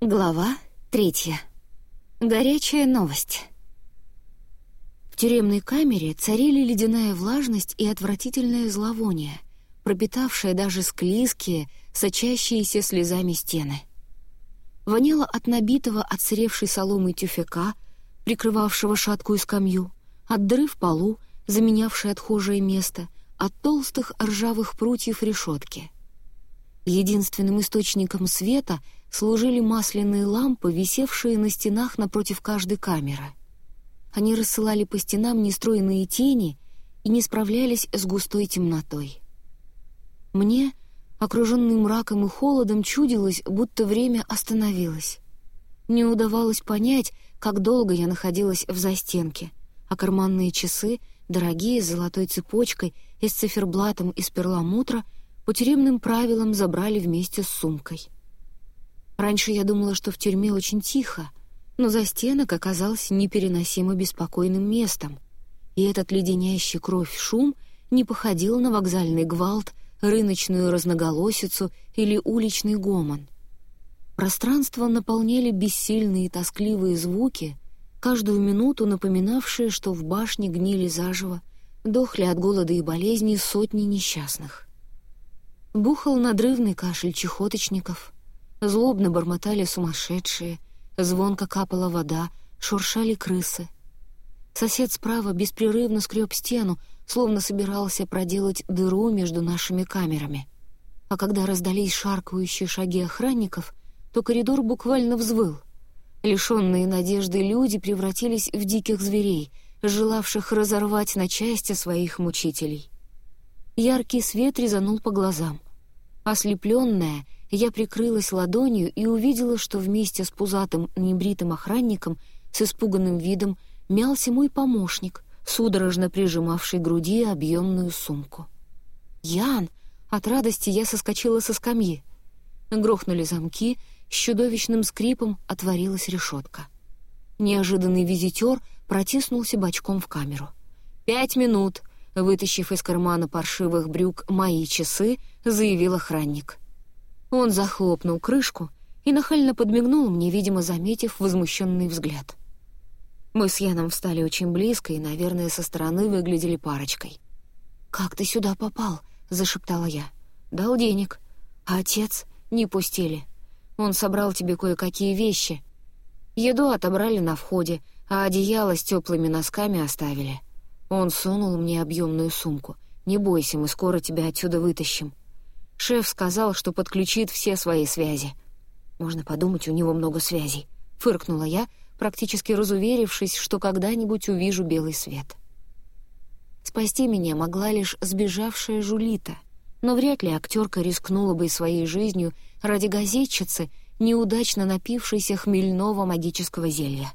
Глава третья. Горячая новость. В тюремной камере царили ледяная влажность и отвратительное зловоние, пропитавшее даже склизкие, сочащиеся слезами стены. Воняло от набитого отсыревшей соломой тюфяка, прикрывавшего шаткую скамью, от дыры в полу, заменявшей отхожее место, от толстых ржавых прутьев решетки. Единственным источником света — служили масляные лампы, висевшие на стенах напротив каждой камеры. Они рассылали по стенам нестроенные тени и не справлялись с густой темнотой. Мне, окруженный мраком и холодом, чудилось, будто время остановилось. Не удавалось понять, как долго я находилась в застенке, а карманные часы, дорогие, с золотой цепочкой и с циферблатом из перламутра, по тюремным правилам забрали вместе с сумкой. Раньше я думала, что в тюрьме очень тихо, но за стенок оказался непереносимо беспокойным местом, и этот леденящий кровь шум не походил на вокзальный гвалт, рыночную разноголосицу или уличный гомон. Пространство наполняли бессильные тоскливые звуки, каждую минуту напоминавшие, что в башне гнили заживо, дохли от голода и болезней сотни несчастных. Бухал надрывный кашель чехоточников — Злобно бормотали сумасшедшие, звонко капала вода, шуршали крысы. Сосед справа беспрерывно скреб стену, словно собирался проделать дыру между нашими камерами. А когда раздались шаркающие шаги охранников, то коридор буквально взвыл. Лишенные надежды люди превратились в диких зверей, желавших разорвать на части своих мучителей. Яркий свет резанул по глазам. Ослепленная — я прикрылась ладонью и увидела, что вместе с пузатым небритым охранником с испуганным видом мялся мой помощник, судорожно прижимавший к груди объемную сумку. «Ян!» От радости я соскочила со скамьи. Грохнули замки, с чудовищным скрипом отворилась решетка. Неожиданный визитер протиснулся бочком в камеру. «Пять минут!» Вытащив из кармана паршивых брюк мои часы, заявил охранник — он захлопнул крышку и нахально подмигнул мне, видимо, заметив возмущенный взгляд. Мы с Яном встали очень близко и, наверное, со стороны выглядели парочкой. «Как ты сюда попал?» — зашептала я. «Дал денег. А отец? Не пустили. Он собрал тебе кое-какие вещи. Еду отобрали на входе, а одеяло с теплыми носками оставили. Он сунул мне объемную сумку. «Не бойся, мы скоро тебя отсюда вытащим. Шеф сказал, что подключит все свои связи. Можно подумать, у него много связей. Фыркнула я, практически разуверившись, что когда-нибудь увижу белый свет. Спасти меня могла лишь сбежавшая Жулита, но вряд ли актерка рискнула бы своей жизнью ради газетчицы, неудачно напившейся хмельного магического зелья.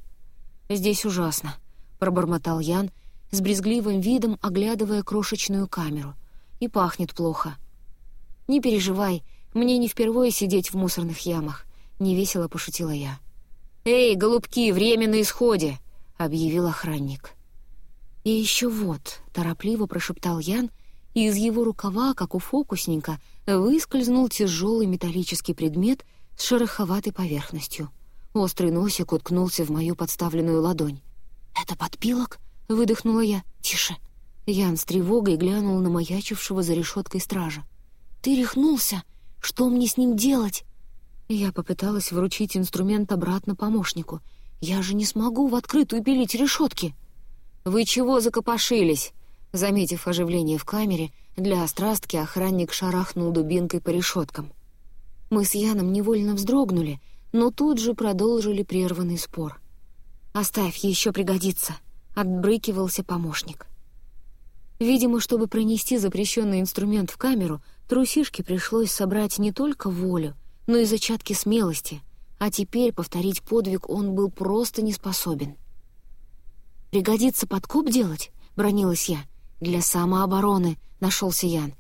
«Здесь ужасно», — пробормотал Ян, с брезгливым видом оглядывая крошечную камеру. «И пахнет плохо. «Не переживай, мне не впервые сидеть в мусорных ямах», — невесело пошутила я. «Эй, голубки, время на исходе!» — объявил охранник. «И еще вот», — торопливо прошептал Ян, и из его рукава, как у фокусника, выскользнул тяжелый металлический предмет с шероховатой поверхностью. Острый носик уткнулся в мою подставленную ладонь. «Это подпилок?» — выдохнула я. «Тише». Ян с тревогой глянул на маячившего за решеткой стража. «Ты рехнулся? Что мне с ним делать?» Я попыталась вручить инструмент обратно помощнику. «Я же не смогу в открытую пилить решетки!» «Вы чего закопошились?» Заметив оживление в камере, для острастки охранник шарахнул дубинкой по решеткам. Мы с Яном невольно вздрогнули, но тут же продолжили прерванный спор. «Оставь, еще пригодится», — отбрыкивался помощник. Видимо, чтобы пронести запрещенный инструмент в камеру, трусишке пришлось собрать не только волю, но и зачатки смелости, а теперь повторить подвиг он был просто не способен. «Пригодится подкоп делать?» — бронилась я. «Для самообороны», — нашелся Ян.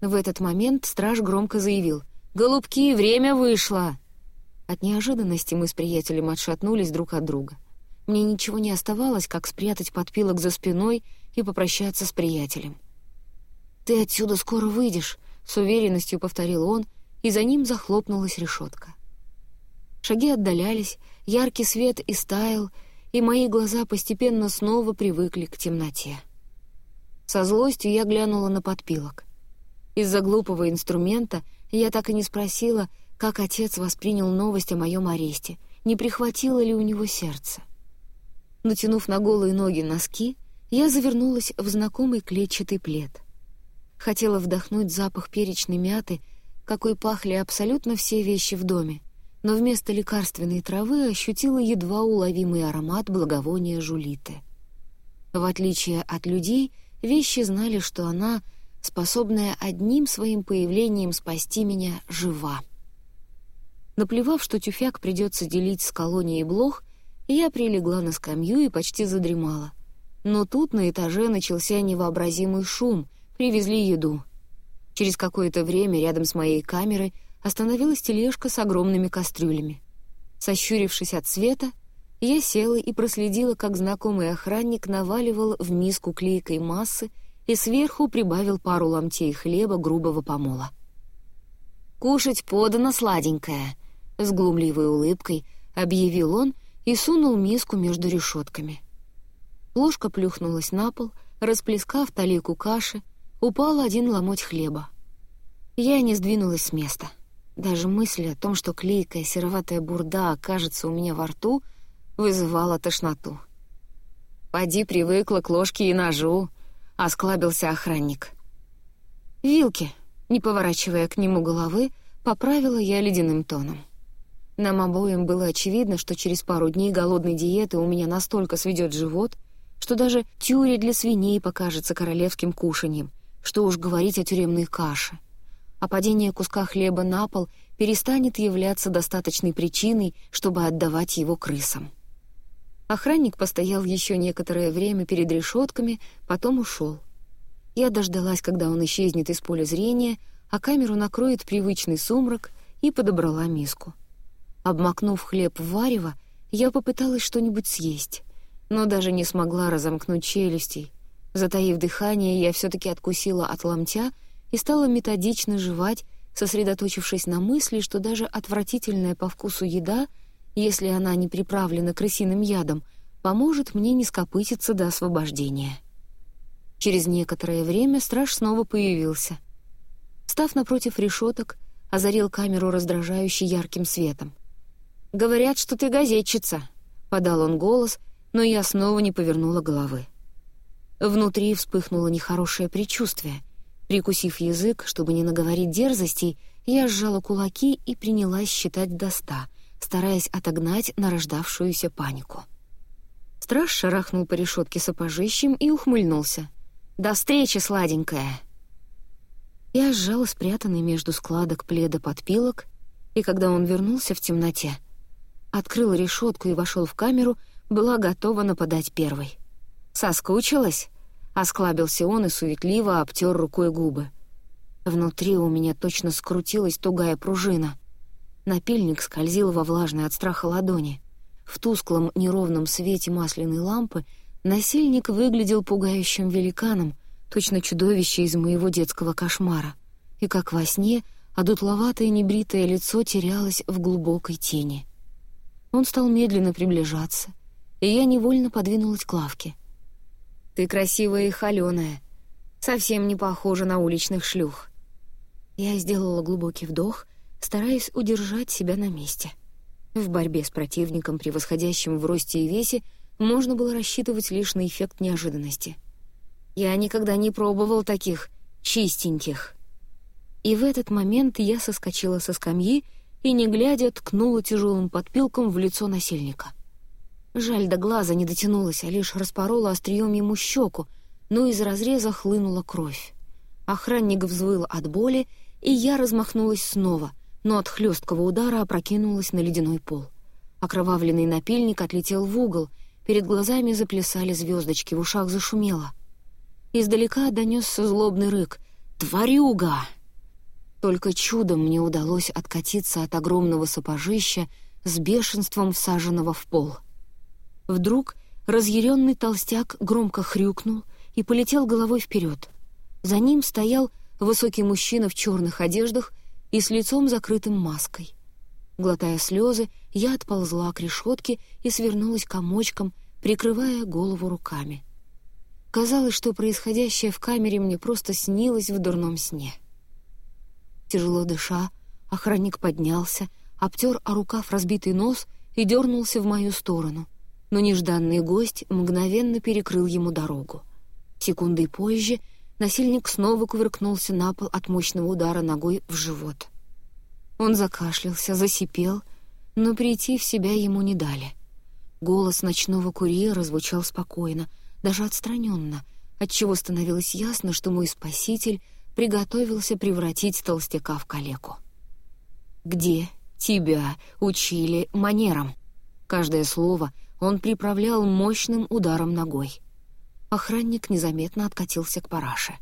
В этот момент страж громко заявил. «Голубки, время вышло!» От неожиданности мы с приятелем отшатнулись друг от друга. Мне ничего не оставалось, как спрятать подпилок за спиной и попрощаться с приятелем. «Ты отсюда скоро выйдешь», — с уверенностью повторил он, и за ним захлопнулась решетка. Шаги отдалялись, яркий свет истаял, и мои глаза постепенно снова привыкли к темноте. Со злостью я глянула на подпилок. Из-за глупого инструмента я так и не спросила, как отец воспринял новость о моем аресте, не прихватило ли у него сердце. Натянув на голые ноги носки, я завернулась в знакомый клетчатый плед. Хотела вдохнуть запах перечной мяты, какой пахли абсолютно все вещи в доме, но вместо лекарственной травы ощутила едва уловимый аромат благовония жулиты. В отличие от людей, вещи знали, что она, способная одним своим появлением спасти меня, жива. Наплевав, что тюфяк придется делить с колонией блох, я прилегла на скамью и почти задремала. Но тут на этаже начался невообразимый шум, привезли еду. Через какое-то время рядом с моей камерой остановилась тележка с огромными кастрюлями. Сощурившись от света, я села и проследила, как знакомый охранник наваливал в миску клейкой массы и сверху прибавил пару ломтей хлеба грубого помола. «Кушать подано сладенькое», — с глумливой улыбкой объявил он и сунул миску между решетками. Ложка плюхнулась на пол, расплескав талику каши, упал один ломоть хлеба. Я не сдвинулась с места — даже мысль о том, что клейкая сероватая бурда окажется у меня во рту, вызывала тошноту. «Поди привыкла к ложке и ножу», — осклабился охранник. «Вилки», — не поворачивая к нему головы, поправила я ледяным тоном. Нам обоим было очевидно, что через пару дней голодной диеты у меня настолько сведет живот, что даже тюре для свиней покажется королевским кушаньем, что уж говорить о тюремной каше — а падение куска хлеба на пол перестанет являться достаточной причиной, чтобы отдавать его крысам. Охранник постоял еще некоторое время перед решетками, потом ушел. Я дождалась, когда он исчезнет из поля зрения, а камеру накроет привычный сумрак, и подобрала миску. Обмакнув хлеб в варево, я попыталась что-нибудь съесть, но даже не смогла разомкнуть челюстей. Затаив дыхание, я все-таки откусила от ломтя — и стала методично жевать, сосредоточившись на мысли, что даже отвратительная по вкусу еда, если она не приправлена крысиным ядом, поможет мне не скопытиться до освобождения. Через некоторое время страж снова появился. Став напротив решеток, озарил камеру раздражающе ярким светом. «Говорят, что ты газетчица», — подал он голос, но я снова не повернула головы. Внутри вспыхнуло нехорошее предчувствие — Прикусив язык, чтобы не наговорить дерзостей, я сжала кулаки и принялась считать до ста, стараясь отогнать нарождавшуюся панику. Страж шарахнул по решетке сапожищем и ухмыльнулся. «До встречи, сладенькая!» Я сжала спрятанный между складок пледа подпилок, и когда он вернулся в темноте, открыл решетку и вошел в камеру, была готова нападать первой. «Соскучилась?» Осклабился он и суетливо обтер рукой губы. Внутри у меня точно скрутилась тугая пружина. Напильник скользил во влажной от страха ладони. В тусклом неровном свете масляной лампы насильник выглядел пугающим великаном, точно чудовище из моего детского кошмара. И как во сне, одутловатое небритое лицо терялось в глубокой тени. Он стал медленно приближаться, и я невольно подвинулась к лавке. Ты красивая и холёная. Совсем не похожа на уличных шлюх». Я сделала глубокий вдох, стараясь удержать себя на месте. В борьбе с противником, превосходящим в росте и весе, можно было рассчитывать лишь на эффект неожиданности. Я никогда не пробовал таких чистеньких. И в этот момент я соскочила со скамьи и, не глядя, ткнула тяжелым подпилком в лицо насильника. Жаль, до глаза не дотянулась, а лишь распорола острием ему щеку, но из разреза хлынула кровь. Охранник взвыл от боли, и я размахнулась снова, но от хлесткого удара опрокинулась на ледяной пол. Окровавленный напильник отлетел в угол, перед глазами заплясали звездочки, в ушах зашумело. Издалека донесся злобный рык «Тварюга!». Только чудом мне удалось откатиться от огромного сапожища с бешенством всаженного в пол — Вдруг разъяренный толстяк громко хрюкнул и полетел головой вперед. За ним стоял высокий мужчина в черных одеждах и с лицом закрытым маской. Глотая слезы, я отползла к решетке и свернулась комочком, прикрывая голову руками. Казалось, что происходящее в камере мне просто снилось в дурном сне. Тяжело дыша, охранник поднялся, обтер о рукав разбитый нос и дернулся в мою сторону, но нежданный гость мгновенно перекрыл ему дорогу. Секундой позже насильник снова кувыркнулся на пол от мощного удара ногой в живот. Он закашлялся, засипел, но прийти в себя ему не дали. Голос ночного курьера звучал спокойно, даже отстраненно, отчего становилось ясно, что мой спаситель приготовился превратить толстяка в калеку. «Где тебя учили манерам?» Каждое слово он приправлял мощным ударом ногой. Охранник незаметно откатился к параше.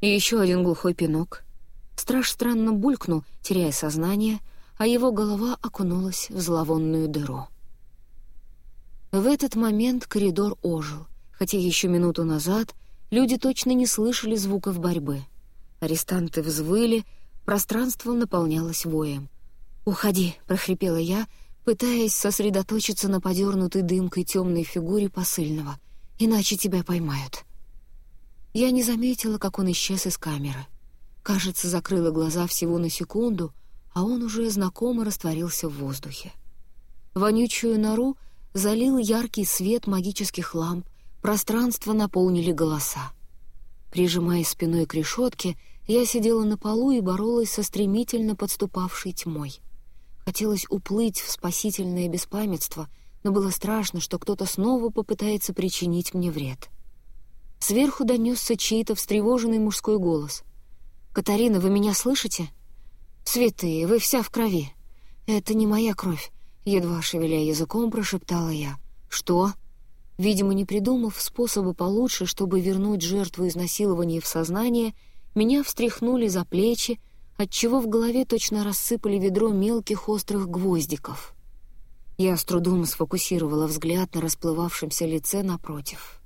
И еще один глухой пинок. Страж странно булькнул, теряя сознание, а его голова окунулась в зловонную дыру. В этот момент коридор ожил, хотя еще минуту назад люди точно не слышали звуков борьбы. Арестанты взвыли, пространство наполнялось воем. «Уходи!» — прохрипела я, пытаясь сосредоточиться на подернутой дымкой темной фигуре посыльного. «Иначе тебя поймают». Я не заметила, как он исчез из камеры. Кажется, закрыла глаза всего на секунду, а он уже знакомо растворился в воздухе. Вонючую нору залил яркий свет магических ламп, пространство наполнили голоса. Прижимая спиной к решетке, я сидела на полу и боролась со стремительно подступавшей тьмой. Хотелось уплыть в спасительное беспамятство, но было страшно, что кто-то снова попытается причинить мне вред. Сверху донесся чей-то встревоженный мужской голос. «Катарина, вы меня слышите?» «Святые, вы вся в крови». «Это не моя кровь», — едва шевеля языком прошептала я. «Что?» Видимо, не придумав способа получше, чтобы вернуть жертву изнасилования в сознание, меня встряхнули за плечи, отчего в голове точно рассыпали ведро мелких острых гвоздиков. Я с трудом сфокусировала взгляд на расплывавшемся лице напротив.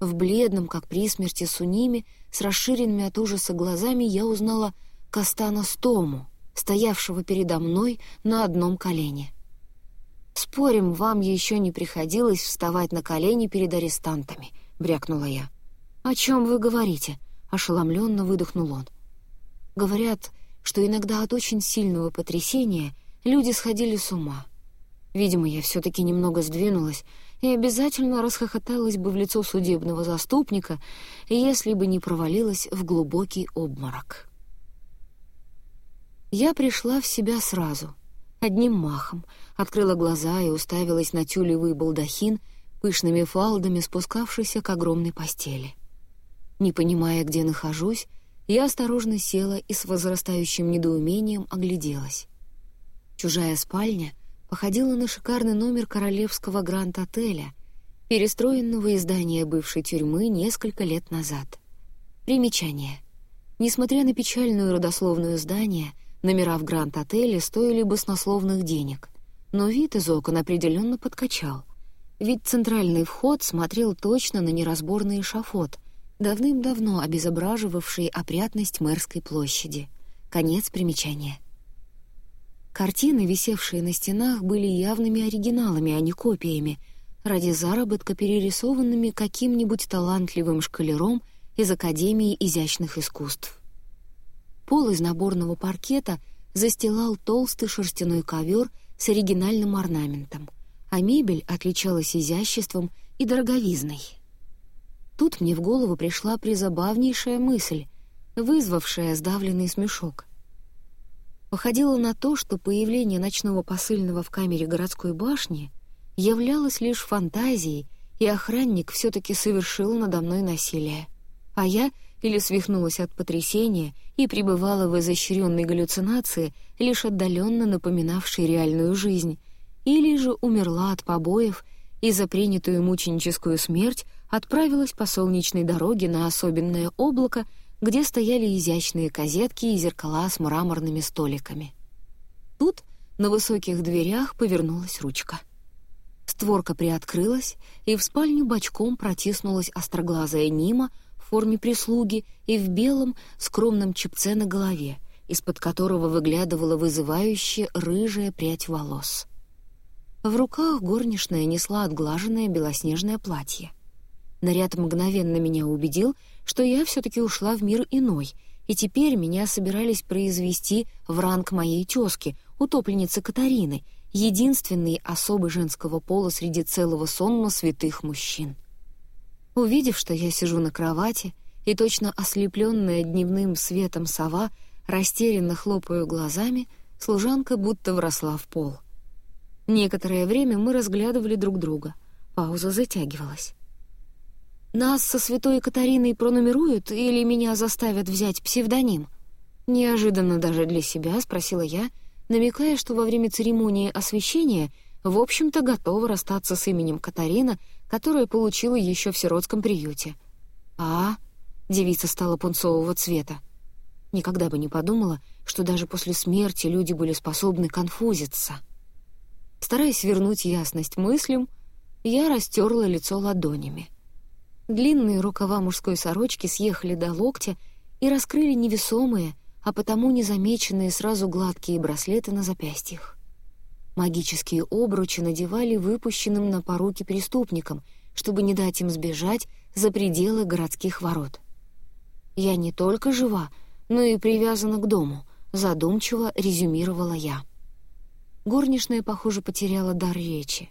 В бледном, как при смерти Суними, с расширенными от ужаса глазами я узнала Кастана Стому, стоявшего передо мной на одном колене. «Спорим, вам еще не приходилось вставать на колени перед арестантами», — брякнула я. «О чем вы говорите?» — ошеломленно выдохнул он. «Говорят, что иногда от очень сильного потрясения люди сходили с ума. Видимо, я все-таки немного сдвинулась и обязательно расхохоталась бы в лицо судебного заступника, если бы не провалилась в глубокий обморок». Я пришла в себя сразу, одним махом — открыла глаза и уставилась на тюлевый балдахин, пышными фалдами спускавшийся к огромной постели. Не понимая, где нахожусь, я осторожно села и с возрастающим недоумением огляделась. Чужая спальня походила на шикарный номер королевского гранд-отеля, перестроенного из здания бывшей тюрьмы несколько лет назад. Примечание. Несмотря на печальную родословную здание, номера в гранд-отеле стоили баснословных денег но вид из окон определенно подкачал. Ведь центральный вход смотрел точно на неразборный эшафот, давным-давно обезображивавший опрятность мэрской площади. Конец примечания. Картины, висевшие на стенах, были явными оригиналами, а не копиями, ради заработка перерисованными каким-нибудь талантливым шкалером из Академии изящных искусств. Пол из наборного паркета застилал толстый шерстяной ковер — с оригинальным орнаментом, а мебель отличалась изяществом и дороговизной. Тут мне в голову пришла призабавнейшая мысль, вызвавшая сдавленный смешок. Походило на то, что появление ночного посыльного в камере городской башни являлось лишь фантазией, и охранник все-таки совершил надо мной насилие. А я или свихнулась от потрясения и пребывала в изощренной галлюцинации, лишь отдаленно напоминавшей реальную жизнь, или же умерла от побоев и за принятую мученическую смерть отправилась по солнечной дороге на особенное облако, где стояли изящные козетки и зеркала с мраморными столиками. Тут на высоких дверях повернулась ручка. Створка приоткрылась, и в спальню бочком протиснулась остроглазая Нима форме прислуги и в белом скромном чепце на голове, из-под которого выглядывала вызывающая рыжая прядь волос. В руках горничная несла отглаженное белоснежное платье. Наряд мгновенно меня убедил, что я все-таки ушла в мир иной, и теперь меня собирались произвести в ранг моей тезки, утопленницы Катарины, единственной особы женского пола среди целого сонма святых мужчин. Увидев, что я сижу на кровати, и точно ослепленная дневным светом сова, растерянно хлопаю глазами, служанка будто вросла в пол. Некоторое время мы разглядывали друг друга. Пауза затягивалась. «Нас со святой Катариной пронумеруют или меня заставят взять псевдоним?» Неожиданно даже для себя спросила я, намекая, что во время церемонии освящения в общем-то готова расстаться с именем Катарина, которое получила еще в сиротском приюте. «А?» — девица стала пунцового цвета. Никогда бы не подумала, что даже после смерти люди были способны конфузиться. Стараясь вернуть ясность мыслям, я растерла лицо ладонями. Длинные рукава мужской сорочки съехали до локтя и раскрыли невесомые, а потому незамеченные сразу гладкие браслеты на запястьях. Магические обручи надевали выпущенным на поруки преступникам, чтобы не дать им сбежать за пределы городских ворот. Я не только жива, но и привязана к дому, задумчиво резюмировала я. Горничная, похоже, потеряла дар речи.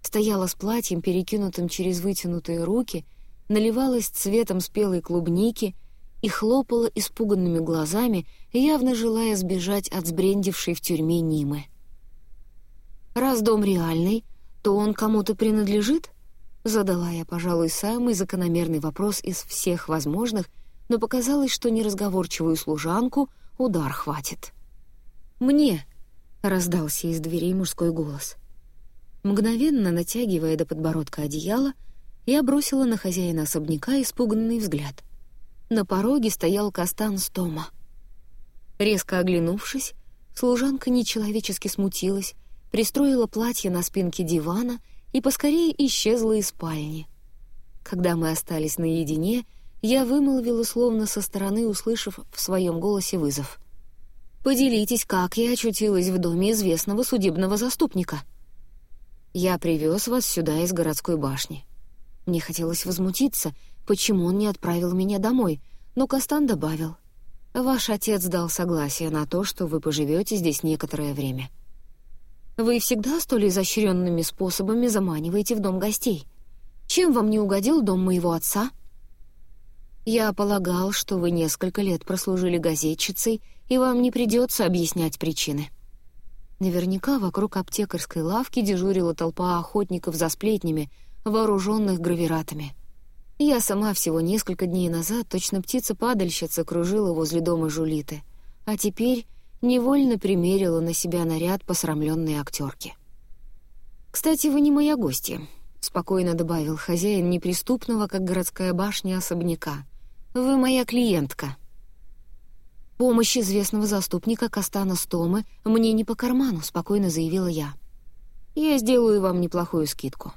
Стояла с платьем, перекинутым через вытянутые руки, наливалась цветом спелой клубники и хлопала испуганными глазами, явно желая сбежать от сбрендившей в тюрьме Нимы. «Раз дом реальный, то он кому-то принадлежит?» Задала я, пожалуй, самый закономерный вопрос из всех возможных, но показалось, что неразговорчивую служанку удар хватит. «Мне!» раздался из дверей мужской голос. Мгновенно натягивая до подбородка одеяло, я бросила на хозяина особняка испуганный взгляд. На пороге стоял Кастан Стома. Резко оглянувшись, служанка нечеловечески смутилась, пристроила платье на спинке дивана и поскорее исчезла из спальни. Когда мы остались наедине, я вымолвила словно со стороны, услышав в своем голосе вызов — Поделитесь, как я очутилась в доме известного судебного заступника. Я привез вас сюда из городской башни. Мне хотелось возмутиться, почему он не отправил меня домой, но Кастан добавил. Ваш отец дал согласие на то, что вы поживете здесь некоторое время. Вы всегда столь изощренными способами заманиваете в дом гостей. Чем вам не угодил дом моего отца? Я полагал, что вы несколько лет прослужили газетчицей и вам не придется объяснять причины. Наверняка вокруг аптекарской лавки дежурила толпа охотников за сплетнями, вооруженных гравиратами. Я сама всего несколько дней назад точно птица-падальщица кружила возле дома Жулиты, а теперь невольно примерила на себя наряд посрамленной актерки. «Кстати, вы не моя гостья», — спокойно добавил хозяин неприступного, как городская башня, особняка. «Вы моя клиентка». «Помощь известного заступника Кастана Стомы мне не по карману», — спокойно заявила я. «Я сделаю вам неплохую скидку.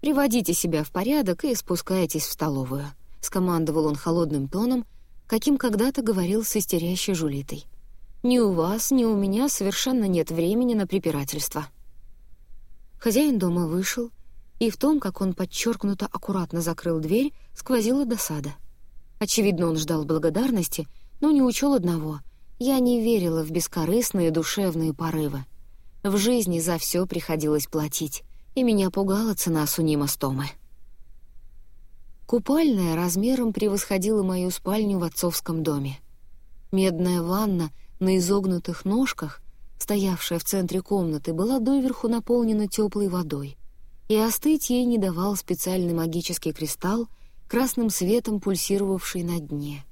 Приводите себя в порядок и спускайтесь в столовую», — скомандовал он холодным тоном, каким когда-то говорил с истерящей жулитой. «Ни у вас, ни у меня совершенно нет времени на препирательство». Хозяин дома вышел, и в том, как он подчеркнуто аккуратно закрыл дверь, сквозила досада. Очевидно, он ждал благодарности — но не учел одного. Я не верила в бескорыстные душевные порывы. В жизни за все приходилось платить, и меня пугала цена Сунима Стомы. Купальная размером превосходила мою спальню в отцовском доме. Медная ванна на изогнутых ножках, стоявшая в центре комнаты, была доверху наполнена теплой водой, и остыть ей не давал специальный магический кристалл, красным светом пульсировавший на дне —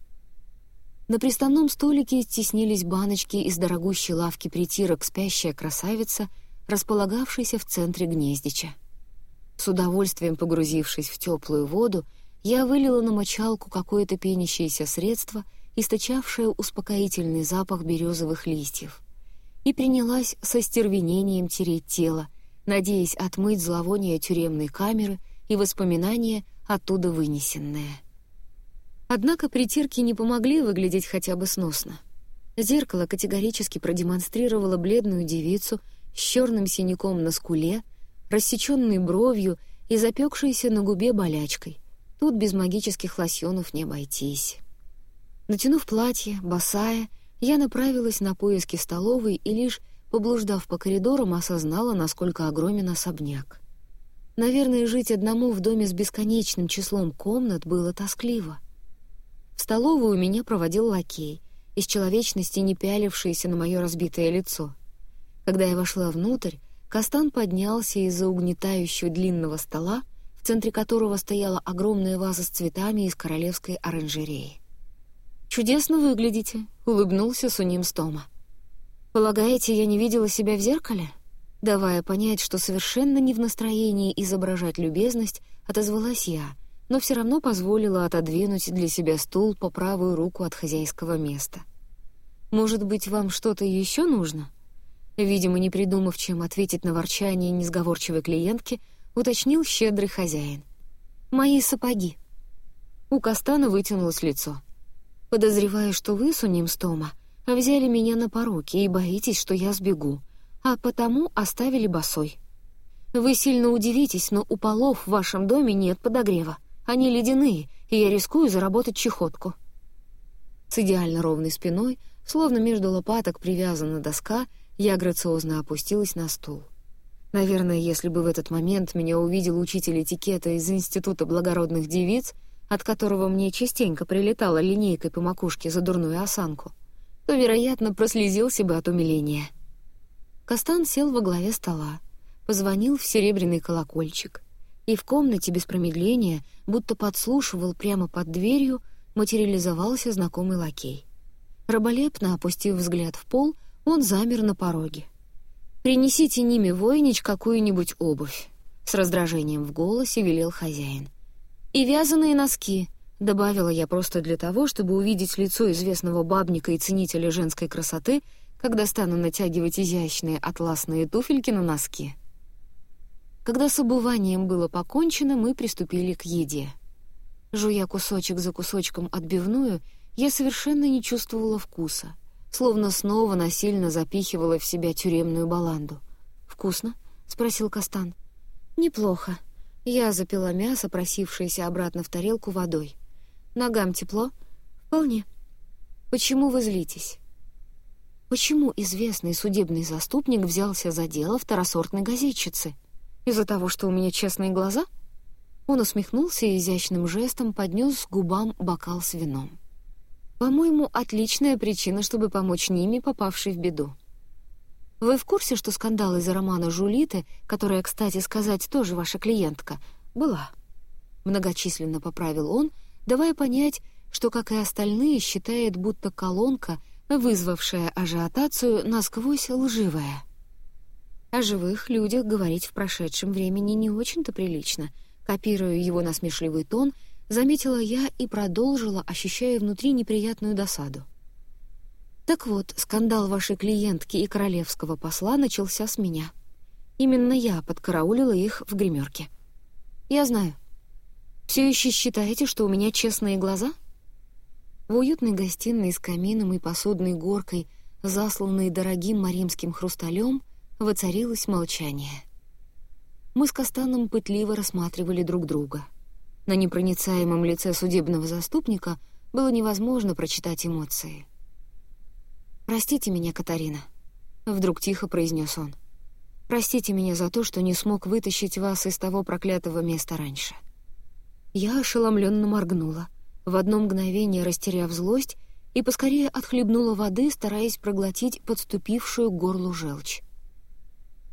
на приставном столике теснились баночки из дорогущей лавки притирок спящая красавица, располагавшаяся в центре гнездича. С удовольствием погрузившись в теплую воду, я вылила на мочалку какое-то пенящееся средство, источавшее успокоительный запах березовых листьев, и принялась со стервенением тереть тело, надеясь отмыть зловоние тюремной камеры и воспоминания, оттуда вынесенные. Однако притирки не помогли выглядеть хотя бы сносно. Зеркало категорически продемонстрировало бледную девицу с черным синяком на скуле, рассеченной бровью и запекшейся на губе болячкой. Тут без магических лосьонов не обойтись. Натянув платье, босая, я направилась на поиски столовой и лишь, поблуждав по коридорам, осознала, насколько огромен особняк. Наверное, жить одному в доме с бесконечным числом комнат было тоскливо. В столовую меня проводил лакей, из человечности не пялившийся на мое разбитое лицо. Когда я вошла внутрь, Кастан поднялся из-за угнетающего длинного стола, в центре которого стояла огромная ваза с цветами из королевской оранжереи. «Чудесно выглядите», — улыбнулся Суним Стома. «Полагаете, я не видела себя в зеркале?» Давая понять, что совершенно не в настроении изображать любезность, отозвалась я, но все равно позволила отодвинуть для себя стул по правую руку от хозяйского места. «Может быть, вам что-то еще нужно?» Видимо, не придумав, чем ответить на ворчание несговорчивой клиентки, уточнил щедрый хозяин. «Мои сапоги». У Кастана вытянулось лицо. «Подозреваю, что вы, Суним Стома, взяли меня на поруки и боитесь, что я сбегу, а потому оставили босой. Вы сильно удивитесь, но у полов в вашем доме нет подогрева. Они ледяные, и я рискую заработать чехотку». С идеально ровной спиной, словно между лопаток привязана доска, я грациозно опустилась на стул. Наверное, если бы в этот момент меня увидел учитель этикета из Института благородных девиц, от которого мне частенько прилетала линейкой по макушке за дурную осанку, то, вероятно, прослезился бы от умиления. Кастан сел во главе стола, позвонил в серебряный колокольчик, и в комнате без промедления, будто подслушивал прямо под дверью, материализовался знакомый лакей. Раболепно опустив взгляд в пол, он замер на пороге — «Принесите Ниме Войнич какую-нибудь обувь», — с раздражением в голосе велел хозяин. «И вязаные носки», — добавила я просто для того, чтобы увидеть лицо известного бабника и ценителя женской красоты, когда стану натягивать изящные атласные туфельки на носки. Когда с обуванием было покончено, мы приступили к еде. Жуя кусочек за кусочком отбивную, я совершенно не чувствовала вкуса — словно снова насильно запихивала в себя тюремную баланду. «Вкусно?» — спросил Кастан. «Неплохо». Я запила мясо, просившееся обратно в тарелку водой. «Ногам тепло?» «Вполне». «Почему вы злитесь?» Почему известный судебный заступник взялся за дело второсортной газетчицы? Из-за того, что у меня честные глаза? Он усмехнулся и изящным жестом поднес к губам бокал с вином. По-моему, отличная причина, чтобы помочь Ниме, попавшей в беду. Вы в курсе, что скандал из-за романа Жулиты, которая, кстати сказать, тоже ваша клиентка, была? Многочисленно поправил он, давая понять, что, как и остальные, считает, будто колонка, вызвавшая ажиотацию, насквозь лживая. О живых людях говорить в прошедшем времени не очень-то прилично. Копируя его насмешливый тон — заметила я и продолжила, ощущая внутри неприятную досаду. Так вот, скандал вашей клиентки и королевского посла начался с меня. Именно я подкараулила их в гримерке. Я знаю. Все еще считаете, что у меня честные глаза? В уютной гостиной с камином и посудной горкой, засланной дорогим маримским хрусталем, воцарилось молчание. Мы с Кастаном пытливо рассматривали друг друга — на непроницаемом лице судебного заступника было невозможно прочитать эмоции. «Простите меня, Катарина», — вдруг тихо произнес он. «Простите меня за то, что не смог вытащить вас из того проклятого места раньше». Я ошеломленно моргнула, в одно мгновение растеряв злость, и поскорее отхлебнула воды, стараясь проглотить подступившую к горлу желчь.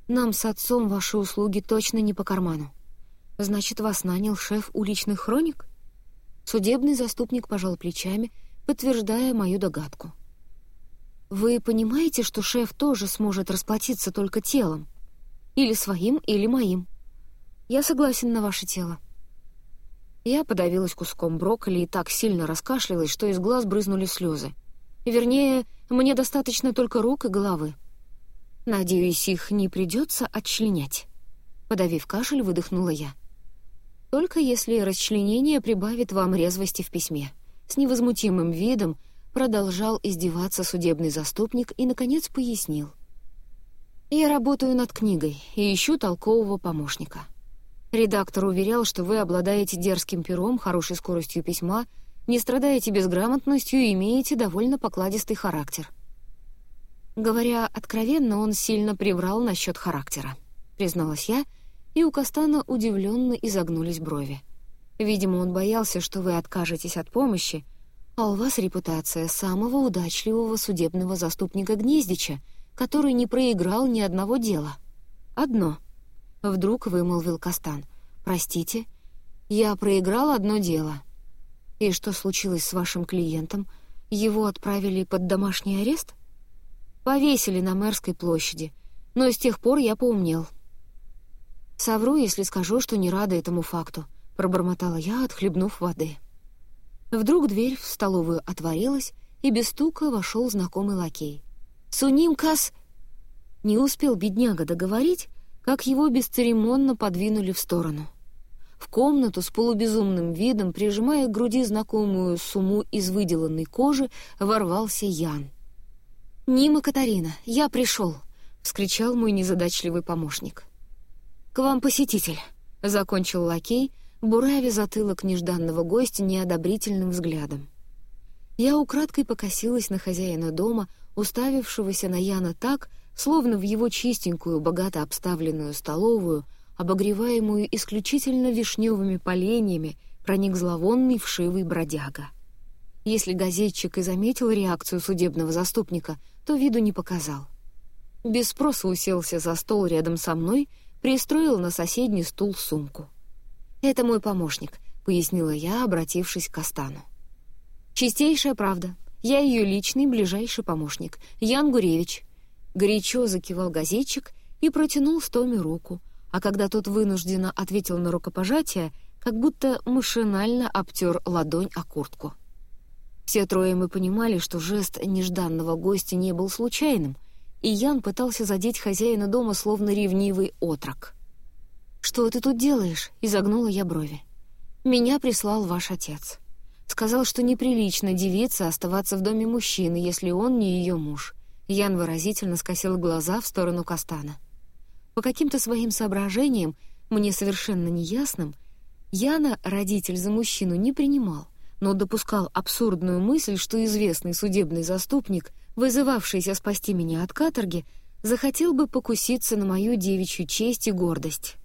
«Нам с отцом ваши услуги точно не по карману», Значит, вас нанял шеф уличных хроник? Судебный заступник пожал плечами, подтверждая мою догадку. Вы понимаете, что шеф тоже сможет расплатиться только телом? Или своим, или моим. Я согласен на ваше тело. Я подавилась куском брокколи и так сильно раскашлялась, что из глаз брызнули слезы. Вернее, мне достаточно только рук и головы. Надеюсь, их не придется отчленять. Подавив кашель, выдохнула я. Только если расчленение прибавит вам резвости в письме. С невозмутимым видом, продолжал издеваться судебный заступник и, наконец, пояснил. «Я работаю над книгой и ищу толкового помощника. Редактор уверял, что вы обладаете дерзким пером, хорошей скоростью письма, не страдаете безграмотностью и имеете довольно покладистый характер. Говоря откровенно, он сильно приврал насчет характера, призналась я, и у Кастана удивленно изогнулись брови. Видимо, он боялся, что вы откажетесь от помощи, а у вас репутация самого удачливого судебного заступника Гнездича, который не проиграл ни одного дела. Одно. Вдруг вымолвил Кастан. Простите, я проиграл одно дело. И что случилось с вашим клиентом? Его отправили под домашний арест? Повесили на Мэрской площади, но с тех пор я поумнел. «Совру, если скажу, что не рада этому факту», — пробормотала я, отхлебнув воды. Вдруг дверь в столовую отворилась, и без стука вошел знакомый лакей. «Суним Кас...» Не успел бедняга договорить, как его бесцеремонно подвинули в сторону. В комнату с полубезумным видом, прижимая к груди знакомую сумму из выделанной кожи, ворвался Ян. «Нима Катарина, я пришел!» — вскричал мой незадачливый помощник. «К вам посетитель!» — закончил лакей, буравя затылок нежданного гостя неодобрительным взглядом. Я украдкой покосилась на хозяина дома, уставившегося на Яна так, словно в его чистенькую, богато обставленную столовую, обогреваемую исключительно вишневыми поленьями, проник зловонный вшивый бродяга. Если газетчик и заметил реакцию судебного заступника, то виду не показал. Без спроса уселся за стол рядом со мной, пристроил на соседний стул сумку. «Это мой помощник», — пояснила я, обратившись к Астану. «Чистейшая правда. Я ее личный ближайший помощник, Ян Гуревич». Горячо закивал газетчик и протянул Стоме руку, а когда тот вынужденно ответил на рукопожатие, как будто машинально обтер ладонь о куртку. Все трое мы понимали, что жест нежданного гостя не был случайным, и Ян пытался задеть хозяина дома словно ревнивый отрок. «Что ты тут делаешь?» — изогнула я брови. «Меня прислал ваш отец. Сказал, что неприлично девице оставаться в доме мужчины, если он не ее муж». Ян выразительно скосил глаза в сторону Кастана. По каким-то своим соображениям, мне совершенно неясным, Яна родитель за мужчину не принимал но допускал абсурдную мысль, что известный судебный заступник, вызывавшийся спасти меня от каторги, захотел бы покуситься на мою девичью честь и гордость.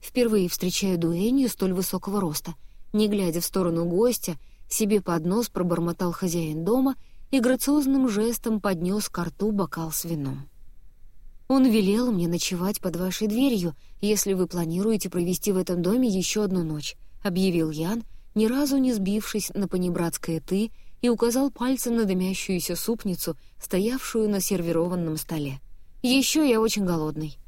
Впервые встречаю дуэнью столь высокого роста. Не глядя в сторону гостя, себе под нос пробормотал хозяин дома и грациозным жестом поднес к рту бокал с вином. «Он велел мне ночевать под вашей дверью, если вы планируете провести в этом доме еще одну ночь», — объявил Ян, — ни разу не сбившись на понебратское «ты», и указал пальцем на дымящуюся супницу, стоявшую на сервированном столе. «Еще я очень голодный».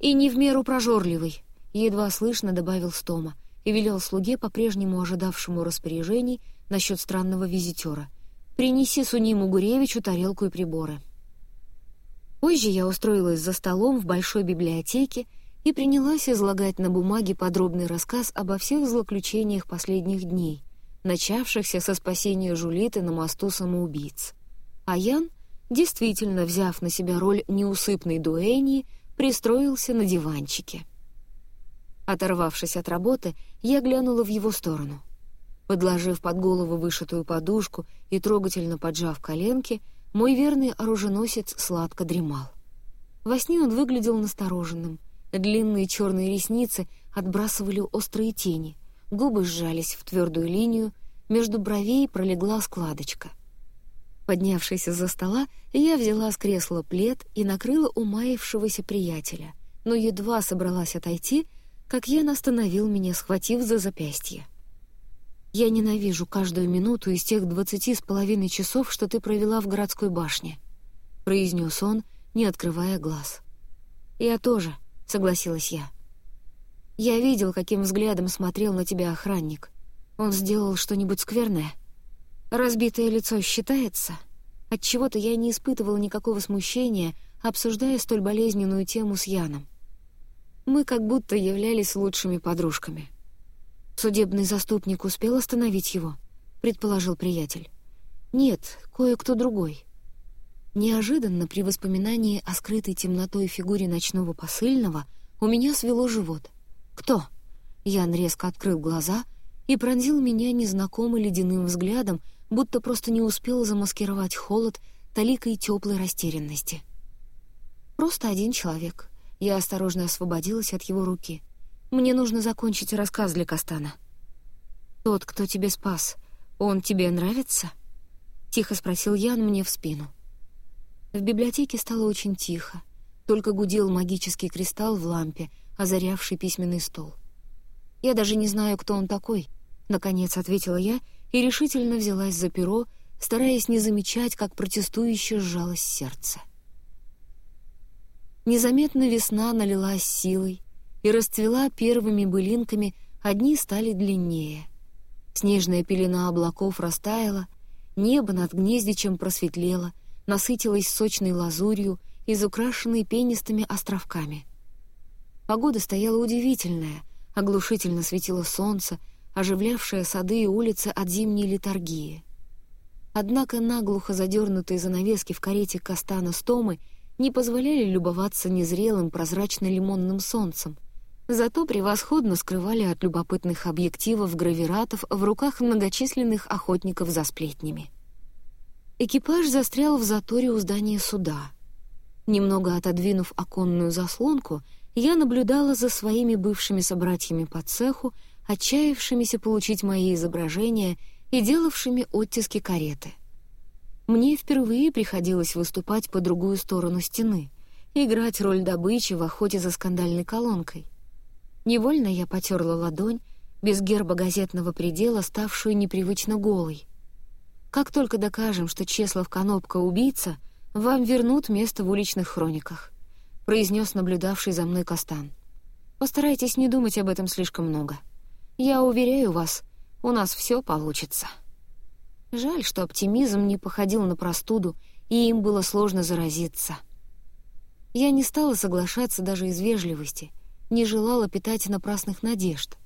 «И не в меру прожорливый», — едва слышно добавил Стома и велел слуге, по-прежнему ожидавшему распоряжений насчет странного визитера. «Принеси Суниму Гуревичу тарелку и приборы». Позже я устроилась за столом в большой библиотеке и принялась излагать на бумаге подробный рассказ обо всех злоключениях последних дней, начавшихся со спасения Жулиты на мосту самоубийц. А Ян, действительно взяв на себя роль неусыпной дуэни, пристроился на диванчике. Оторвавшись от работы, я глянула в его сторону. Подложив под голову вышитую подушку и трогательно поджав коленки, мой верный оруженосец сладко дремал. Во сне он выглядел настороженным — Длинные черные ресницы отбрасывали острые тени, губы сжались в твердую линию, между бровей пролегла складочка. Поднявшись из-за стола, я взяла с кресла плед и накрыла умаившегося приятеля, но едва собралась отойти, как Ян остановил меня, схватив за запястье. «Я ненавижу каждую минуту из тех двадцати с половиной часов, что ты провела в городской башне», — произнес он, не открывая глаз. «Я тоже», — согласилась я. «Я видел, каким взглядом смотрел на тебя охранник. Он сделал что-нибудь скверное? Разбитое лицо считается?» Отчего-то я не испытывала никакого смущения, обсуждая столь болезненную тему с Яном. Мы как будто являлись лучшими подружками. «Судебный заступник успел остановить его?» — предположил приятель. Нет, кое-кто другой. Неожиданно при воспоминании о скрытой темнотой фигуре ночного посыльного у меня свело живот. «Кто?» Ян резко открыл глаза и пронзил меня незнакомым ледяным взглядом, будто просто не успел замаскировать холод таликой теплой растерянности. «Просто один человек». Я осторожно освободилась от его руки. «Мне нужно закончить рассказ для Кастана». «Тот, кто тебе спас, он тебе нравится?» Тихо спросил Ян мне в спину. В библиотеке стало очень тихо. Только гудел магический кристалл в лампе, озарявший письменный стол. «Я даже не знаю, кто он такой», — наконец ответила я и решительно взялась за перо, стараясь не замечать, как протестующе сжалось сердце. Незаметно весна налилась силой и расцвела первыми былинками, одни стали длиннее. Снежная пелена облаков растаяла, небо над гнездичем просветлело, насытилось сочной лазурью, изукрашенной пенистыми островками. Погода стояла удивительная, оглушительно светило солнце, оживлявшее сады и улицы от зимней литургии. Однако наглухо задернутые занавески в карете Кастана с Томой не позволяли любоваться незрелым прозрачно-лимонным солнцем, зато превосходно скрывали от любопытных объективов гравиратов в руках многочисленных охотников за сплетнями. Экипаж застрял в заторе у здания суда. Немного отодвинув оконную заслонку, я наблюдала за своими бывшими собратьями по цеху, отчаявшимися получить мои изображения — и делавшими оттиски кареты. Мне впервые приходилось выступать по другую сторону стены, играть роль добычи в охоте за скандальной колонкой. Невольно я потерла ладонь, без герба газетного предела, ставшую непривычно голой. Как только докажем, что Чеслов Конопка убийца, вам вернут место в уличных хрониках, произнес наблюдавший за мной Кастан. Постарайтесь не думать об этом слишком много. Я уверяю вас, у нас все получится. Жаль, что оптимизм не походил на простуду, и им было сложно заразиться. Я не стала соглашаться даже из вежливости, не желала питать напрасных надежд.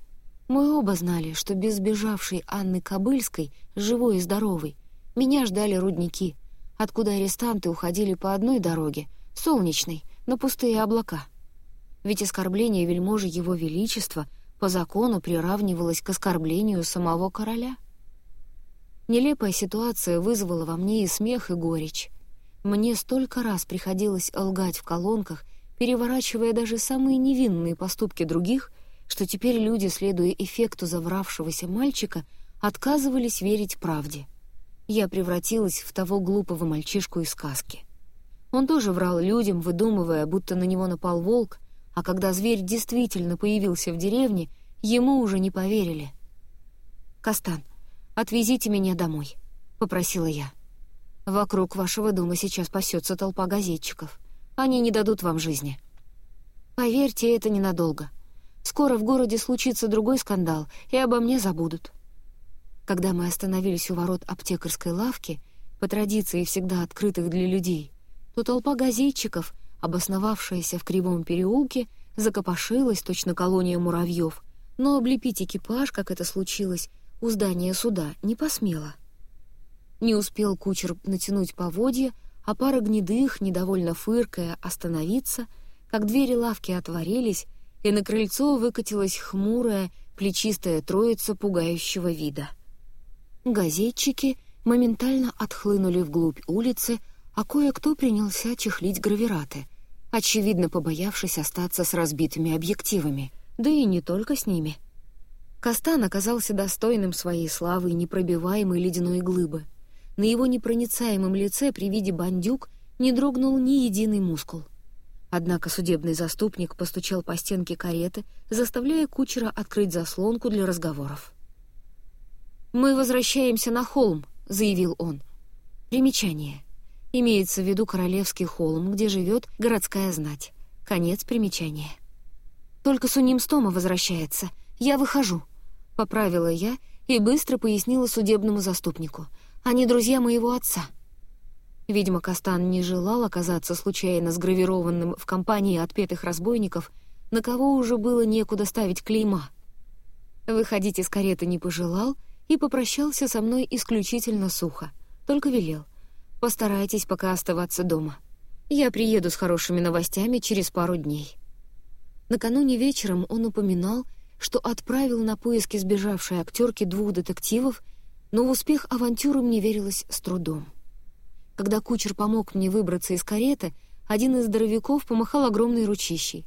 Мы оба знали, что без сбежавшей Анны Кобыльской, живой и здоровой, меня ждали рудники, откуда арестанты уходили по одной дороге, солнечной, на пустые облака. Ведь оскорбление вельможи Его Величества — по закону приравнивалось к оскорблению самого короля. Нелепая ситуация вызвала во мне и смех, и горечь. Мне столько раз приходилось лгать в колонках, переворачивая даже самые невинные поступки других, что теперь люди, следуя эффекту завравшегося мальчика, отказывались верить правде. Я превратилась в того глупого мальчишку из сказки. Он тоже врал людям, выдумывая, будто на него напал волк, а когда зверь действительно появился в деревне, ему уже не поверили. «Кастан, отвезите меня домой», — попросила я. «Вокруг вашего дома сейчас пасется толпа газетчиков. Они не дадут вам жизни». «Поверьте, это ненадолго. Скоро в городе случится другой скандал, и обо мне забудут». Когда мы остановились у ворот аптекарской лавки, по традиции всегда открытых для людей, то толпа газетчиков — обосновавшаяся в кривом переулке, закопошилась точно колония муравьев, но облепить экипаж, как это случилось, у здания суда не посмела. Не успел кучер натянуть поводья, а пара гнедых, недовольно фыркая, остановиться, как двери лавки отворились, и на крыльцо выкатилась хмурая, плечистая троица пугающего вида. Газетчики моментально отхлынули вглубь улицы, а кое-кто принялся чехлить гравираты, очевидно побоявшись остаться с разбитыми объективами, да и не только с ними. Кастан оказался достойным своей славы и непробиваемой ледяной глыбы. На его непроницаемом лице при виде бандюк не дрогнул ни единый мускул. Однако судебный заступник постучал по стенке кареты, заставляя кучера открыть заслонку для разговоров. «Мы возвращаемся на холм», — заявил он. Примечание. Имеется в виду Королевский холм, где живет городская знать. Конец примечания. «Только Суним Стома возвращается. Я выхожу», — поправила я и быстро пояснила судебному заступнику. «Они друзья моего отца». Видимо, Кастан не желал оказаться случайно сгравированным в компании отпетых разбойников, на кого уже было некуда ставить клейма. Выходить из кареты не пожелал и попрощался со мной исключительно сухо — Только велел. «Постарайтесь пока оставаться дома. Я приеду с хорошими новостями через пару дней». Накануне вечером он упоминал, что отправил на поиски сбежавшей актерки двух детективов, но в успех авантюры мне верилось с трудом. Когда кучер помог мне выбраться из кареты, один из здоровяков помахал огромной ручищей.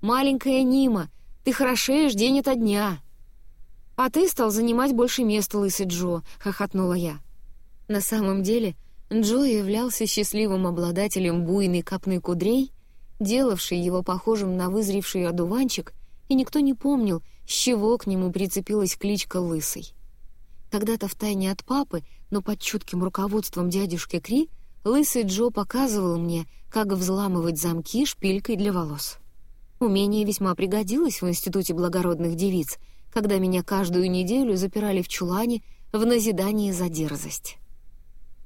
«Маленькая Нима, ты хорошеешь день ото дня!» «А ты стал занимать больше места, лысый Джо», — хохотнула я. На самом деле, Джо являлся счастливым обладателем буйной копны кудрей, делавшей его похожим на вызревший одуванчик, и никто не помнил, с чего к нему прицепилась кличка Лысый. Когда-то втайне от папы, но под чутким руководством дядюшки Кри, лысый Джо показывал мне, как взламывать замки шпилькой для волос. Умение весьма пригодилось в Институте благородных девиц, когда меня каждую неделю запирали в чулане в назидании за дерзость.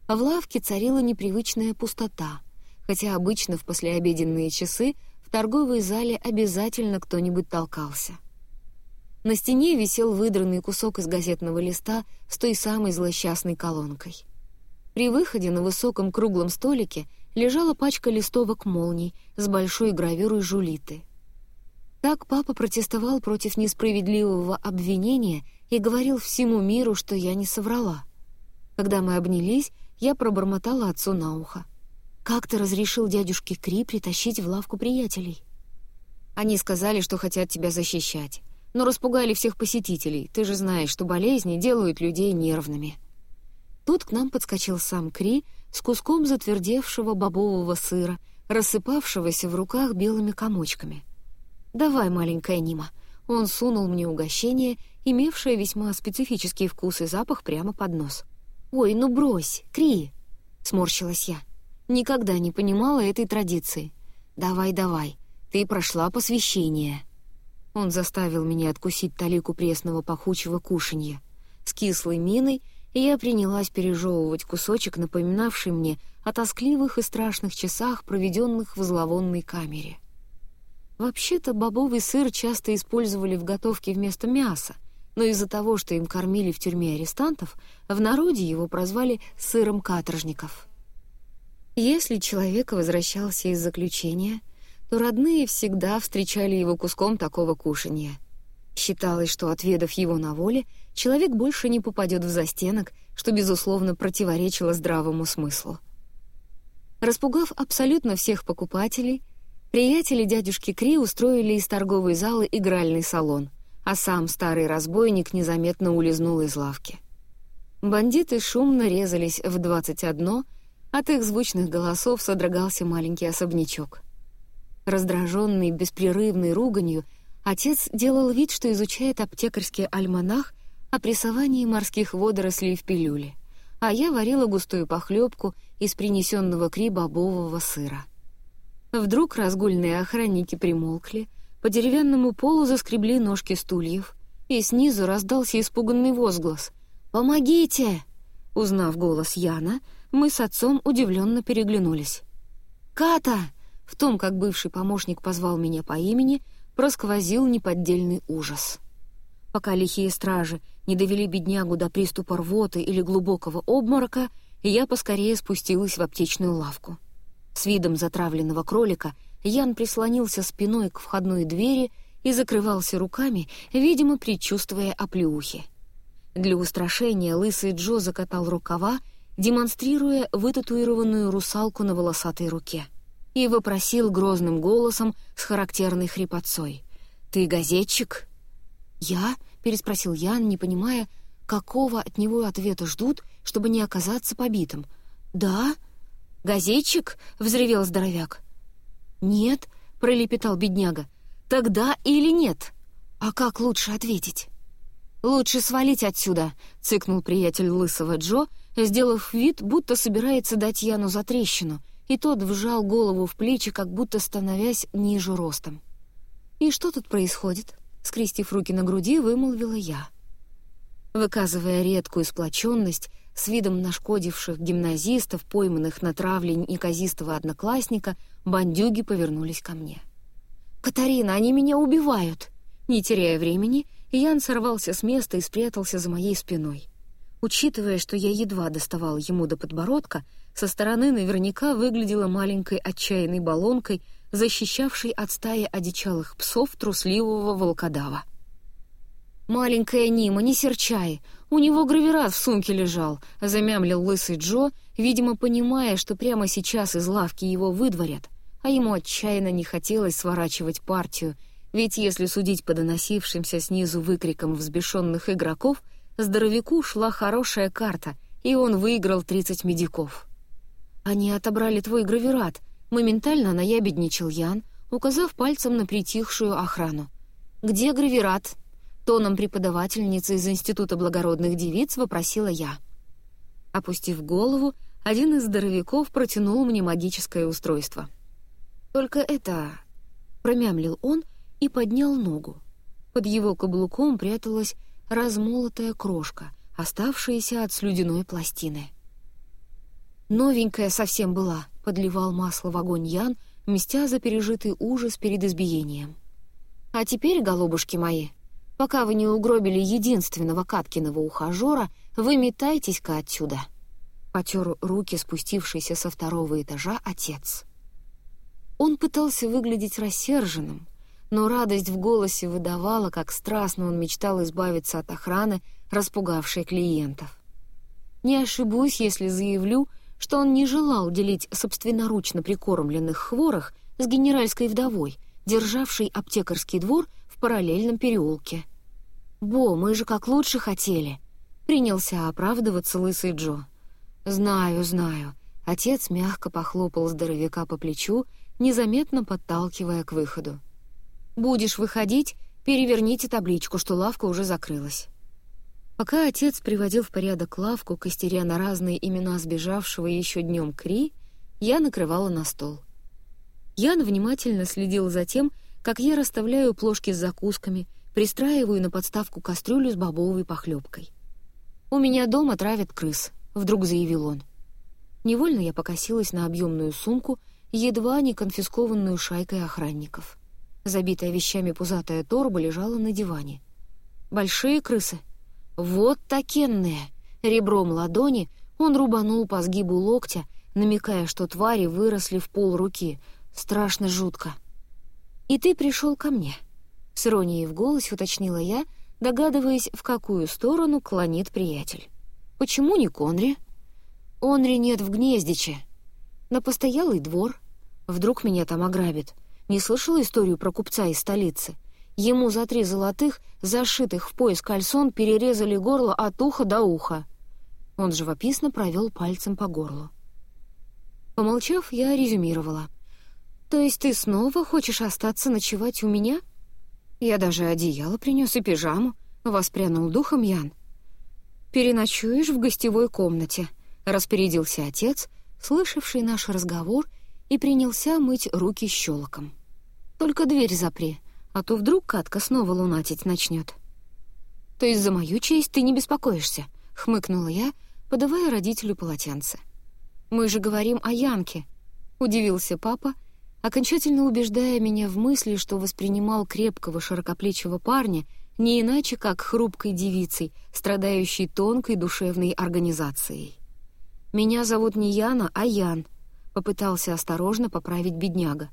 В лавке царила непривычная пустота, хотя обычно в послеобеденные часы в торговой зале обязательно кто-нибудь толкался. На стене висел выдранный кусок из газетного листа с той самой злосчастной колонкой. При выходе на высоком круглом столике лежала пачка листовок молний с большой гравюрой жулиты. Так папа протестовал против несправедливого обвинения и говорил всему миру, что я не соврала. Когда мы обнялись, я пробормотала отцу на ухо. «Как ты разрешил дядюшке Кри притащить в лавку приятелей?» «Они сказали, что хотят тебя защищать но распугали всех посетителей. Ты же знаешь, что болезни делают людей нервными». Тут к нам подскочил сам Кри с куском затвердевшего бобового сыра, рассыпавшегося в руках белыми комочками. «Давай, маленькая Нима». Он сунул мне угощение, имевшее весьма специфический вкус и запах прямо под нос. «Ой, ну брось, Кри!» — сморщилась я. Никогда не понимала этой традиции. «Давай, давай, ты прошла посвящение». Он заставил меня откусить талику пресного пахучего кушанья. С кислой миной я принялась пережевывать кусочек, напоминавший мне о тоскливых и страшных часах, проведенных в зловонной камере. Вообще-то бобовый сыр часто использовали в готовке вместо мяса, но из-за того, что им кормили в тюрьме арестантов, в народе его прозвали «сыром каторжников». Если человек возвращался из заключения — то родные всегда встречали его куском такого кушанья. Считалось, что, отведав его на воле, человек больше не попадет в застенок, что, безусловно, противоречило здравому смыслу. Распугав абсолютно всех покупателей, приятели дядюшки Кри устроили из торговой залы игральный салон, а сам старый разбойник незаметно улизнул из лавки. Бандиты шумно резались в двадцать одно, от их звучных голосов содрогался маленький особнячок. Раздраженный беспрерывной руганью, отец делал вид, что изучает аптекарский альманах о прессовании морских водорослей в пилюле, а я варила густую похлебку из принесенного кри бобового сыра. Вдруг разгульные охранники примолкли, по деревянному полу заскребли ножки стульев, и снизу раздался испуганный возглас «Помогите!». Узнав голос Яна, мы с отцом удивленно переглянулись. «Ката!» В том, как бывший помощник позвал меня по имени, просквозил неподдельный ужас. Пока лихие стражи не довели беднягу до приступа рвоты или глубокого обморока, я поскорее спустилась в аптечную лавку. С видом затравленного кролика Ян прислонился спиной к входной двери и закрывался руками, видимо, предчувствуя оплеухи. Для устрашения лысый Джо закатал рукава, демонстрируя вытатуированную русалку на волосатой руке и вопросил грозным голосом с характерной хрипотцой. «Ты газетчик?» «Я?» — переспросил Ян, не понимая, какого от него ответа ждут, чтобы не оказаться побитым. «Да?» «Газетчик?» — взревел здоровяк. «Нет», — пролепетал бедняга. «Тогда или нет? А как лучше ответить?» «Лучше свалить отсюда», — цыкнул приятель лысого Джо, сделав вид, будто собирается дать Яну за трещину — и тот вжал голову в плечи, как будто становясь ниже ростом. «И что тут происходит?» — скрестив руки на груди, вымолвила я. Выказывая редкую сплоченность, с видом нашкодивших гимназистов, пойманных на травле неказистого одноклассника, бандюги повернулись ко мне. «Катарина, они меня убивают!» Не теряя времени, Ян сорвался с места и спрятался за моей спиной. Учитывая, что я едва доставал ему до подбородка, со стороны наверняка выглядела маленькой отчаянной баллонкой, защищавшей от стаи одичалых псов трусливого волкодава. «Маленькая Нима, не серчай! У него гравират в сумке лежал», — замямлил лысый Джо, видимо, понимая, что прямо сейчас из лавки его выдворят, а ему отчаянно не хотелось сворачивать партию, ведь если судить по доносившимся снизу выкрикам взбешенных игроков, здоровяку шла хорошая карта, и он выиграл 30 медиков. «Они отобрали твой гравират», — моментально наябедничал Ян, указав пальцем на притихшую охрану. «Где гравират?» Тоном преподавательницы из Института благородных девиц вопросила я. Опустив голову, один из здоровяков протянул мне магическое устройство. «Только это...» — промямлил он и поднял ногу. Под его каблуком пряталась размолотая крошка, оставшаяся от слюдяной пластины. «Новенькая совсем была», — подливал масло в огонь Ян, мстя за пережитый ужас перед избиением. «А теперь, голубушки мои, Пока вы не угробили единственного Каткиного ухажера, вы метайтесь-ка отсюда!» Потер руки спустившийся со второго этажа отец. Он пытался выглядеть рассерженным, но радость в голосе выдавала, как страстно он мечтал избавиться от охраны, распугавшей клиентов. Не ошибусь, если заявлю, что он не желал делить собственноручно прикормленных хворох с генеральской вдовой, державшей аптекарский двор в параллельном переулке. «Бо, мы же как лучше хотели!» — принялся оправдываться лысый Джо. «Знаю, знаю». Отец мягко похлопал здоровяка по плечу, незаметно подталкивая к выходу. «Будешь выходить, переверните табличку, что лавка уже закрылась». Пока отец приводил в порядок лавку, костеря на разные имена сбежавшего еще днем Кри, я накрывала на стол. Ян внимательно следил за тем, как я расставляю плошки с закусками, пристраиваю на подставку кастрюлю с бобовой похлебкой. «У меня дома травят крыс», — вдруг заявил он. Невольно я покосилась на объемную сумку, едва не конфискованную шайкой охранников. Забитая вещами пузатая торба лежала на диване. «Большие крысы?» «Вот такенные!» Ребром ладони он рубанул по сгибу локтя, намекая, что твари выросли в пол руки. Страшно жутко. «И ты пришел ко мне», — с иронией в голосе уточнила я, догадываясь, в какую сторону клонит приятель. «Почему не Конри?» «Онри нет в гнездиче. На постоялый двор. Вдруг меня там ограбят. Не слышала историю про купца из столицы? Ему за три золотых, зашитых в пояс кальсон, перерезали горло от уха до уха». Он живописно провел пальцем по горлу. Помолчав, я резюмировала. «То есть ты снова хочешь остаться ночевать у меня?» Я даже одеяло принес и пижаму, воспрянул духом Ян. «Переночуешь в гостевой комнате», — распорядился отец, слышавший наш разговор, и принялся мыть руки щелоком. «Только дверь запри, а то вдруг Катка снова лунатить начнет». «То есть за мою честь ты не беспокоишься?» — хмыкнула я, подавая родителю полотенце. «Мы же говорим о Янке», — удивился папа, окончательно убеждая меня в мысли, что воспринимал крепкого широкоплечего парня не иначе, как хрупкой девицей, страдающей тонкой душевной организацией. «Меня зовут не Яна, а Ян», — попытался осторожно поправить бедняга.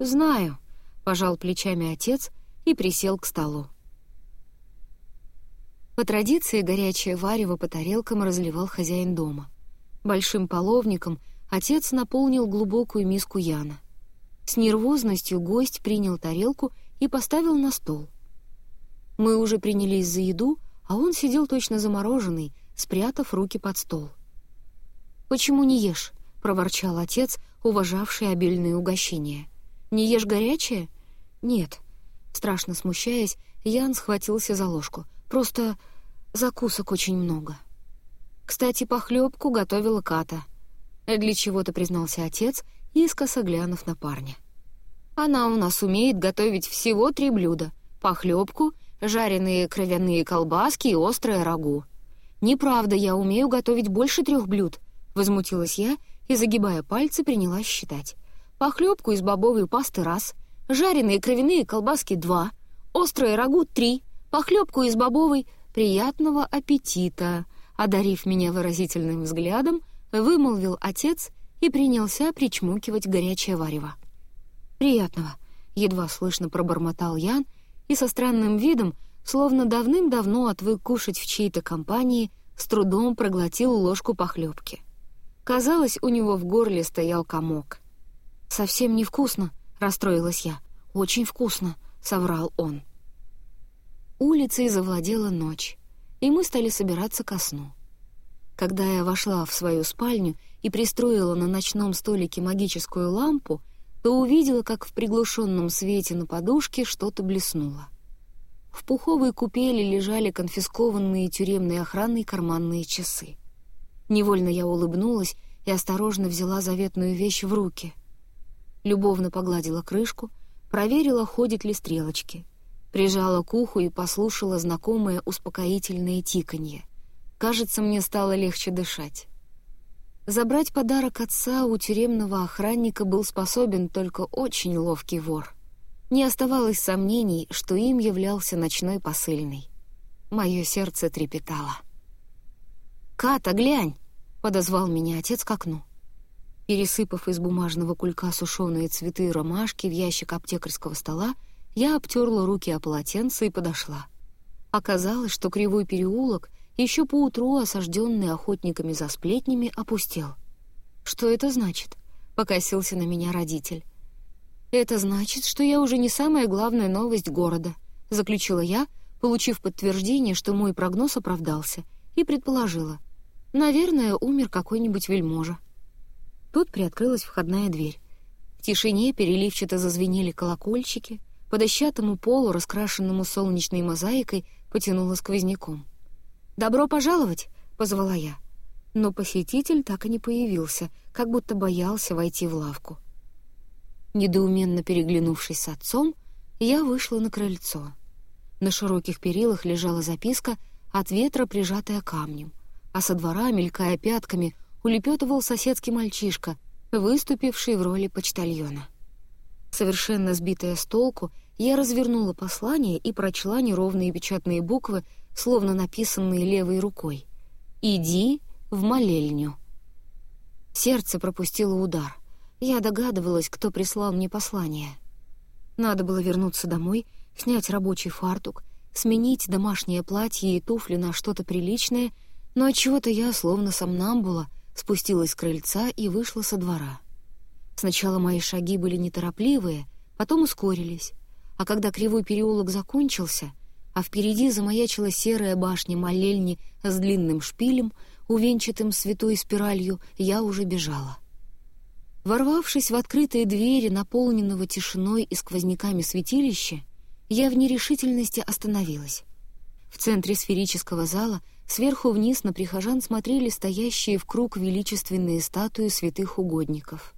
«Знаю», — пожал плечами отец и присел к столу. По традиции горячее варево по тарелкам разливал хозяин дома. Большим половником отец наполнил глубокую миску Яна — с нервозностью гость принял тарелку и поставил на стол. Мы уже принялись за еду, а он сидел точно замороженный, спрятав руки под стол. «Почему не ешь?» — проворчал отец, уважавший обильные угощения. «Не ешь горячее?» «Нет». Страшно смущаясь, Ян схватился за ложку. «Просто закусок очень много». Кстати, похлебку готовила Ката. Для чего-то признался отец — искоса глянув на парня. «Она у нас умеет готовить всего три блюда — похлебку, жареные кровяные колбаски и острое рагу. Неправда, я умею готовить больше трех блюд», — возмутилась я и, загибая пальцы, принялась считать. «Похлебку из бобовой пасты — раз, жареные кровяные колбаски — два, острое рагу — три, похлебку из бобовой — приятного аппетита», Одарив меня выразительным взглядом, вымолвил отец и принялся причмокивать горячее варево. «Приятного!» — едва слышно пробормотал Ян и со странным видом, словно давным-давно отвык кушать в чьей-то компании, с трудом проглотил ложку похлебки. Казалось, у него в горле стоял комок. «Совсем невкусно», — расстроилась я. «Очень вкусно», — соврал он. Улицей завладела ночь, и мы стали собираться ко сну. Когда я вошла в свою спальню и пристроила на ночном столике магическую лампу, то увидела, как в приглушенном свете на подушке что-то блеснуло. В пуховой купели лежали конфискованные тюремной охраной карманные часы. Невольно я улыбнулась и осторожно взяла заветную вещь в руки. Любовно погладила крышку, проверила, ходят ли стрелочки. Прижала к уху и послушала знакомое успокоительное тиканье. Кажется, мне стало легче дышать. Забрать подарок отца у тюремного охранника был способен только очень ловкий вор. Не оставалось сомнений, что им являлся ночной посыльный. Мое сердце трепетало. «Ката, глянь!» — подозвал меня отец к окну. Пересыпав из бумажного кулька сушеные цветы ромашки в ящик аптекарского стола, я обтерла руки о полотенце и подошла. Оказалось, что кривой переулок еще поутру осажденный охотниками за сплетнями, опустел. «Что это значит?» — покосился на меня родитель. «Это значит, что я уже не самая главная новость города», — заключила я, получив подтверждение, что мой прогноз оправдался, и предположила. «Наверное, умер какой-нибудь вельможа». Тут приоткрылась входная дверь. В тишине переливчато зазвенели колокольчики, по дощатому полу, раскрашенному солнечной мозаикой, потянуло сквозняком. «Добро пожаловать!» — позвала я. Но посетитель так и не появился, как будто боялся войти в лавку. Недоуменно переглянувшись с отцом, я вышла на крыльцо. На широких перилах лежала записка, от ветра прижатая камнем, а со двора, мелькая пятками, улепетывал соседский мальчишка, выступивший в роли почтальона. Совершенно сбитая с толку, я развернула послание и прочла неровные печатные буквы, словно написанные левой рукой. «Иди в молельню». Сердце пропустило удар. Я догадывалась, кто прислал мне послание. Надо было вернуться домой, снять рабочий фартук, сменить домашнее платье и туфли на что-то приличное, но от чего то я, словно сомнамбула, спустилась с крыльца и вышла со двора. Сначала мои шаги были неторопливые, потом ускорились, а когда кривой переулок закончился, а впереди замаячила серая башня молельни с длинным шпилем, увенчатым святой спиралью, я уже бежала. Ворвавшись в открытые двери, наполненного тишиной и сквозняками святилища, я в нерешительности остановилась. В центре сферического зала сверху вниз на прихожан смотрели стоящие в круг величественные статуи святых угодников.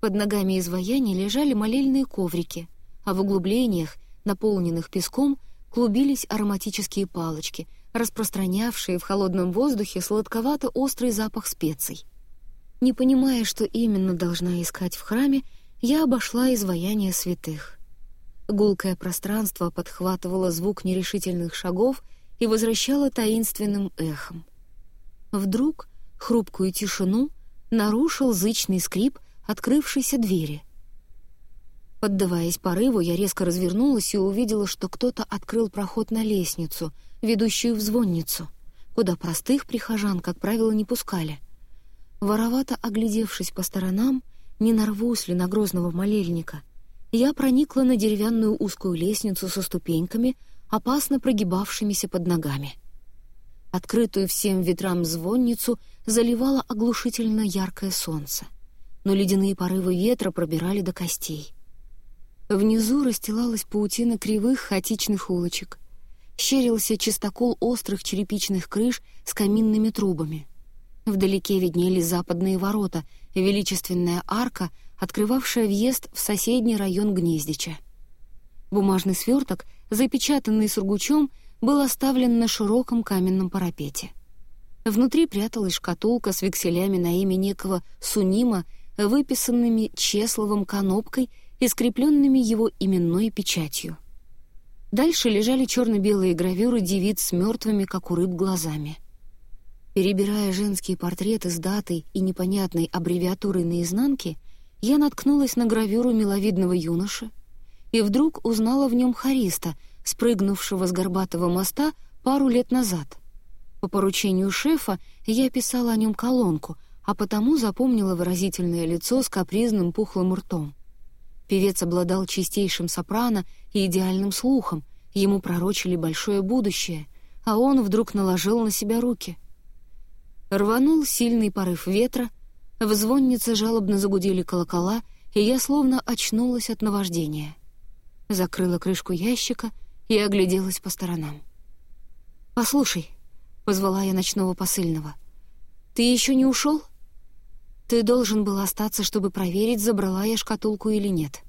Под ногами изваяний лежали молельные коврики, а в углублениях, наполненных песком, клубились ароматические палочки, распространявшие в холодном воздухе сладковато-острый запах специй. Не понимая, что именно должна искать в храме, я обошла изваяние святых. Гулкое пространство подхватывало звук нерешительных шагов и возвращало таинственным эхом. Вдруг хрупкую тишину нарушил зычный скрип открывшейся двери. Поддаваясь порыву, я резко развернулась и увидела, что кто-то открыл проход на лестницу, ведущую в звонницу, куда простых прихожан, как правило, не пускали. Воровато оглядевшись по сторонам, не нарвусь ли на грозного молельника, я проникла на деревянную узкую лестницу со ступеньками, опасно прогибавшимися под ногами. Открытую всем ветрам звонницу заливало оглушительно яркое солнце, но ледяные порывы ветра пробирали до костей. Внизу расстилалась паутина кривых хаотичных улочек. Щерился чистокол острых черепичных крыш с каминными трубами. Вдалеке виднелись западные ворота, величественная арка, открывавшая въезд в соседний район Гнездича. Бумажный сверток, запечатанный сургучом, был оставлен на широком каменном парапете. Внутри пряталась шкатулка с векселями на имя некого Сунима, выписанными Чесловым конопкой и скрепленными его именной печатью. Дальше лежали черно-белые гравюры девиц с мертвыми, как у рыб, глазами. Перебирая женские портреты с датой и непонятной аббревиатурой на изнанке, я наткнулась на гравюру миловидного юноши и вдруг узнала в нем Хариста, спрыгнувшего с горбатого моста пару лет назад. По поручению шефа я писала о нем колонку, а потому запомнила выразительное лицо с капризным пухлым ртом. Певец обладал чистейшим сопрано и идеальным слухом, ему пророчили большое будущее, а он вдруг наложил на себя руки — Рванул сильный порыв ветра, в звоннице жалобно загудели колокола, и я словно очнулась от наваждения. Закрыла крышку ящика и огляделась по сторонам. «Послушай», — позвала я ночного посыльного, — «ты еще не ушел? Ты должен был остаться, чтобы проверить, забрала я шкатулку или нет».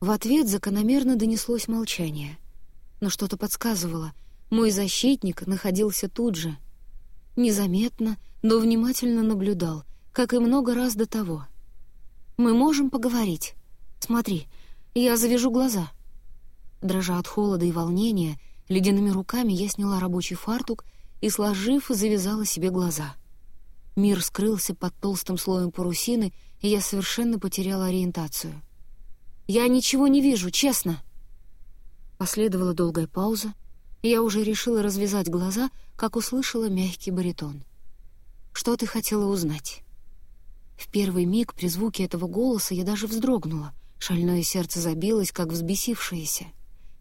В ответ закономерно донеслось молчание. Но что-то подсказывало. Мой защитник находился тут же — незаметно, но внимательно наблюдал, как и много раз до того. «Мы можем поговорить. Смотри, я завяжу глаза». Дрожа от холода и волнения, ледяными руками я сняла рабочий фартук и, сложив, завязала себе глаза. Мир скрылся под толстым слоем парусины, и я совершенно потеряла ориентацию. «Я ничего не вижу, честно!» Последовала долгая пауза, я уже решила развязать глаза, как услышала мягкий баритон. «Что ты хотела узнать?» В первый миг при звуке этого голоса я даже вздрогнула. Шальное сердце забилось, как взбесившееся.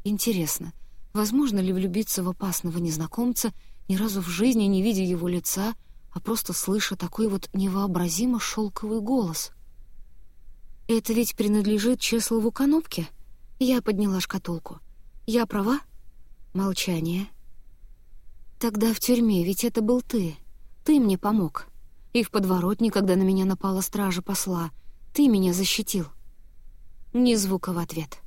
Интересно, возможно ли влюбиться в опасного незнакомца, ни разу в жизни не видя его лица, а просто слыша такой вот невообразимо шелковый голос? «Это ведь принадлежит Чеслову Конопке?» Я подняла шкатулку. «Я права?» Молчание. «Тогда в тюрьме, ведь это был ты. Ты мне помог. И в подворотне, когда на меня напала стража посла, ты меня защитил». Ни звука в ответ.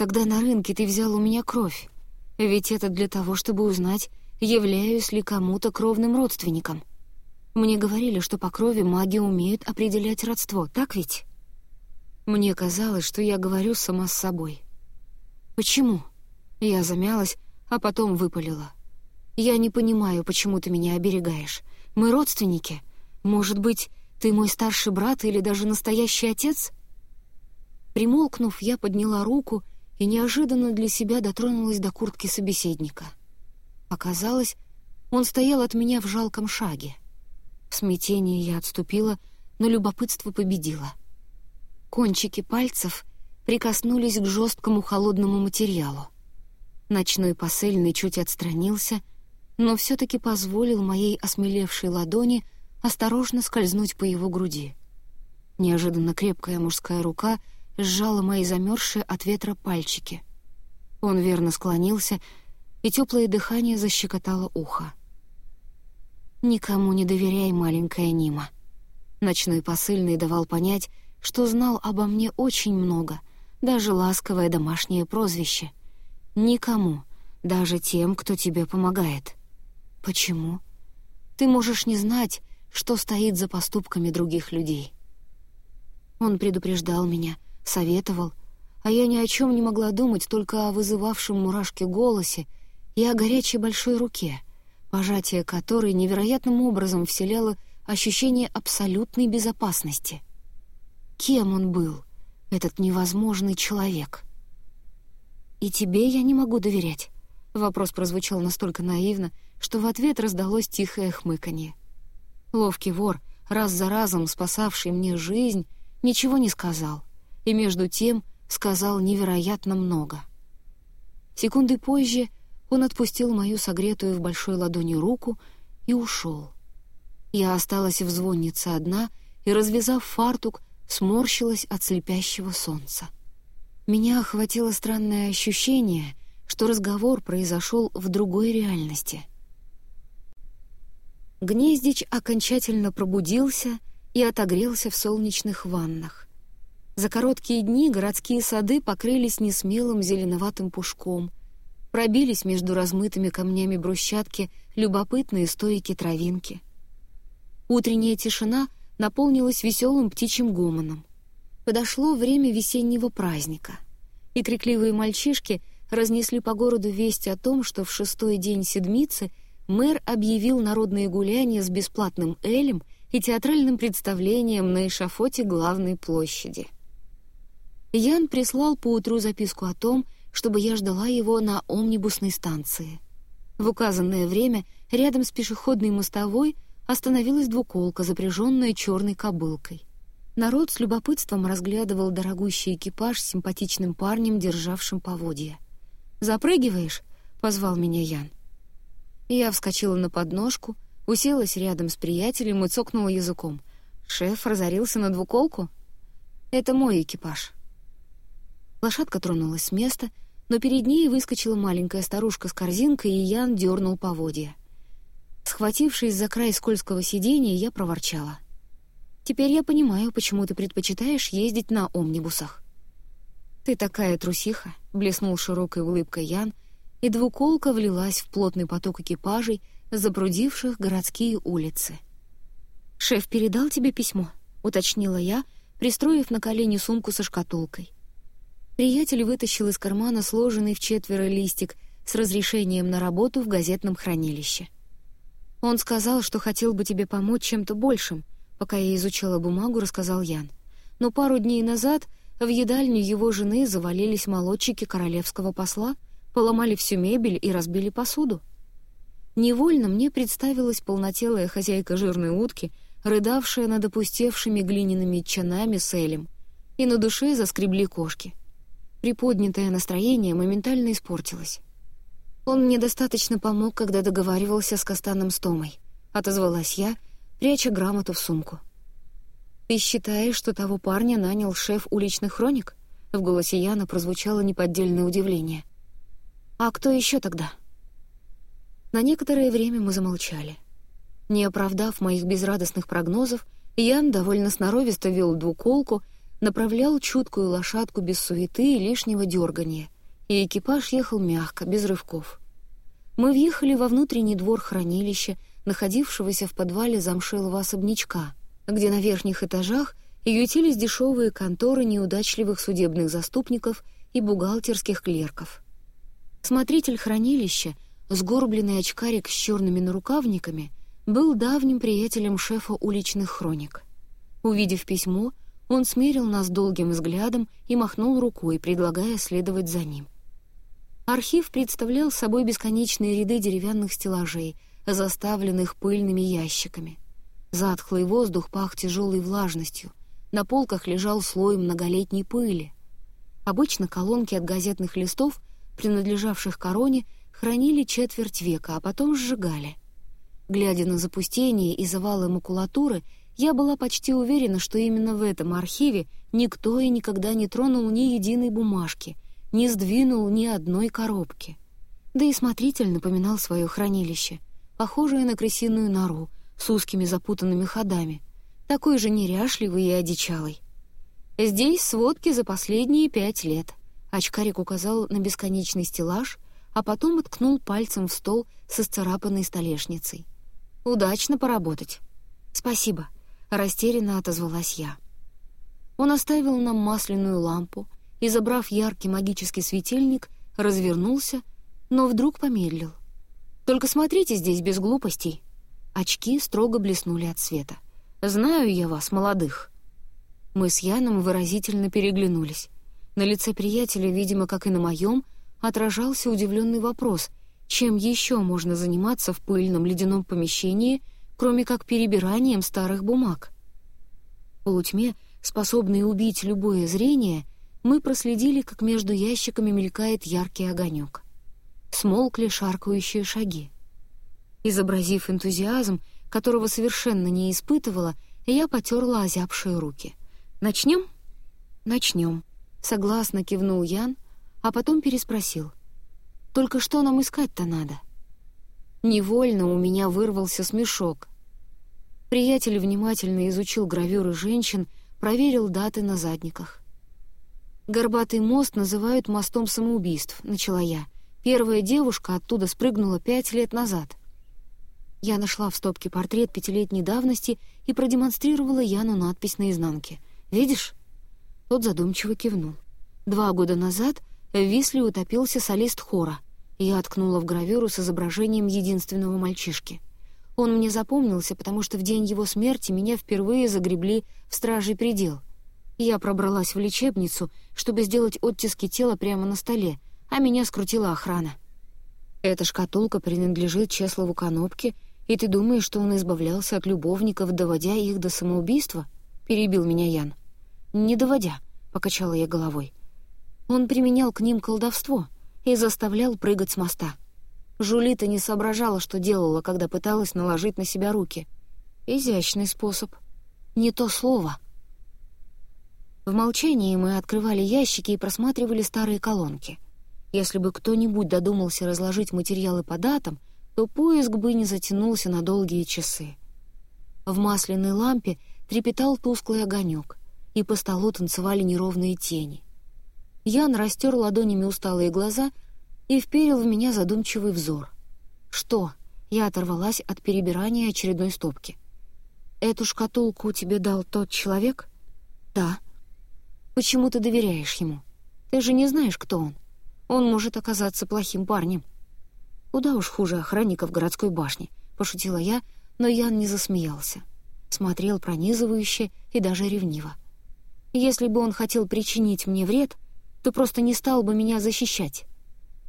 «Тогда на рынке ты взял у меня кровь. Ведь это для того, чтобы узнать, являюсь ли кому-то кровным родственником. Мне говорили, что по крови маги умеют определять родство, так ведь?» Мне казалось, что я говорю сама с собой. «Почему?» Я замялась, а потом выпалила. «Я не понимаю, почему ты меня оберегаешь. Мы родственники. Может быть, ты мой старший брат или даже настоящий отец?» Примолкнув, я подняла руку и неожиданно для себя дотронулась до куртки собеседника. Оказалось, он стоял от меня в жалком шаге. В смятении я отступила, но любопытство победило. Кончики пальцев прикоснулись к жесткому холодному материалу. Ночной посыльный чуть отстранился, но все-таки позволил моей осмелевшей ладони осторожно скользнуть по его груди. Неожиданно крепкая мужская рука сжала мои замерзшие от ветра пальчики. Он верно склонился, и теплое дыхание защекотало ухо. «Никому не доверяй, маленькая Нима». Ночной посыльный давал понять, что знал обо мне очень много, даже ласковое домашнее прозвище — Никому, даже тем, кто тебе помогает. Почему? Ты можешь не знать, что стоит за поступками других людей. Он предупреждал меня, советовал, а я ни о чем не могла думать, только о вызывавшем мурашки голосе и о горячей большой руке, пожатие которой невероятным образом вселяло ощущение абсолютной безопасности. Кем он был, этот невозможный человек? «И тебе я не могу доверять?» Вопрос прозвучал настолько наивно, что в ответ раздалось тихое хмыканье. Ловкий вор, раз за разом спасавший мне жизнь, ничего не сказал, и между тем сказал невероятно много. Секунды позже он отпустил мою согретую в большой ладони руку и ушел. Я осталась в звоннице одна и, развязав фартук, сморщилась от слепящего солнца. Меня охватило странное ощущение, что разговор произошел в другой реальности. Гнездич окончательно пробудился и отогрелся в солнечных ваннах. За короткие дни городские сады покрылись несмелым зеленоватым пушком, пробились между размытыми камнями брусчатки любопытные стойки травинки. Утренняя тишина наполнилась веселым птичьим гомоном подошло время весеннего праздника, и крикливые мальчишки разнесли по городу весть о том, что в шестой день седмицы мэр объявил народные гуляния с бесплатным элем и театральным представлением на эшафоте главной площади. Ян прислал поутру записку о том, чтобы я ждала его на омнибусной станции. В указанное время рядом с пешеходной мостовой остановилась двуколка, запряженная черной кобылкой. Народ с любопытством разглядывал дорогущий экипаж с симпатичным парнем, державшим поводья. «Запрыгиваешь?» — позвал меня Ян. Я вскочила на подножку, уселась рядом с приятелем и цокнула языком. «Шеф разорился на двуколку?» «Это мой экипаж». Лошадка тронулась с места, но перед ней выскочила маленькая старушка с корзинкой, и Ян дернул поводья. Схватившись за край скользкого сиденья, я проворчала. «Теперь я понимаю, почему ты предпочитаешь ездить на омнибусах». «Ты такая трусиха», — блеснул широкой улыбкой Ян, и двуколка влилась в плотный поток экипажей, запрудивших городские улицы. «Шеф передал тебе письмо?» — уточнила я, пристроив на колени сумку со шкатулкой. Приятель вытащил из кармана сложенный в четверо листик с разрешением на работу в газетном хранилище. «Он сказал, что хотел бы тебе помочь чем-то большим», пока я изучала бумагу, рассказал Ян. Но пару дней назад в едальню его жены завалились молодчики королевского посла, поломали всю мебель и разбили посуду. Невольно мне представилась полнотелая хозяйка жирной утки, рыдавшая над опустевшими глиняными чанами с Элем, и на душе заскребли кошки. Приподнятое настроение моментально испортилось. «Он мне достаточно помог, когда договаривался с Кастаном Стомой», — отозвалась я, пряча грамоту в сумку. «Ты считаешь, что того парня нанял шеф уличных хроник?» В голосе Яна прозвучало неподдельное удивление. «А кто еще тогда?» На некоторое время мы замолчали. Не оправдав моих безрадостных прогнозов, Ян довольно сноровисто вел двуколку — направлял чуткую лошадку без суеты и лишнего дергания, и экипаж ехал мягко, без рывков. Мы въехали во внутренний двор хранилища, находившегося в подвале замшелого особнячка, где на верхних этажах ютились дешевые конторы неудачливых судебных заступников и бухгалтерских клерков. Смотритель хранилища, сгорбленный очкарик с черными нарукавниками, был давним приятелем шефа уличных хроник. Увидев письмо, он смерил нас долгим взглядом и махнул рукой, предлагая следовать за ним. Архив представлял собой бесконечные ряды деревянных стеллажей, заставленных пыльными ящиками. Затхлый воздух пах тяжелой влажностью, на полках лежал слой многолетней пыли. Обычно колонки от газетных листов, принадлежавших короне, хранили четверть века, а потом сжигали. Глядя на запустение и завалы макулатуры, я была почти уверена, что именно в этом архиве никто и никогда не тронул ни единой бумажки, не сдвинул ни одной коробки. Да и смотритель напоминал свое хранилище, похожее на крысиную нору с узкими запутанными ходами, такой же неряшливый и одичалый. Здесь сводки за последние пять лет. Очкарик указал на бесконечный стеллаж, а потом откнул пальцем в стол со сцарапанной столешницей. «Удачно поработать». «Спасибо», Растерянно отозвалась я. Он оставил нам масляную лампу и, забрав яркий магический светильник, развернулся, но вдруг помедлил. «Только смотрите здесь без глупостей». Очки строго блеснули от света. «Знаю я вас, молодых». Мы с Яном выразительно переглянулись. На лице приятеля, видимо, как и на моем, отражался удивленный вопрос, чем еще можно заниматься в пыльном ледяном помещении — кроме как перебиранием старых бумаг. В полутьме, способной убить любое зрение, мы проследили, как между ящиками мелькает яркий огонек. Смолкли шаркающие шаги. Изобразив энтузиазм, которого совершенно не испытывала, я потерла озябшие руки. «Начнем?» «Начнем», — согласно кивнул Ян, а потом переспросил. «Только что нам искать-то надо?» Невольно у меня вырвался смешок. Приятель внимательно изучил гравюры женщин, проверил даты на задниках. «Горбатый мост называют мостом самоубийств», — начала я. «Первая девушка оттуда спрыгнула пять лет назад». Я нашла в стопке портрет пятилетней давности и продемонстрировала Яну надпись на изнанке. «Видишь?» Тот задумчиво кивнул. Два года назад в Висле утопился солист хора. Я откнула в гравюру с изображением единственного мальчишки. Он мне запомнился, потому что в день его смерти меня впервые загребли в стражей предел. Я пробралась в лечебницу, чтобы сделать оттиски тела прямо на столе, а меня скрутила охрана. Эта шкатулка принадлежит Чеслову Конопке, и ты думаешь, что он избавлялся от любовников, доводя их до самоубийства? Перебил меня Ян. Не доводя, покачала я головой. Он применял к ним колдовство и заставлял прыгать с моста. Жулита не соображала, что делала, когда пыталась наложить на себя руки. Изящный способ. Не то слово. В молчании мы открывали ящики и просматривали старые колонки. Если бы кто-нибудь додумался разложить материалы по датам, то поиск бы не затянулся на долгие часы. В масляной лампе трепетал тусклый огонек, и по столу танцевали неровные тени. Ян растер ладонями усталые глаза — и вперил в меня задумчивый взор. «Что?» — я оторвалась от перебирания очередной стопки. «Эту шкатулку тебе дал тот человек?» «Да». «Почему ты доверяешь ему? Ты же не знаешь, кто он. Он может оказаться плохим парнем». «Куда уж хуже охранника в городской башне», — пошутила я, но Ян не засмеялся. Смотрел пронизывающе и даже ревниво. «Если бы он хотел причинить мне вред, то просто не стал бы меня защищать.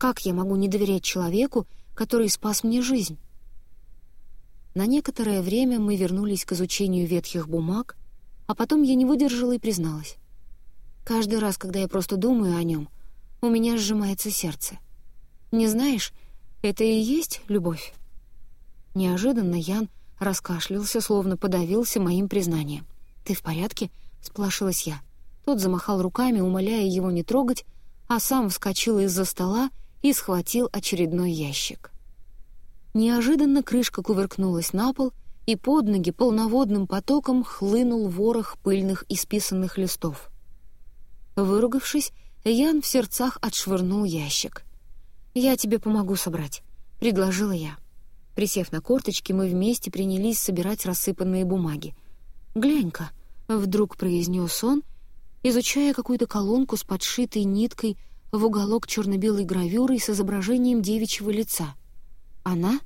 Как я могу не доверять человеку, который спас мне жизнь? На некоторое время мы вернулись к изучению ветхих бумаг, а потом я не выдержала и призналась. Каждый раз, когда я просто думаю о нем, у меня сжимается сердце. Не знаешь, это и есть любовь? Неожиданно Ян раскашлялся, словно подавился моим признанием. «Ты в порядке?» — сплошилась я. Тот замахал руками, умоляя его не трогать, а сам вскочил из-за стола и схватил очередной ящик. Неожиданно крышка кувыркнулась на пол, и под ноги полноводным потоком хлынул ворох пыльных исписанных листов. Выругавшись, Ян в сердцах отшвырнул ящик. «Я тебе помогу собрать», — предложила я. Присев на корточки, мы вместе принялись собирать рассыпанные бумаги. «Глянь-ка», — вдруг произнес он, изучая какую-то колонку с подшитой ниткой в уголок черно-белой гравюрой с изображением девичьего лица. Она?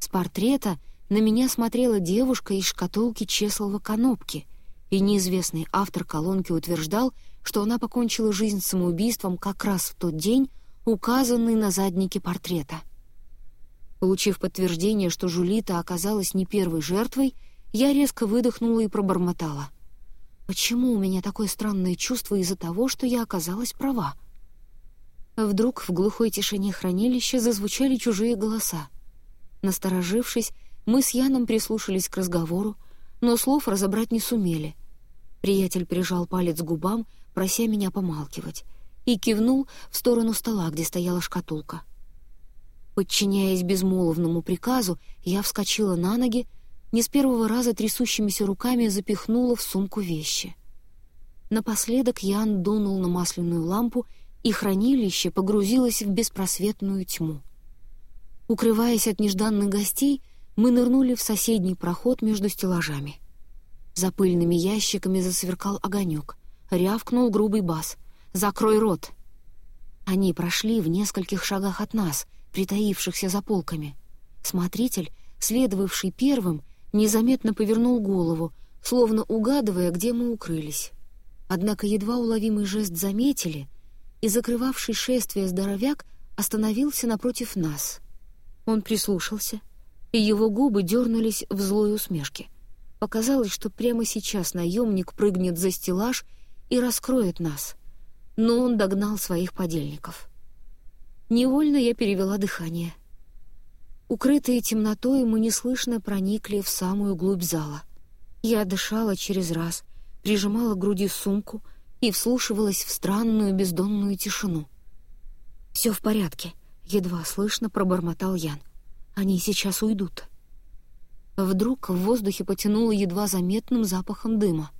С портрета на меня смотрела девушка из шкатулки Чеслова Конопки, и неизвестный автор колонки утверждал, что она покончила жизнь самоубийством как раз в тот день, указанный на заднике портрета. Получив подтверждение, что Жулита оказалась не первой жертвой, я резко выдохнула и пробормотала. «Почему у меня такое странное чувство из-за того, что я оказалась права?» Вдруг в глухой тишине хранилища зазвучали чужие голоса. Насторожившись, мы с Яном прислушались к разговору, но слов разобрать не сумели. Приятель прижал палец к губам, прося меня помалкивать, и кивнул в сторону стола, где стояла шкатулка. Подчиняясь безмолвному приказу, я вскочила на ноги, не с первого раза трясущимися руками запихнула в сумку вещи. Напоследок Ян дунул на масляную лампу и хранилище погрузилось в беспросветную тьму. Укрываясь от нежданных гостей, мы нырнули в соседний проход между стеллажами. За пыльными ящиками засверкал огонек. Рявкнул грубый бас. «Закрой рот!» Они прошли в нескольких шагах от нас, притаившихся за полками. Смотритель, следовавший первым, незаметно повернул голову, словно угадывая, где мы укрылись. Однако едва уловимый жест заметили — и закрывавший шествие здоровяк остановился напротив нас. Он прислушался, и его губы дернулись в злой усмешке. Показалось, что прямо сейчас наемник прыгнет за стеллаж и раскроет нас, но он догнал своих подельников. Невольно я перевела дыхание. Укрытые темнотой, мы неслышно проникли в самую глубь зала. Я дышала через раз, прижимала к груди сумку — и вслушивалась в странную бездонную тишину. «Все в порядке», — едва слышно пробормотал Ян. «Они сейчас уйдут». Вдруг в воздухе потянуло едва заметным запахом дыма.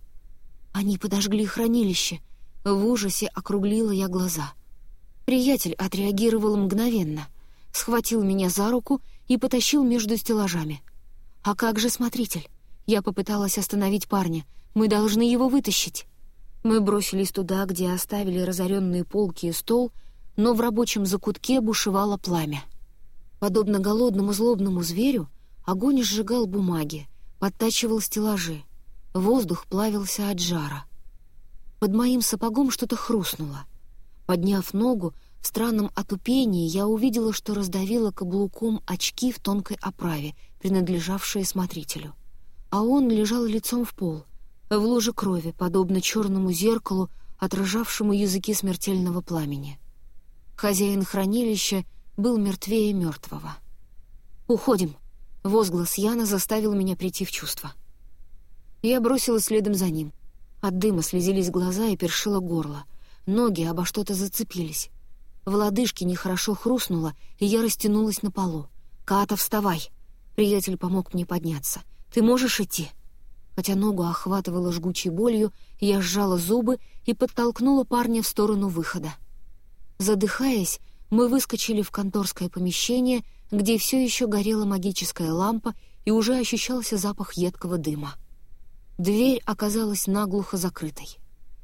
Они подожгли хранилище. В ужасе округлила я глаза. Приятель отреагировал мгновенно. Схватил меня за руку и потащил между стеллажами. «А как же смотритель?» Я попыталась остановить парня. «Мы должны его вытащить». Мы бросились туда, где оставили разоренные полки и стол, но в рабочем закутке бушевало пламя. Подобно голодному злобному зверю, огонь сжигал бумаги, подтачивал стеллажи. Воздух плавился от жара. Под моим сапогом что-то хрустнуло. Подняв ногу, в странном отупении я увидела, что раздавила каблуком очки в тонкой оправе, принадлежавшие смотрителю. А он лежал лицом в пол, в луже крови, подобно черному зеркалу, отражавшему языки смертельного пламени. Хозяин хранилища был мертвее мертвого. «Уходим!» — возглас Яна заставил меня прийти в чувство. Я бросилась следом за ним. От дыма слезились глаза и першило горло. Ноги обо что-то зацепились. В лодыжке нехорошо хрустнуло, и я растянулась на полу. «Ката, вставай!» Приятель помог мне подняться. «Ты можешь идти?» Хотя ногу охватывала жгучей болью, я сжала зубы и подтолкнула парня в сторону выхода. Задыхаясь, мы выскочили в конторское помещение, где все еще горела магическая лампа и уже ощущался запах едкого дыма. Дверь оказалась наглухо закрытой.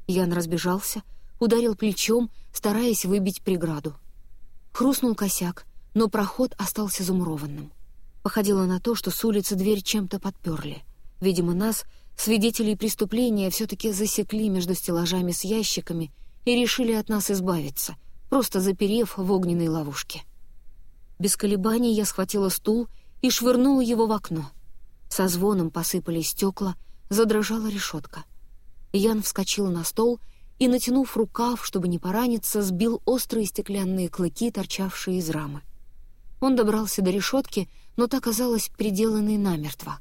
Ян разбежался, ударил плечом, стараясь выбить преграду. Хрустнул косяк, но проход остался замурованным. Походило на то, что с улицы дверь чем-то подперли. Видимо, нас, свидетелей преступления, все-таки засекли между стеллажами с ящиками и решили от нас избавиться, просто заперев в огненной ловушке. Без колебаний я схватила стул и швырнула его в окно. Со звоном посыпались стекла, задрожала решетка. Ян вскочил на стол и, натянув рукав, чтобы не пораниться, сбил острые стеклянные клыки, торчавшие из рамы. Он добрался до решетки, но та оказалась приделанной намертво.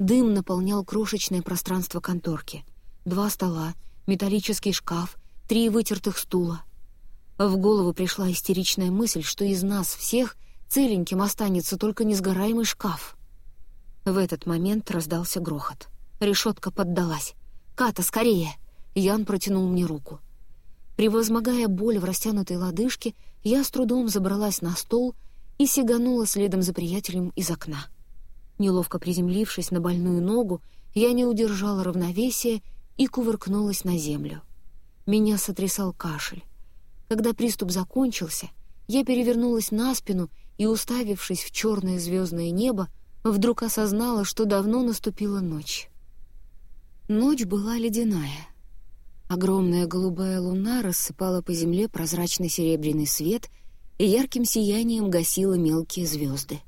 Дым наполнял крошечное пространство конторки. Два стола, металлический шкаф, три вытертых стула. В голову пришла истеричная мысль, что из нас всех целеньким останется только несгораемый шкаф. В этот момент раздался грохот. Решетка поддалась. «Ката, скорее!» Ян протянул мне руку. Превозмогая боль в растянутой лодыжке, я с трудом забралась на стол и сиганула следом за приятелем из окна. Неловко приземлившись на больную ногу, я не удержала равновесия и кувыркнулась на землю. Меня сотрясал кашель. Когда приступ закончился, я перевернулась на спину и, уставившись в черное звездное небо, вдруг осознала, что давно наступила ночь. Ночь была ледяная. Огромная голубая луна рассыпала по земле прозрачный серебряный свет и ярким сиянием гасила мелкие звезды.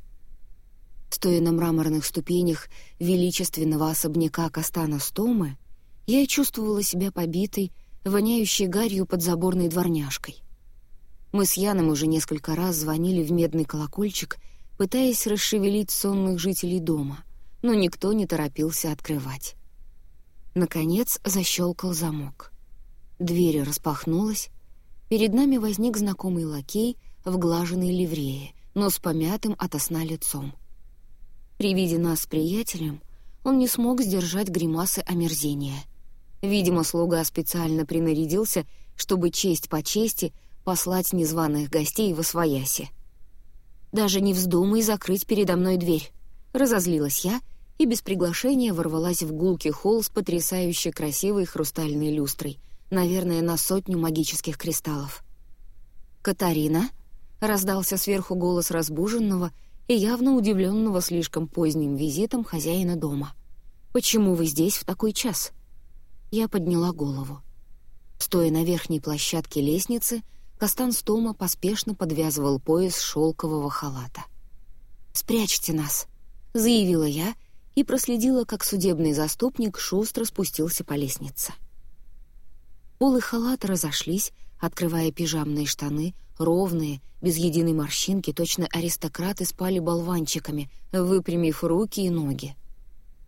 Стоя на мраморных ступенях величественного особняка Кастана Стомы, я чувствовала себя побитой, воняющей гарью подзаборной дворняжкой. Мы с Яном уже несколько раз звонили в медный колокольчик, пытаясь расшевелить сонных жителей дома, но никто не торопился открывать. Наконец защелкал замок. Дверь распахнулась. Перед нами возник знакомый лакей в глаженной ливрее, но с помятым ото сна лицом. При виде нас с приятелем он не смог сдержать гримасы омерзения. Видимо, слуга специально принарядился, чтобы честь по чести послать незваных гостей в освояси. «Даже не вздумай закрыть передо мной дверь», — разозлилась я и без приглашения ворвалась в гулкий холл с потрясающе красивой хрустальной люстрой — наверное, на сотню магических кристаллов. «Катарина?» — раздался сверху голос разбуженного и явно удивленного слишком поздним визитом хозяина дома. «Почему вы здесь в такой час?» Я подняла голову. Стоя на верхней площадке лестницы, Кастан Стома поспешно подвязывал пояс шелкового халата. «Спрячьте нас», — заявила я и проследила, как судебный заступник шустро спустился по лестнице. Полы халата разошлись, открывая пижамные штаны, ровные, без единой морщинки, точно аристократы спали болванчиками, выпрямив руки и ноги.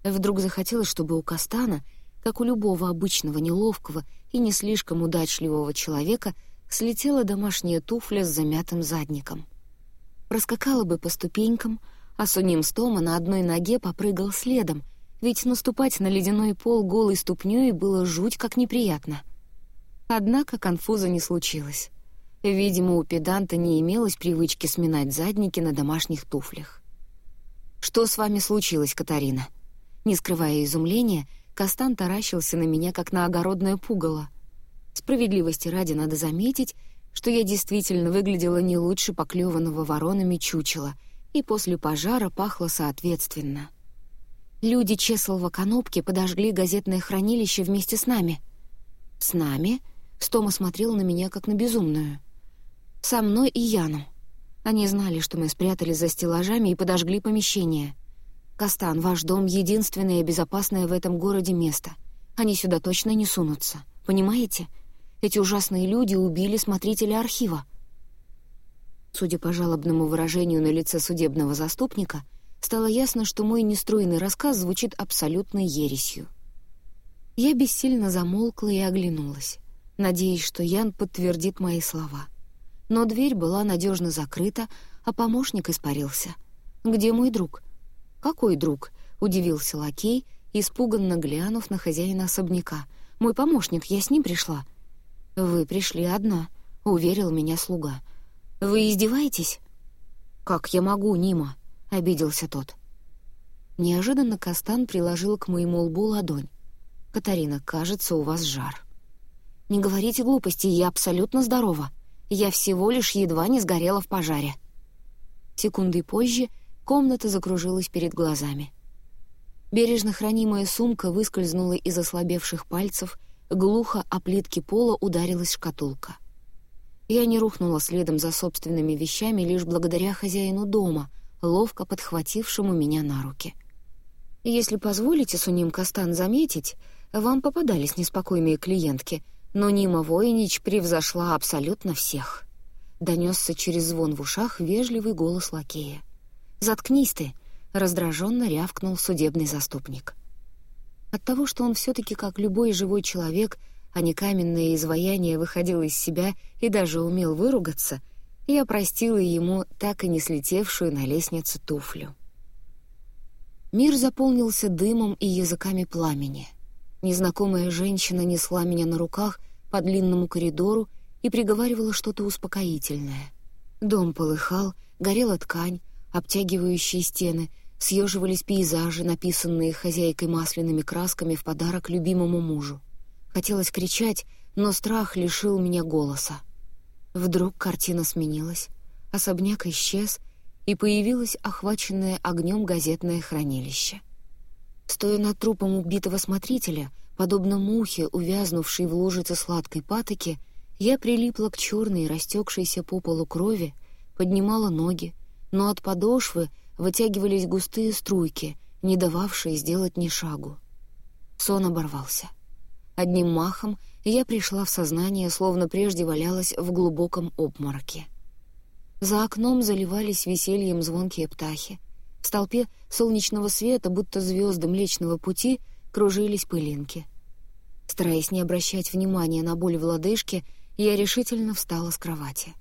Вдруг захотелось, чтобы у Кастана, как у любого обычного неловкого и не слишком удачливого человека, слетела домашняя туфля с замятым задником. Проскакала бы по ступенькам, а Суним Стома на одной ноге попрыгал следом, ведь наступать на ледяной пол голой ступнёй было жуть как неприятно — Однако конфуза не случилось. Видимо, у педанта не имелось привычки сминать задники на домашних туфлях. «Что с вами случилось, Катарина?» Не скрывая изумления, Кастан таращился на меня, как на огородное пугало. Справедливости ради надо заметить, что я действительно выглядела не лучше поклеванного воронами чучела, и после пожара пахло соответственно. Люди Чеслова Конопки подожгли газетное хранилище вместе с нами. «С нами?» — Стома смотрел на меня, как на безумную. «Со мной и Яном. Они знали, что мы спрятались за стеллажами и подожгли помещение. Кастан, ваш дом — единственное безопасное в этом городе место. Они сюда точно не сунутся. Понимаете? Эти ужасные люди убили смотрителя архива. Судя по жалобному выражению на лице судебного заступника, стало ясно, что мой неструйный рассказ звучит абсолютной ересью. Я бессильно замолкла и оглянулась, надеясь, что Ян подтвердит мои слова. Но дверь была надежно закрыта, а помощник испарился. «Где мой друг?» «Какой друг?» — удивился лакей, испуганно глянув на хозяина особняка. «Мой помощник, я с ним пришла». «Вы пришли одна», — уверил меня слуга. «Вы издеваетесь?» «Как я могу, Нима?» — обиделся тот. Неожиданно Кастан приложил к моему лбу ладонь. «Катарина, кажется, у вас жар». «Не говорите глупости, я абсолютно здорова. Я всего лишь едва не сгорела в пожаре». Секунды позже Комната закружилась перед глазами. Бережно хранимая сумка выскользнула из ослабевших пальцев, глухо о плитки пола ударилась шкатулка. Я не рухнула следом за собственными вещами лишь благодаря хозяину дома, ловко подхватившему меня на руки. «Если позволите, Суним Кастан, заметить, вам попадались неспокойные клиентки, но Нима Воинич превзошла абсолютно всех». Донесся через звон в ушах вежливый голос лакея. «Заткнись ты!» — раздраженно рявкнул судебный заступник. От того, что он все-таки, как любой живой человек, а не каменное изваяние, выходил из себя и даже умел выругаться, я простила ему так и не слетевшую на лестнице туфлю. Мир заполнился дымом и языками пламени. Незнакомая женщина несла меня на руках по длинному коридору и приговаривала что-то успокоительное. Дом полыхал, горела ткань, обтягивающие стены, съеживались пейзажи, написанные хозяйкой масляными красками в подарок любимому мужу. Хотелось кричать, но страх лишил меня голоса. Вдруг картина сменилась, особняк исчез, и появилось охваченное огнем газетное хранилище. Стоя над трупом убитого смотрителя, подобно мухе, увязнувшей в лужице сладкой патоки, я прилипла к черной, растекшейся по полу крови, поднимала ноги, но от подошвы вытягивались густые струйки, не дававшие сделать ни шагу. Сон оборвался. Одним махом я пришла в сознание, словно прежде валялась в глубоком обмороке. За окном заливались весельем звонкие птахи. В столпе солнечного света, будто звезды Млечного Пути, кружились пылинки. Стараясь не обращать внимания на боль в лодыжке, я решительно встала с кровати.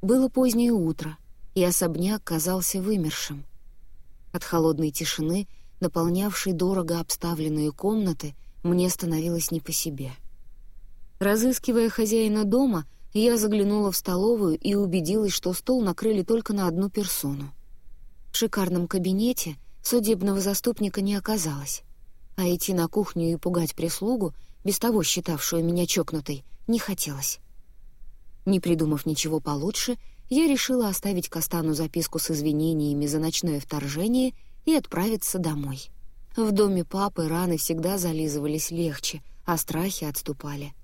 Было позднее утро — и особняк казался вымершим. От холодной тишины, наполнявшей дорого обставленные комнаты, мне становилось не по себе. Разыскивая хозяина дома, я заглянула в столовую и убедилась, что стол накрыли только на одну персону. В шикарном кабинете судебного заступника не оказалось, а идти на кухню и пугать прислугу, без того считавшую меня чокнутой, не хотелось. Не придумав ничего получше, я решила оставить Кастану записку с извинениями за ночное вторжение и отправиться домой. В доме папы раны всегда зализывались легче, а страхи отступали.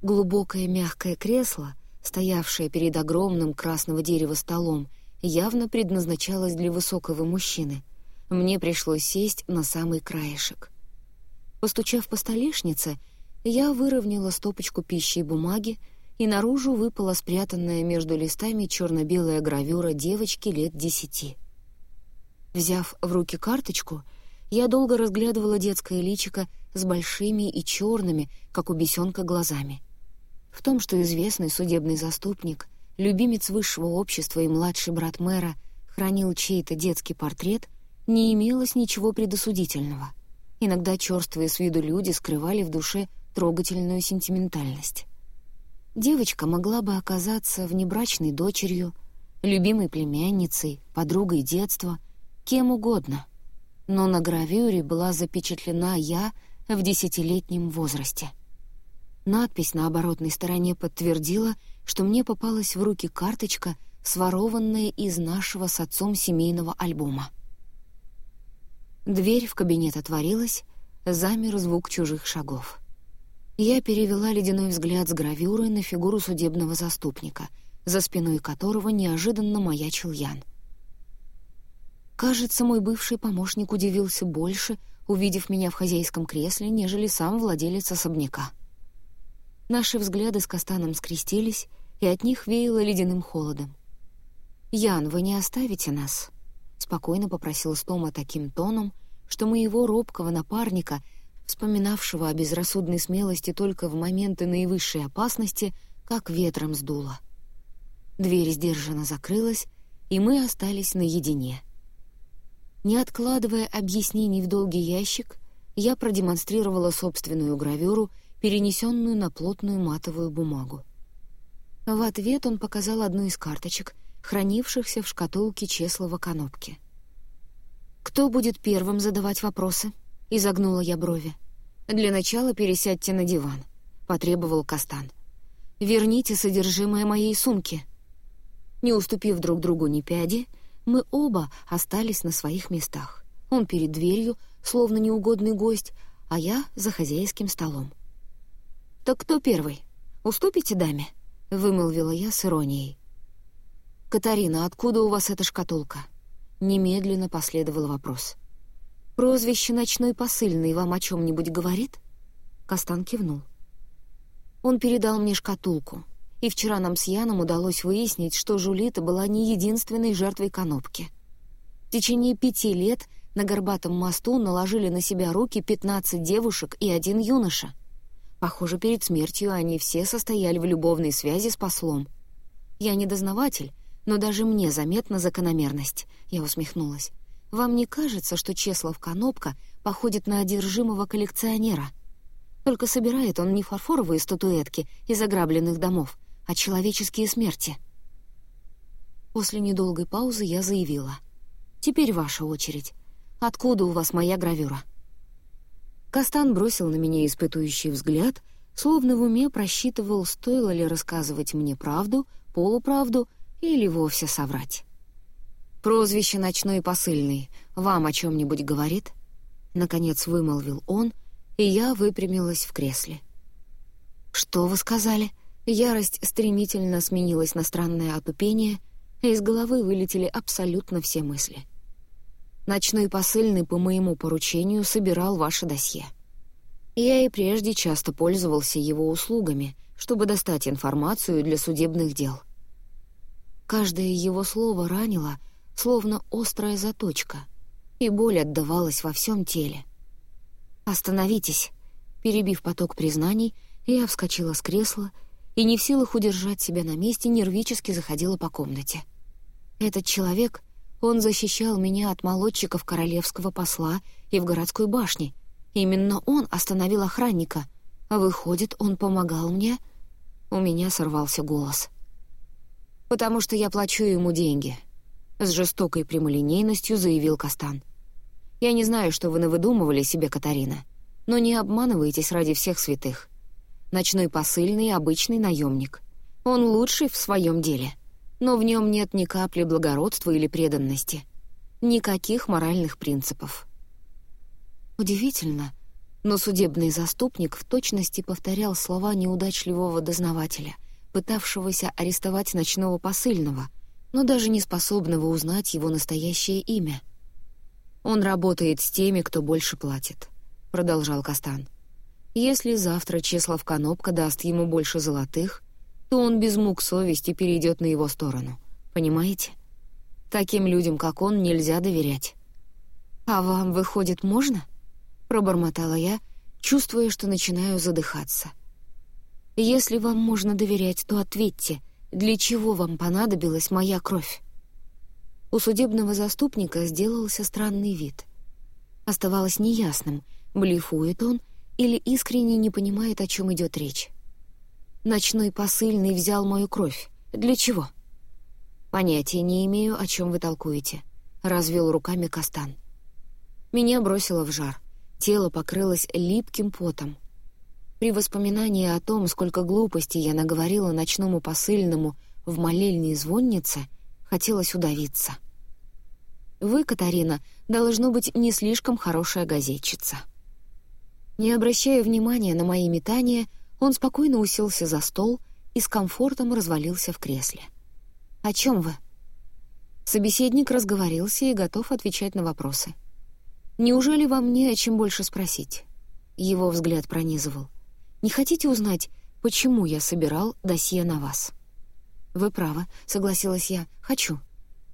Глубокое мягкое кресло, стоявшее перед огромным красного дерева столом, явно предназначалось для высокого мужчины. Мне пришлось сесть на самый краешек. Постучав по столешнице, я выровняла стопочку пищи и бумаги, и наружу выпала спрятанная между листами черно-белая гравюра девочки лет десяти. Взяв в руки карточку, я долго разглядывала детское личико с большими и черными, как у бесенка, глазами. В том, что известный судебный заступник, любимец высшего общества и младший брат мэра хранил чей-то детский портрет, не имелось ничего предосудительного. Иногда черствые с виду люди скрывали в душе трогательную сентиментальность. Девочка могла бы оказаться внебрачной дочерью, любимой племянницей, подругой детства, кем угодно. Но на гравюре была запечатлена я в десятилетнем возрасте. Надпись на оборотной стороне подтвердила, что мне попалась в руки карточка, сворованная из нашего с отцом семейного альбома. Дверь в кабинет отворилась, замер звук чужих шагов. Я перевела ледяной взгляд с гравюры на фигуру судебного заступника, за спиной которого неожиданно маячил Ян. Кажется, мой бывший помощник удивился больше, увидев меня в хозяйском кресле, нежели сам владелец особняка. Наши взгляды с Кастаном скрестились, и от них веяло ледяным холодом. «Ян, вы не оставите нас?» — спокойно попросил Стома таким тоном, что моего робкого напарника, вспоминавшего о безрассудной смелости только в моменты наивысшей опасности, как ветром сдуло. Дверь сдержанно закрылась, и мы остались наедине. Не откладывая объяснений в долгий ящик, я продемонстрировала собственную гравюру, перенесенную на плотную матовую бумагу. В ответ он показал одну из карточек, хранившихся в шкатулке Чеслова Конопки. «Кто будет первым задавать вопросы?» — изогнула я брови. «Для начала пересядьте на диван», — потребовал Кастан. «Верните содержимое моей сумки». Не уступив друг другу ни пяди, мы оба остались на своих местах. Он перед дверью, словно неугодный гость, а я за хозяйским столом. «Так кто первый? Уступите даме?» — вымолвила я с иронией. «Катарина, откуда у вас эта шкатулка?» Немедленно последовал вопрос. «Прозвище «Ночной посыльный» вам о чем-нибудь говорит?» Кастан кивнул. Он передал мне шкатулку, и вчера нам с Яном удалось выяснить, что Жулита была не единственной жертвой конопки. В течение пяти лет на Горбатом мосту наложили на себя руки 15 девушек и один юноша. Похоже, перед смертью они все состояли в любовной связи с послом. Я не дознаватель, но даже мне заметна закономерность. Я усмехнулась. Вам не кажется, что Чеслов Конопка походит на одержимого коллекционера? Только собирает он не фарфоровые статуэтки из ограбленных домов, а человеческие смерти. После недолгой паузы я заявила. «Теперь ваша очередь. Откуда у вас моя гравюра?» Кастан бросил на меня испытующий взгляд, словно в уме просчитывал, стоило ли рассказывать мне правду, полуправду или вовсе соврать. «Прозвище «Ночной посыльный» вам о чем-нибудь говорит?» Наконец вымолвил он, и я выпрямилась в кресле. «Что вы сказали?» Ярость стремительно сменилась на странное отупение, и из головы вылетели абсолютно все мысли. «Ночной посыльный по моему поручению собирал ваше досье. Я и прежде часто пользовался его услугами, чтобы достать информацию для судебных дел. Каждое его слово ранило, словно острая заточка, и боль отдавалась во всем теле. «Остановитесь!» Перебив поток признаний, я вскочила с кресла и, не в силах удержать себя на месте, нервически заходила по комнате. Этот человек, он защищал меня от молодчиков королевского посла и в городской башне. Именно он остановил охранника, а выходит, он помогал мне. У меня сорвался голос — «Потому что я плачу ему деньги», — с жестокой прямолинейностью заявил Кастан. «Я не знаю, что вы навыдумывали себе, Катарина, но не обманывайтесь ради всех святых. Ночной посыльный — обычный наемник. Он лучший в своем деле, но в нем нет ни капли благородства или преданности, никаких моральных принципов». Удивительно, но судебный заступник в точности повторял слова неудачливого дознавателя — пытавшегося арестовать ночного посыльного, но даже не способного узнать его настоящее имя. «Он работает с теми, кто больше платит», — продолжал Кастан. «Если завтра Чеслав Конопка даст ему больше золотых, то он без мук совести перейдет на его сторону. Понимаете? Таким людям, как он, нельзя доверять». «А вам, выходит, можно?» — пробормотала я, чувствуя, что начинаю задыхаться. Если вам можно доверять, то ответьте, для чего вам понадобилась моя кровь?» У судебного заступника сделался странный вид. Оставалось неясным, блефует он или искренне не понимает, о чем идет речь. «Ночной посыльный взял мою кровь. Для чего?» «Понятия не имею, о чем вы толкуете», — развел руками Кастан. Меня бросило в жар. Тело покрылось липким потом — При воспоминании о том, сколько глупостей я наговорила ночному посыльному в молельной звоннице, хотелось удавиться. Вы, Катарина, должно быть не слишком хорошая газетчица. Не обращая внимания на мои метания, он спокойно уселся за стол и с комфортом развалился в кресле. «О чем вы?» Собеседник разговорился и готов отвечать на вопросы. «Неужели вам не о чем больше спросить?» Его взгляд пронизывал. «Не хотите узнать, почему я собирал досье на вас?» «Вы правы», — согласилась я. «Хочу».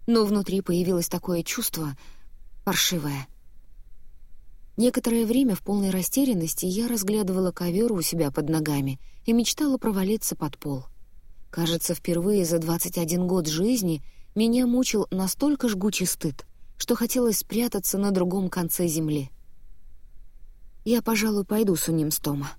Но внутри появилось такое чувство паршивое. Некоторое время в полной растерянности я разглядывала ковер у себя под ногами и мечтала провалиться под пол. Кажется, впервые за 21 год жизни меня мучил настолько жгучий стыд, что хотелось спрятаться на другом конце земли. «Я, пожалуй, пойду с ним с Тома.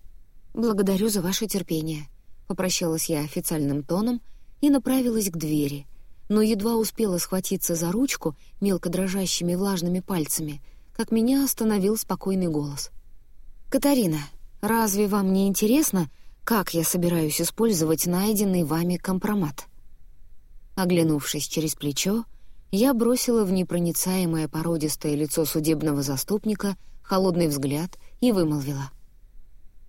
Благодарю за ваше терпение», — попрощалась я официальным тоном и направилась к двери, но едва успела схватиться за ручку мелко дрожащими влажными пальцами, как меня остановил спокойный голос. «Катарина, разве вам не интересно, как я собираюсь использовать найденный вами компромат?» Оглянувшись через плечо, я бросила в непроницаемое породистое лицо судебного заступника холодный взгляд и вымолвила.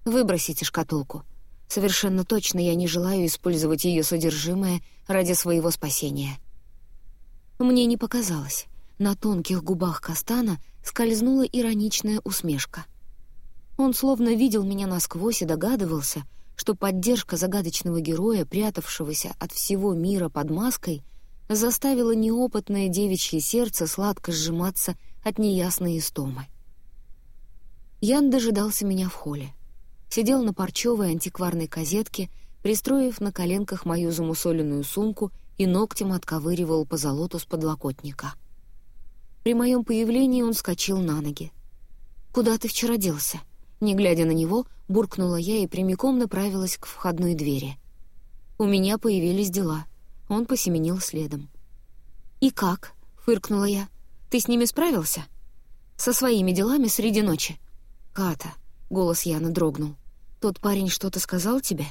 «Выбросите шкатулку. Совершенно точно я не желаю использовать ее содержимое ради своего спасения». Мне не показалось. На тонких губах Кастана скользнула ироничная усмешка. Он словно видел меня насквозь и догадывался, что поддержка загадочного героя, прятавшегося от всего мира под маской — заставило неопытное девичье сердце сладко сжиматься от неясной истомы. Ян дожидался меня в холле. Сидел на парчевой антикварной козетке, пристроив на коленках мою замусоленную сумку и ногтем отковыривал по золоту с подлокотника. При моем появлении он скочил на ноги. «Куда ты вчера делся?» Не глядя на него, буркнула я и прямиком направилась к входной двери. «У меня появились дела», он посеменил следом. «И как?» — фыркнула я. «Ты с ними справился?» «Со своими делами среди ночи». «Ката», — голос Яна дрогнул. «Тот парень что-то сказал тебе?»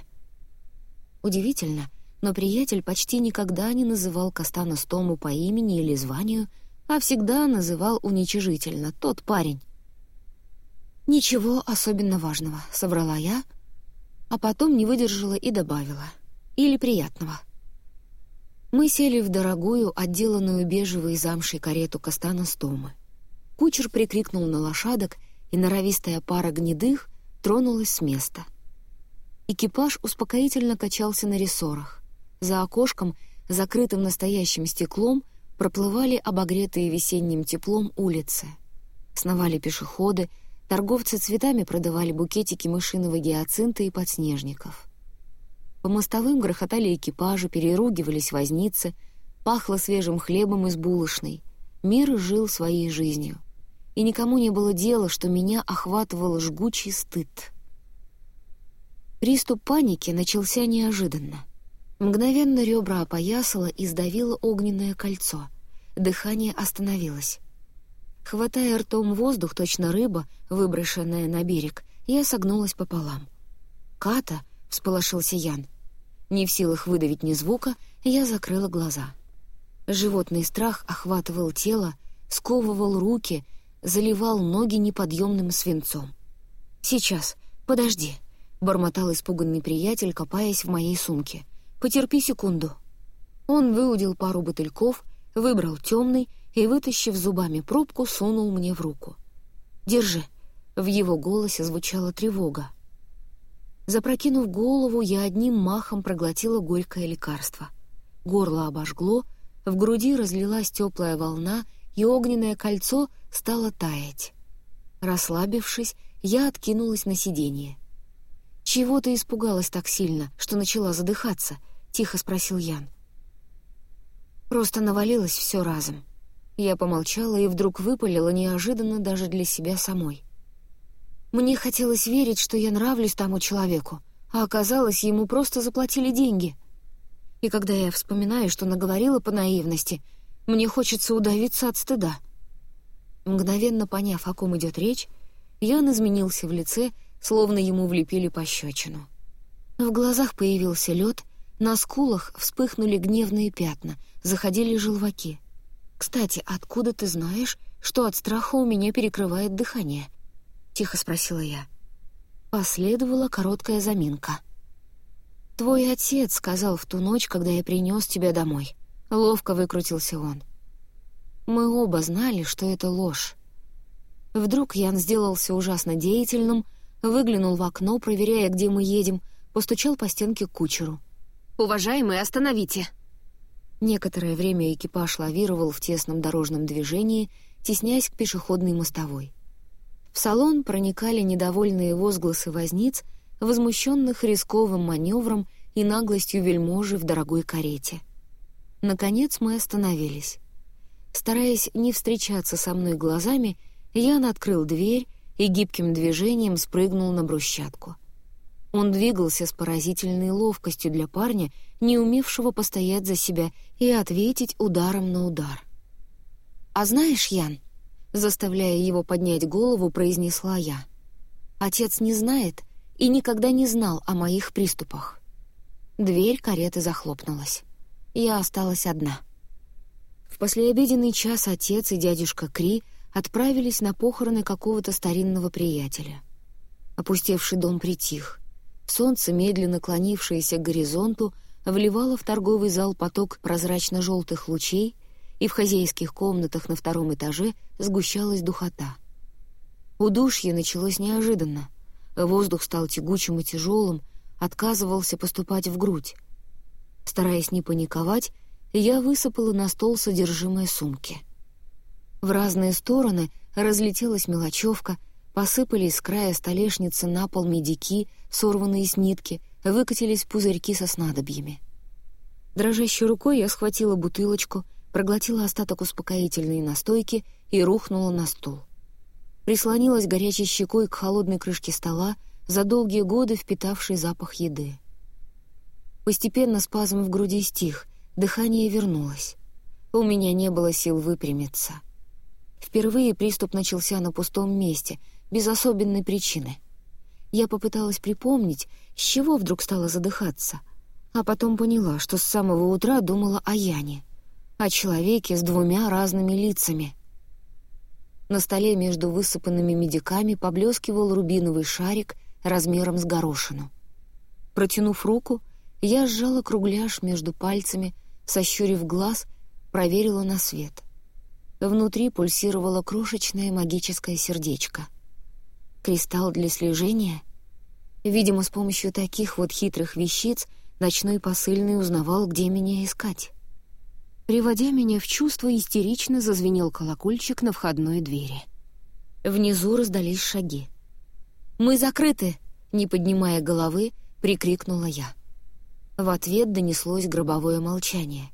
Удивительно, но приятель почти никогда не называл Кастана Стому по имени или званию, а всегда называл уничижительно «тот парень». «Ничего особенно важного», — соврала я, а потом не выдержала и добавила. «Или приятного». Мы сели в дорогую, отделанную бежевой замшей карету Кастана Стома. Кучер прикрикнул на лошадок, и норовистая пара гнедых тронулась с места. Экипаж успокоительно качался на рессорах. За окошком, закрытым настоящим стеклом, проплывали обогретые весенним теплом улицы. Сновали пешеходы, торговцы цветами продавали букетики мышиного гиацинта и подснежников — по мостовым грохотали экипажи, переругивались возницы, пахло свежим хлебом из булочной. Мир жил своей жизнью. И никому не было дела, что меня охватывал жгучий стыд. Приступ паники начался неожиданно. Мгновенно ребра опоясало и сдавило огненное кольцо. Дыхание остановилось. Хватая ртом воздух, точно рыба, выброшенная на берег, я согнулась пополам. «Ката!» — всполошился Ян. Не в силах выдавить ни звука, я закрыла глаза. Животный страх охватывал тело, сковывал руки, заливал ноги неподъемным свинцом. «Сейчас, подожди», — бормотал испуганный приятель, копаясь в моей сумке. «Потерпи секунду». Он выудил пару бутыльков, выбрал темный и, вытащив зубами пробку, сунул мне в руку. «Держи». В его голосе звучала тревога. Запрокинув голову, я одним махом проглотила горькое лекарство. Горло обожгло, в груди разлилась теплая волна, и огненное кольцо стало таять. Расслабившись, я откинулась на сиденье. «Чего ты испугалась так сильно, что начала задыхаться?» — тихо спросил Ян. Просто навалилось все разом. Я помолчала и вдруг выпалила неожиданно даже для себя самой. Мне хотелось верить, что я нравлюсь тому человеку, а оказалось, ему просто заплатили деньги. И когда я вспоминаю, что наговорила по наивности, мне хочется удавиться от стыда. Мгновенно поняв, о ком идет речь, Ян изменился в лице, словно ему влепили пощечину. В глазах появился лед, на скулах вспыхнули гневные пятна, заходили желваки. «Кстати, откуда ты знаешь, что от страха у меня перекрывает дыхание?» — тихо спросила я. Последовала короткая заминка. «Твой отец сказал в ту ночь, когда я принес тебя домой». Ловко выкрутился он. Мы оба знали, что это ложь. Вдруг Ян сделался ужасно деятельным, выглянул в окно, проверяя, где мы едем, постучал по стенке к кучеру. «Уважаемый, остановите!» Некоторое время экипаж лавировал в тесном дорожном движении, тесняясь к пешеходной мостовой. В салон проникали недовольные возгласы возниц, возмущенных рисковым маневром и наглостью вельможи в дорогой карете. Наконец мы остановились. Стараясь не встречаться со мной глазами, Ян открыл дверь и гибким движением спрыгнул на брусчатку. Он двигался с поразительной ловкостью для парня, не умевшего постоять за себя и ответить ударом на удар. «А знаешь, Ян...» заставляя его поднять голову, произнесла я. «Отец не знает и никогда не знал о моих приступах». Дверь кареты захлопнулась. Я осталась одна. В послеобеденный час отец и дядюшка Кри отправились на похороны какого-то старинного приятеля. Опустевший дом притих. Солнце, медленно клонившееся к горизонту, вливало в торговый зал поток прозрачно-желтых лучей, и в хозяйских комнатах на втором этаже сгущалась духота. Удушье началось неожиданно. Воздух стал тягучим и тяжелым, отказывался поступать в грудь. Стараясь не паниковать, я высыпала на стол содержимое сумки. В разные стороны разлетелась мелочевка, посыпались с края столешницы на пол медики, сорванные с нитки, выкатились пузырьки со снадобьями. Дрожащей рукой я схватила бутылочку, проглотила остаток успокоительной настойки и рухнула на стул. Прислонилась горячей щекой к холодной крышке стола, за долгие годы впитавший запах еды. Постепенно спазм в груди стих, дыхание вернулось. У меня не было сил выпрямиться. Впервые приступ начался на пустом месте, без особенной причины. Я попыталась припомнить, с чего вдруг стала задыхаться, а потом поняла, что с самого утра думала о Яне — о человеке с двумя разными лицами. На столе между высыпанными медиками поблескивал рубиновый шарик размером с горошину. Протянув руку, я сжала кругляш между пальцами, сощурив глаз, проверила на свет. Внутри пульсировало крошечное магическое сердечко. Кристалл для слежения? Видимо, с помощью таких вот хитрых вещиц ночной посыльный узнавал, где меня искать. Приводя меня в чувство, истерично зазвенел колокольчик на входной двери. Внизу раздались шаги. «Мы закрыты!» — не поднимая головы, прикрикнула я. В ответ донеслось гробовое молчание.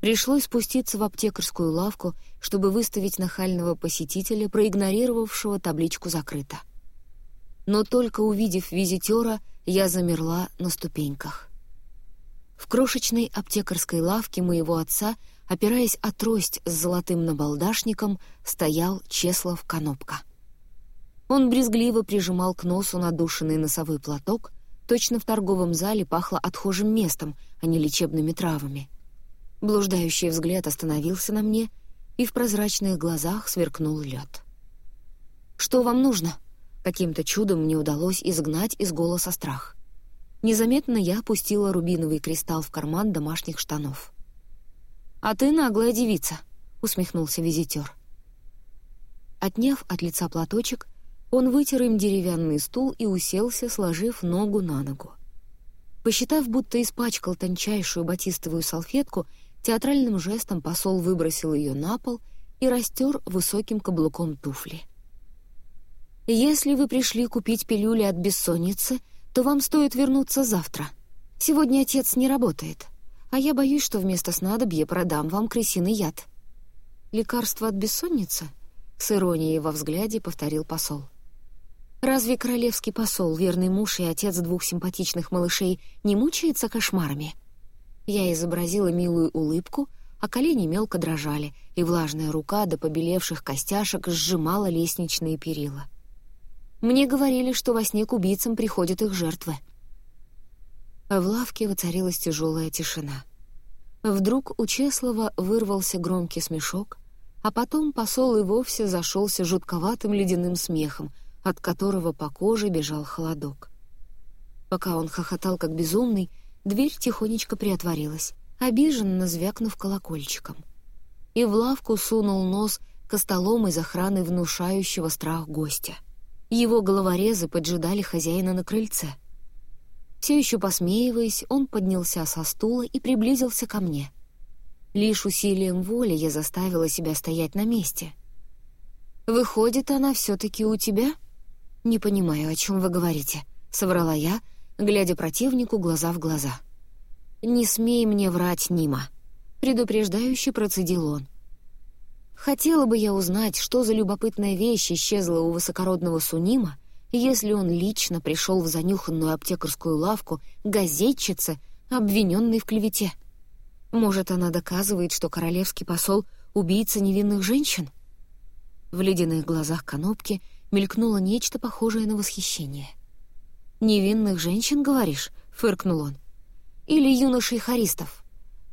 Пришлось спуститься в аптекарскую лавку, чтобы выставить нахального посетителя, проигнорировавшего табличку «Закрыто». Но только увидев визитера, я замерла на ступеньках. В крошечной аптекарской лавке моего отца, опираясь о трость с золотым набалдашником, стоял Чеслов Конопка. Он брезгливо прижимал к носу надушенный носовой платок, точно в торговом зале пахло отхожим местом, а не лечебными травами. Блуждающий взгляд остановился на мне, и в прозрачных глазах сверкнул лед. «Что вам нужно?» Каким-то чудом мне удалось изгнать из голоса страх. Незаметно я опустила рубиновый кристалл в карман домашних штанов. «А ты наглая девица», — усмехнулся визитер. Отняв от лица платочек, он вытер им деревянный стул и уселся, сложив ногу на ногу. Посчитав, будто испачкал тончайшую батистовую салфетку, театральным жестом посол выбросил ее на пол и растер высоким каблуком туфли. «Если вы пришли купить пилюли от бессонницы, то вам стоит вернуться завтра. Сегодня отец не работает, а я боюсь, что вместо снадобья продам вам крысиный яд». «Лекарство от бессонницы?» — с иронией во взгляде повторил посол. «Разве королевский посол, верный муж и отец двух симпатичных малышей, не мучается кошмарами?» Я изобразила милую улыбку, а колени мелко дрожали, и влажная рука до побелевших костяшек сжимала лестничные перила. Мне говорили, что во сне к убийцам приходят их жертвы. В лавке воцарилась тяжелая тишина. Вдруг у Чеслова вырвался громкий смешок, а потом посол и вовсе зашелся жутковатым ледяным смехом, от которого по коже бежал холодок. Пока он хохотал как безумный, дверь тихонечко приотворилась, обиженно звякнув колокольчиком. И в лавку сунул нос костолом из охраны внушающего страх гостя. Его головорезы поджидали хозяина на крыльце. Все еще посмеиваясь, он поднялся со стула и приблизился ко мне. Лишь усилием воли я заставила себя стоять на месте. «Выходит, она все-таки у тебя?» «Не понимаю, о чем вы говорите», — соврала я, глядя противнику глаза в глаза. «Не смей мне врать, Нима», — предупреждающе процедил он. Хотела бы я узнать, что за любопытная вещь исчезла у высокородного Сунима, если он лично пришел в занюханную аптекарскую лавку газетчице, обвиненной в клевете. Может, она доказывает, что королевский посол — убийца невинных женщин? В ледяных глазах Конопки мелькнуло нечто похожее на восхищение. «Невинных женщин, говоришь?» — фыркнул он. «Или юношей харистов?»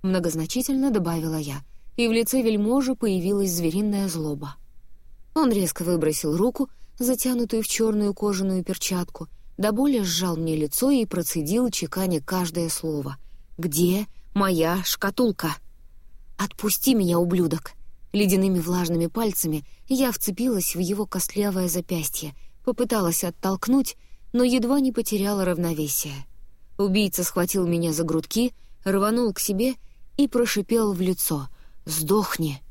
Многозначительно добавила я, и в лице вельможи появилась звериная злоба. Он резко выбросил руку, затянутую в черную кожаную перчатку, до боли сжал мне лицо и процедил, чеканя каждое слово. «Где моя шкатулка?» «Отпусти меня, ублюдок!» Ледяными влажными пальцами я вцепилась в его костлявое запястье, попыталась оттолкнуть, но едва не потеряла равновесие. Убийца схватил меня за грудки, рванул к себе и прошипел в лицо «Сдохни!».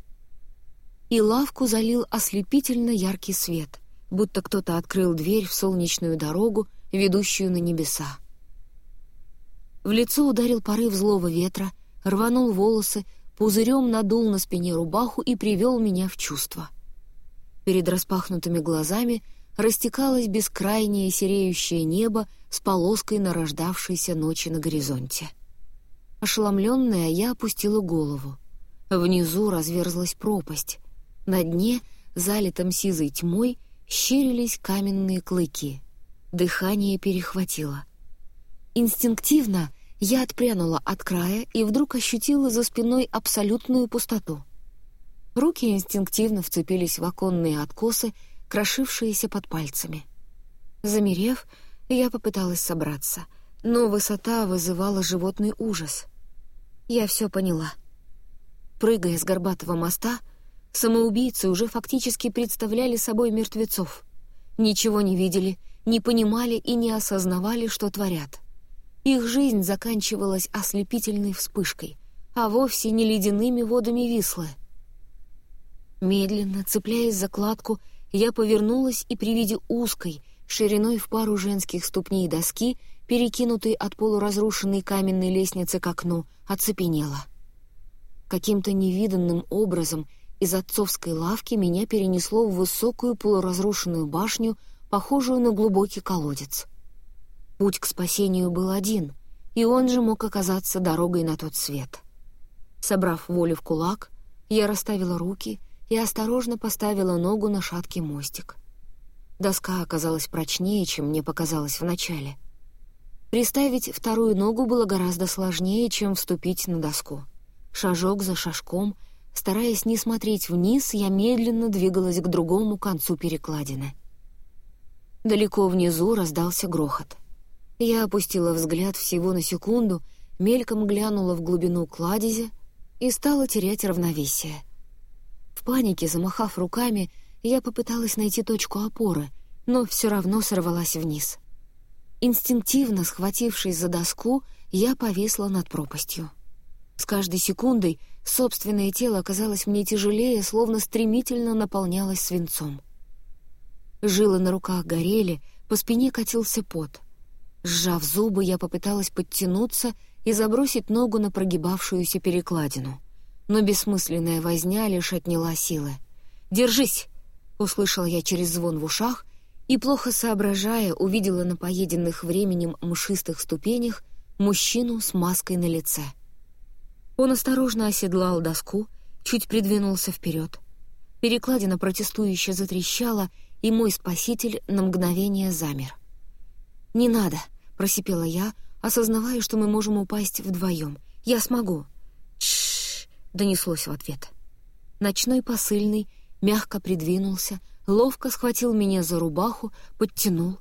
И лавку залил ослепительно яркий свет, будто кто-то открыл дверь в солнечную дорогу, ведущую на небеса. В лицо ударил порыв злого ветра, рванул волосы, пузырем надул на спине рубаху и привел меня в чувство. Перед распахнутыми глазами растекалось бескрайнее сереющее небо с полоской нарождавшейся ночи на горизонте. Ошеломленная, я опустила голову. Внизу разверзлась пропасть. На дне, залитом сизой тьмой, щерились каменные клыки. Дыхание перехватило. Инстинктивно я отпрянула от края и вдруг ощутила за спиной абсолютную пустоту. Руки инстинктивно вцепились в оконные откосы, крошившиеся под пальцами. Замерев, я попыталась собраться, но высота вызывала животный ужас. Я все поняла. Прыгая с горбатого моста, самоубийцы уже фактически представляли собой мертвецов. Ничего не видели, не понимали и не осознавали, что творят — их жизнь заканчивалась ослепительной вспышкой, а вовсе не ледяными водами Вислы. Медленно, цепляясь за кладку, я повернулась и при виде узкой, шириной в пару женских ступней доски, перекинутой от полуразрушенной каменной лестницы к окну, оцепенела. Каким-то невиданным образом из отцовской лавки меня перенесло в высокую полуразрушенную башню, похожую на глубокий колодец — Путь к спасению был один, и он же мог оказаться дорогой на тот свет. Собрав волю в кулак, я расставила руки и осторожно поставила ногу на шаткий мостик. Доска оказалась прочнее, чем мне показалось вначале. Приставить вторую ногу было гораздо сложнее, чем вступить на доску. Шажок за шажком, стараясь не смотреть вниз, я медленно двигалась к другому концу перекладины. Далеко внизу раздался грохот — я опустила взгляд всего на секунду, мельком глянула в глубину кладезя и стала терять равновесие. Панике, замахав руками, я попыталась найти точку опоры, но все равно сорвалась вниз. Инстинктивно схватившись за доску, я повисла над пропастью. С каждой секундой собственное тело оказалось мне тяжелее, словно стремительно наполнялось свинцом. Жилы на руках горели, по спине катился пот — Сжав зубы, я попыталась подтянуться и забросить ногу на прогибавшуюся перекладину. Но бессмысленная возня лишь отняла силы. «Держись!» — услышала я через звон в ушах и, плохо соображая, увидела на поеденных временем мшистых ступенях мужчину с маской на лице. Он осторожно оседлал доску, чуть придвинулся вперед. Перекладина протестующе затрещала, и мой спаситель на мгновение замер. «Не надо», — просипела я, осознавая, что мы можем упасть вдвоем. «Я смогу». Донеслось в ответ. Ночной посыльный мягко придвинулся, ловко схватил меня за рубаху, подтянул.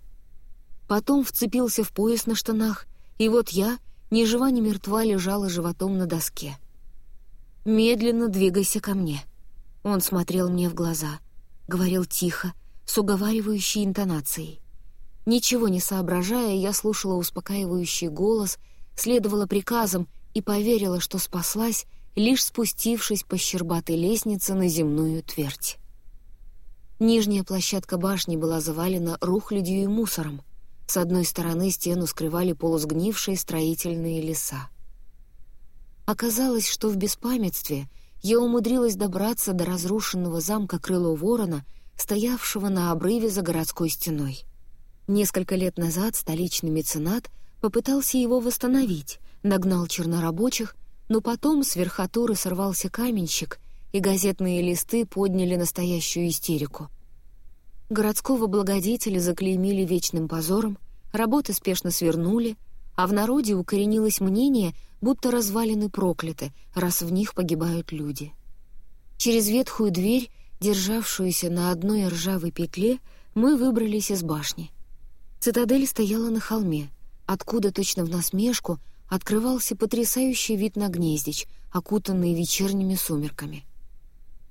Потом вцепился в пояс на штанах, и вот я, ни жива, ни мертва, лежала животом на доске. «Медленно двигайся ко мне». Он смотрел мне в глаза, говорил тихо, с уговаривающей интонацией. Ничего не соображая, я слушала успокаивающий голос, следовала приказам и поверила, что спаслась, лишь спустившись по щербатой лестнице на земную твердь. Нижняя площадка башни была завалена рухлядью и мусором. С одной стороны стену скрывали полусгнившие строительные леса. Оказалось, что в беспамятстве я умудрилась добраться до разрушенного замка Крыло Ворона, стоявшего на обрыве за городской стеной. Несколько лет назад столичный меценат попытался его восстановить, нагнал чернорабочих, но потом с верхотуры сорвался каменщик, и газетные листы подняли настоящую истерику. Городского благодетеля заклеймили вечным позором, работы спешно свернули, а в народе укоренилось мнение, будто развалины прокляты, раз в них погибают люди. Через ветхую дверь, державшуюся на одной ржавой петле, мы выбрались из башни. Цитадель стояла на холме, откуда точно в насмешку открывался потрясающий вид на гнездич, окутанный вечерними сумерками.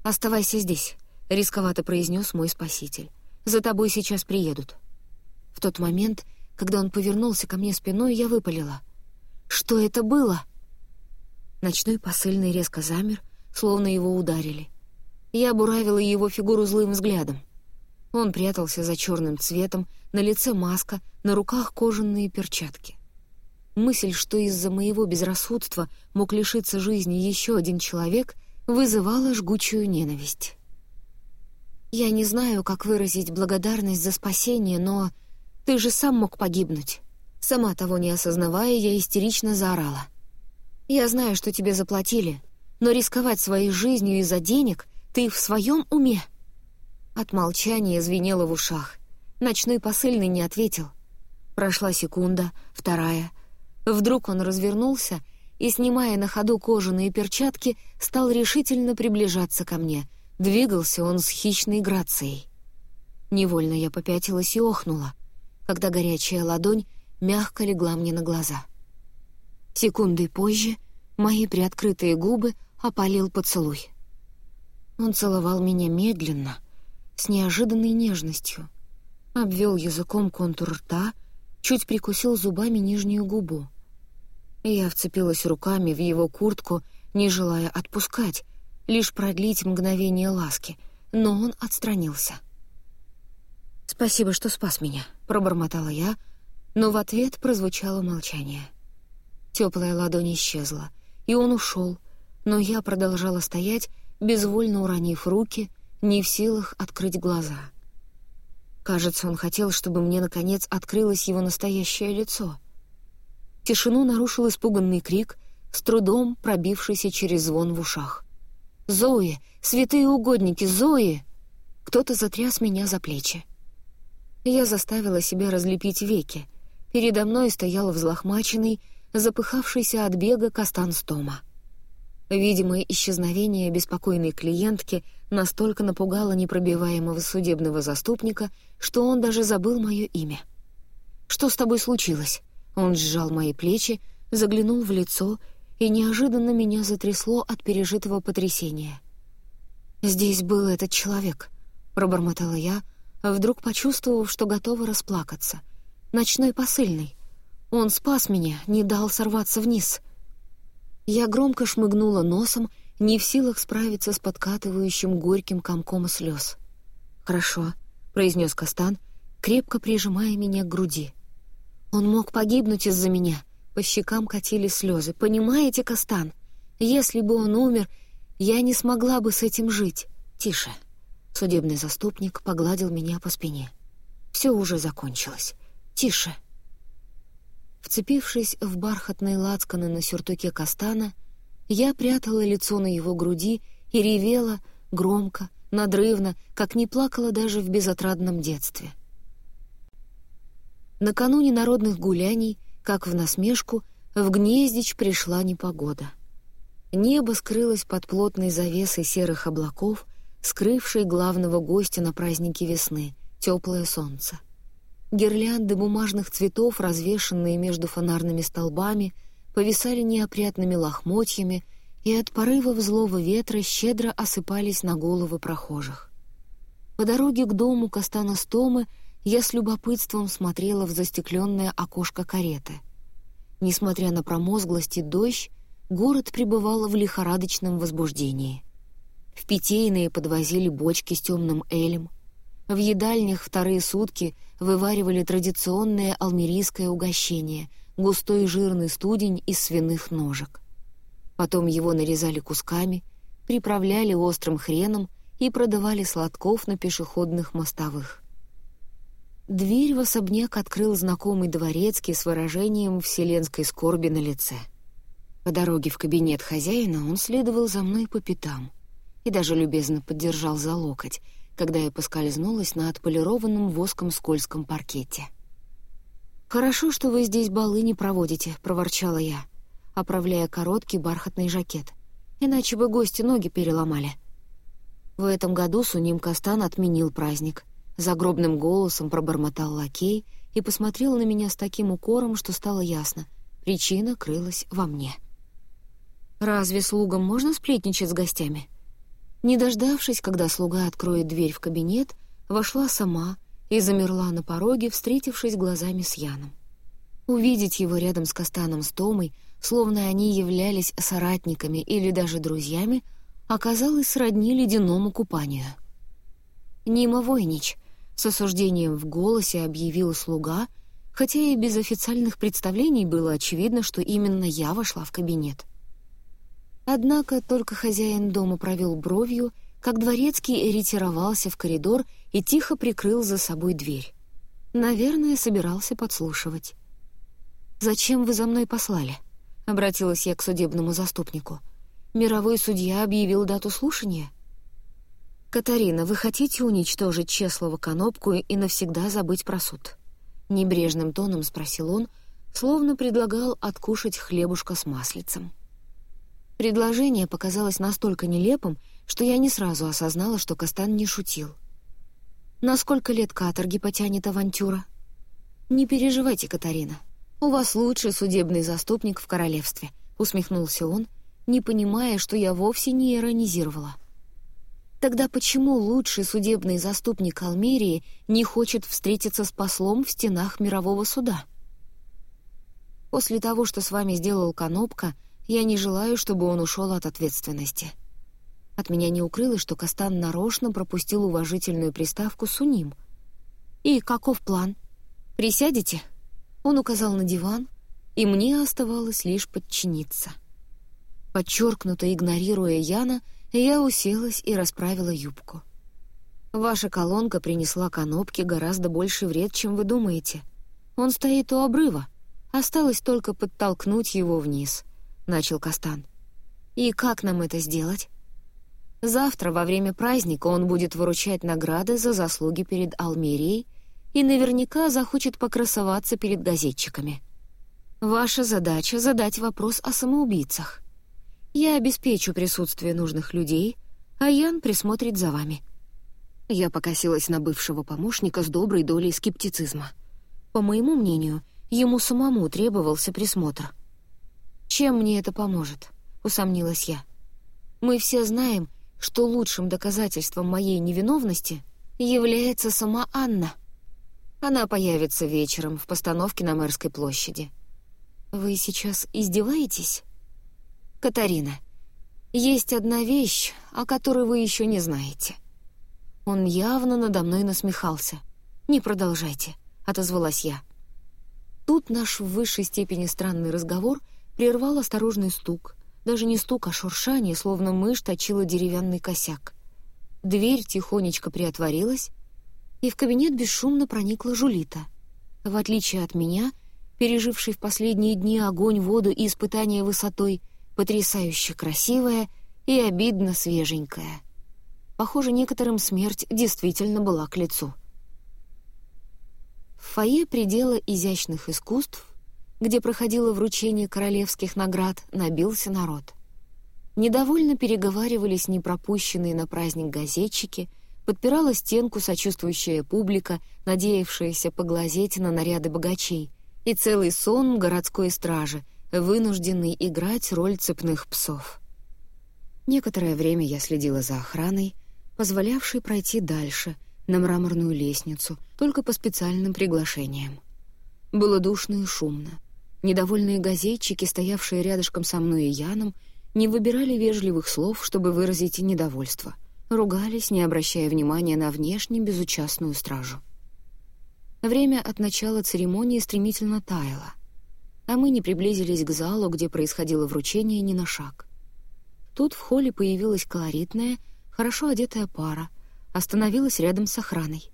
«Оставайся здесь», — рисковато произнес мой спаситель. За тобой сейчас приедут». В тот момент, когда он повернулся ко мне спиной, я выпалила. «Что это было?» Ночной посыльный резко замер, словно его ударили. Я буравила его фигуру злым взглядом. Он прятался за черным цветом, на лице маска, на руках кожаные перчатки. Мысль, что из-за моего безрассудства мог лишиться жизни еще один человек, вызывала жгучую ненависть. Я не знаю, как выразить благодарность за спасение, но ты же сам мог погибнуть. Сама того не осознавая, я истерично заорала. Я знаю, что тебе заплатили, но рисковать своей жизнью из-за денег ты в своем уме? От молчания звенело в ушах. Ночной посыльный не ответил. Прошла секунда, вторая. Вдруг он развернулся и, снимая на ходу кожаные перчатки, стал решительно приближаться ко мне — Двигался он с хищной грацией. Невольно я попятилась и охнула, когда горячая ладонь мягко легла мне на глаза. Секундой позже мои приоткрытые губы опалил поцелуй. Он целовал меня медленно, с неожиданной нежностью, обвел языком контур рта, чуть прикусил зубами нижнюю губу. Я вцепилась руками в его куртку, не желая отпускать, лишь продлить мгновение ласки, но он отстранился. «Спасибо, что спас меня», — пробормотала я, но в ответ прозвучало молчание. Теплая ладонь исчезла, и он ушел, но я продолжала стоять, безвольно уронив руки, не в силах открыть глаза. Кажется, он хотел, чтобы мне, наконец, открылось его настоящее лицо. Тишину нарушил испуганный крик, с трудом пробившийся через звон в ушах. «Зои! Святые угодники! Зои!» Кто-то затряс меня за плечи. Я заставила себя разлепить веки. Передо мной стоял взлохмаченный, запыхавшийся от бега Кастан Стома. Видимое исчезновение беспокойной клиентки настолько напугало непробиваемого судебного заступника, что он даже забыл мое имя. «Что с тобой случилось?» Он сжал мои плечи, заглянул в лицо и неожиданно меня затрясло от пережитого потрясения. «Здесь был этот человек», — пробормотала я, вдруг почувствовав, что готова расплакаться. «Ночной посыльный. Он спас меня, не дал сорваться вниз». Я громко шмыгнула носом, не в силах справиться с подкатывающим горьким комком слез. «Хорошо», — произнес Кастан, крепко прижимая меня к груди. «Он мог погибнуть из-за меня», — по щекам катили слезы. «Понимаете, Кастан, если бы он умер, я не смогла бы с этим жить. Тише». Судебный заступник погладил меня по спине. «Все уже закончилось. Тише». Вцепившись в бархатные лацканы на сюртуке Кастана, я прятала лицо на его груди и ревела громко, надрывно, как не плакала даже в безотрадном детстве. Накануне народных гуляний, как в насмешку, в Гнездич пришла непогода. Небо скрылось под плотной завесой серых облаков, скрывшей главного гостя на празднике весны — теплое солнце. Гирлянды бумажных цветов, развешанные между фонарными столбами, повисали неопрятными лохмотьями и от порывов злого ветра щедро осыпались на головы прохожих. По дороге к дому Кастана Стомы я с любопытством смотрела в застекленное окошко кареты. Несмотря на промозглость и дождь, город пребывал в лихорадочном возбуждении. В питейные подвозили бочки с темным элем. В едальнях вторые сутки вываривали традиционное алмерийское угощение — густой жирный студень из свиных ножек. Потом его нарезали кусками, приправляли острым хреном и продавали сладков на пешеходных мостовых. Дверь в особняк открыл знакомый дворецкий с выражением вселенской скорби на лице. По дороге в кабинет хозяина он следовал за мной по пятам и даже любезно поддержал за локоть, когда я поскользнулась на отполированном воском скользком паркете. «Хорошо, что вы здесь балы не проводите», — проворчала я, оправляя короткий бархатный жакет. «Иначе бы гости ноги переломали». В этом году Суним Кастан отменил праздник — Загробным голосом пробормотал лакей и посмотрел на меня с таким укором, что стало ясно. Причина крылась во мне. «Разве слугам можно сплетничать с гостями?» Не дождавшись, когда слуга откроет дверь в кабинет, вошла сама и замерла на пороге, встретившись глазами с Яном. Увидеть его рядом с Кастаном с Томой, словно они являлись соратниками или даже друзьями, оказалось сродни ледяному купанию. «Нима Войнич», с осуждением в голосе объявил слуга, хотя и без официальных представлений было очевидно, что именно я вошла в кабинет. Однако только хозяин дома провел бровью, как дворецкий ретировался в коридор и тихо прикрыл за собой дверь. Наверное, собирался подслушивать. «Зачем вы за мной послали?» — обратилась я к судебному заступнику. «Мировой судья объявил дату слушания?» «Катарина, вы хотите уничтожить Чеслова Конопку и навсегда забыть про суд?» Небрежным тоном спросил он, словно предлагал откушать хлебушка с маслицем. Предложение показалось настолько нелепым, что я не сразу осознала, что Кастан не шутил. «На сколько лет каторги потянет авантюра?» «Не переживайте, Катарина. У вас лучший судебный заступник в королевстве», — усмехнулся он, не понимая, что я вовсе не иронизировала. Тогда почему лучший судебный заступник Алмерии не хочет встретиться с послом в стенах мирового суда? После того, что с вами сделал Конопка, я не желаю, чтобы он ушел от ответственности. От меня не укрылось, что Кастан нарочно пропустил уважительную приставку «Суним». «И каков план? Присядете?» Он указал на диван, и мне оставалось лишь подчиниться. Подчеркнуто игнорируя Яна, я уселась и расправила юбку. «Ваша колонка принесла Конопке гораздо больше вред, чем вы думаете. Он стоит у обрыва. Осталось только подтолкнуть его вниз», — начал Кастан. «И как нам это сделать?» Завтра, во время праздника, он будет выручать награды за заслуги перед Алмерией и наверняка захочет покрасоваться перед газетчиками. Ваша задача — задать вопрос о самоубийцах. Я обеспечу присутствие нужных людей, а Ян присмотрит за вами». Я покосилась на бывшего помощника с доброй долей скептицизма. По моему мнению, ему самому требовался присмотр. «Чем мне это поможет?» — усомнилась я. «Мы все знаем, что лучшим доказательством моей невиновности является сама Анна. Она появится вечером в постановке на Мэрской площади. Вы сейчас издеваетесь?» «Катарина, есть одна вещь, о которой вы еще не знаете». Он явно надо мной насмехался. «Не продолжайте», — отозвалась я. Тут наш в высшей степени странный разговор прервал осторожный стук. Даже не стук, а шуршание, словно мышь точила деревянный косяк. Дверь тихонечко приотворилась, и в кабинет бесшумно проникла Жулита. В отличие от меня, переживший в последние дни огонь, воду и испытания высотой — потрясающе красивая и обидно свеженькая. Похоже, некоторым смерть действительно была к лицу. В фойе предела изящных искусств, где проходило вручение королевских наград, набился народ. Недовольно переговаривались непропущенные на праздник газетчики, подпирала стенку сочувствующая публика, надеявшаяся поглазеть на наряды богачей, и целый сон городской стражи, вынужденный играть роль цепных псов. Некоторое время я следила за охраной, позволявшей пройти дальше, на мраморную лестницу, только по специальным приглашениям. Было душно и шумно. Недовольные газетчики, стоявшие рядышком со мной и Яном, не выбирали вежливых слов, чтобы выразить недовольство. Ругались, не обращая внимания на внешне безучастную стражу. Время от начала церемонии стремительно таяло, а мы не приблизились к залу, где происходило вручение, ни на шаг — Тут в холле появилась колоритная, хорошо одетая пара, остановилась рядом с охраной.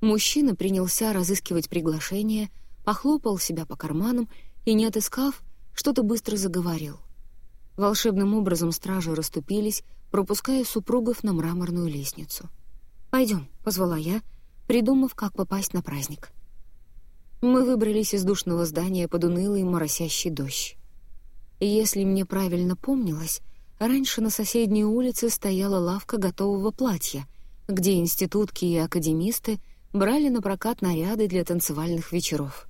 Мужчина принялся разыскивать приглашение, похлопал себя по карманам и, не отыскав, что-то быстро заговорил. Волшебным образом стражи расступились, пропуская супругов на мраморную лестницу. «Пойдем», — позвала я, придумав, как попасть на праздник. Мы выбрались из душного здания под унылый моросящий дождь. Если мне правильно помнилось, Раньше на соседней улице стояла лавка готового платья, где институтки и академисты брали на прокат наряды для танцевальных вечеров.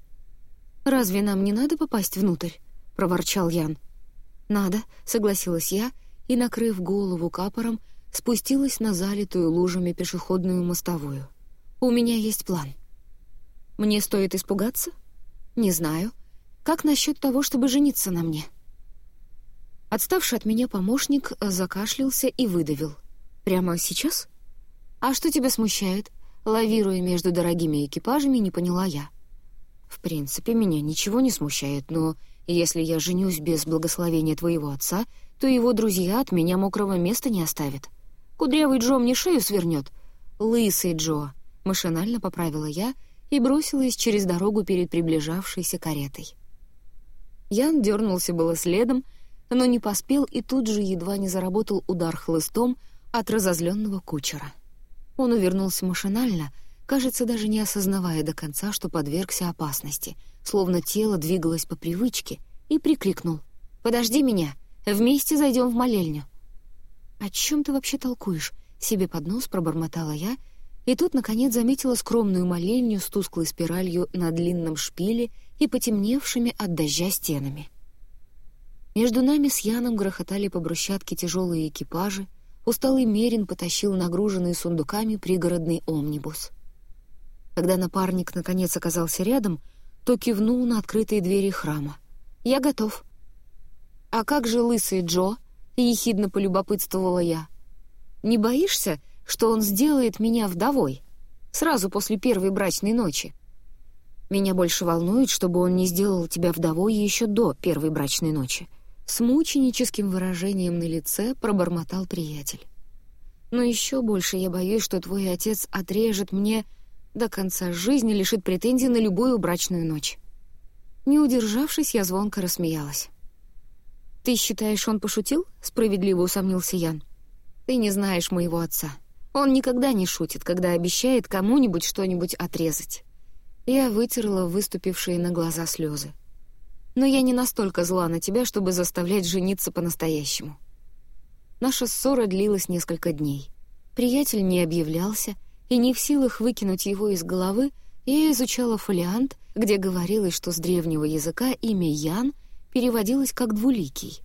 «Разве нам не надо попасть внутрь?» — проворчал Ян. «Надо», — согласилась я, и, накрыв голову капором, спустилась на залитую лужами пешеходную мостовую. «У меня есть план». «Мне стоит испугаться?» «Не знаю. Как насчет того, чтобы жениться на мне?» Отставший от меня помощник закашлялся и выдавил. «Прямо сейчас?» «А что тебя смущает?» Лавируя между дорогими экипажами, не поняла я. «В принципе, меня ничего не смущает, но если я женюсь без благословения твоего отца, то его друзья от меня мокрого места не оставят. Кудрявый Джо мне шею свернет. Лысый Джо!» — машинально поправила я и бросилась через дорогу перед приближавшейся каретой. Ян дернулся было следом, но не поспел и тут же едва не заработал удар хлыстом от разозленного кучера. Он увернулся машинально, кажется, даже не осознавая до конца, что подвергся опасности, словно тело двигалось по привычке, и прикрикнул «Подожди меня! Вместе зайдем в молельню!» «О чем ты вообще толкуешь?» — себе под нос пробормотала я, и тут, наконец, заметила скромную молельню с тусклой спиралью на длинном шпиле и потемневшими от дождя стенами. Между нами с Яном грохотали по брусчатке тяжелые экипажи, усталый Мерин потащил нагруженный сундуками пригородный омнибус. Когда напарник наконец оказался рядом, то кивнул на открытые двери храма. «Я готов». «А как же лысый Джо?» — ехидно полюбопытствовала я. «Не боишься, что он сделает меня вдовой? Сразу после первой брачной ночи?» «Меня больше волнует, чтобы он не сделал тебя вдовой еще до первой брачной ночи», с мученическим выражением на лице пробормотал приятель. «Но еще больше я боюсь, что твой отец отрежет мне до конца жизни, лишит претензий на любую брачную ночь». Не удержавшись, я звонко рассмеялась. «Ты считаешь, он пошутил?» — справедливо усомнился Ян. «Ты не знаешь моего отца. Он никогда не шутит, когда обещает кому-нибудь что-нибудь отрезать». Я вытерла выступившие на глаза слезы но я не настолько зла на тебя, чтобы заставлять жениться по-настоящему. Наша ссора длилась несколько дней. Приятель не объявлялся, и не в силах выкинуть его из головы, я изучала фолиант, где говорилось, что с древнего языка имя Ян переводилось как «двуликий».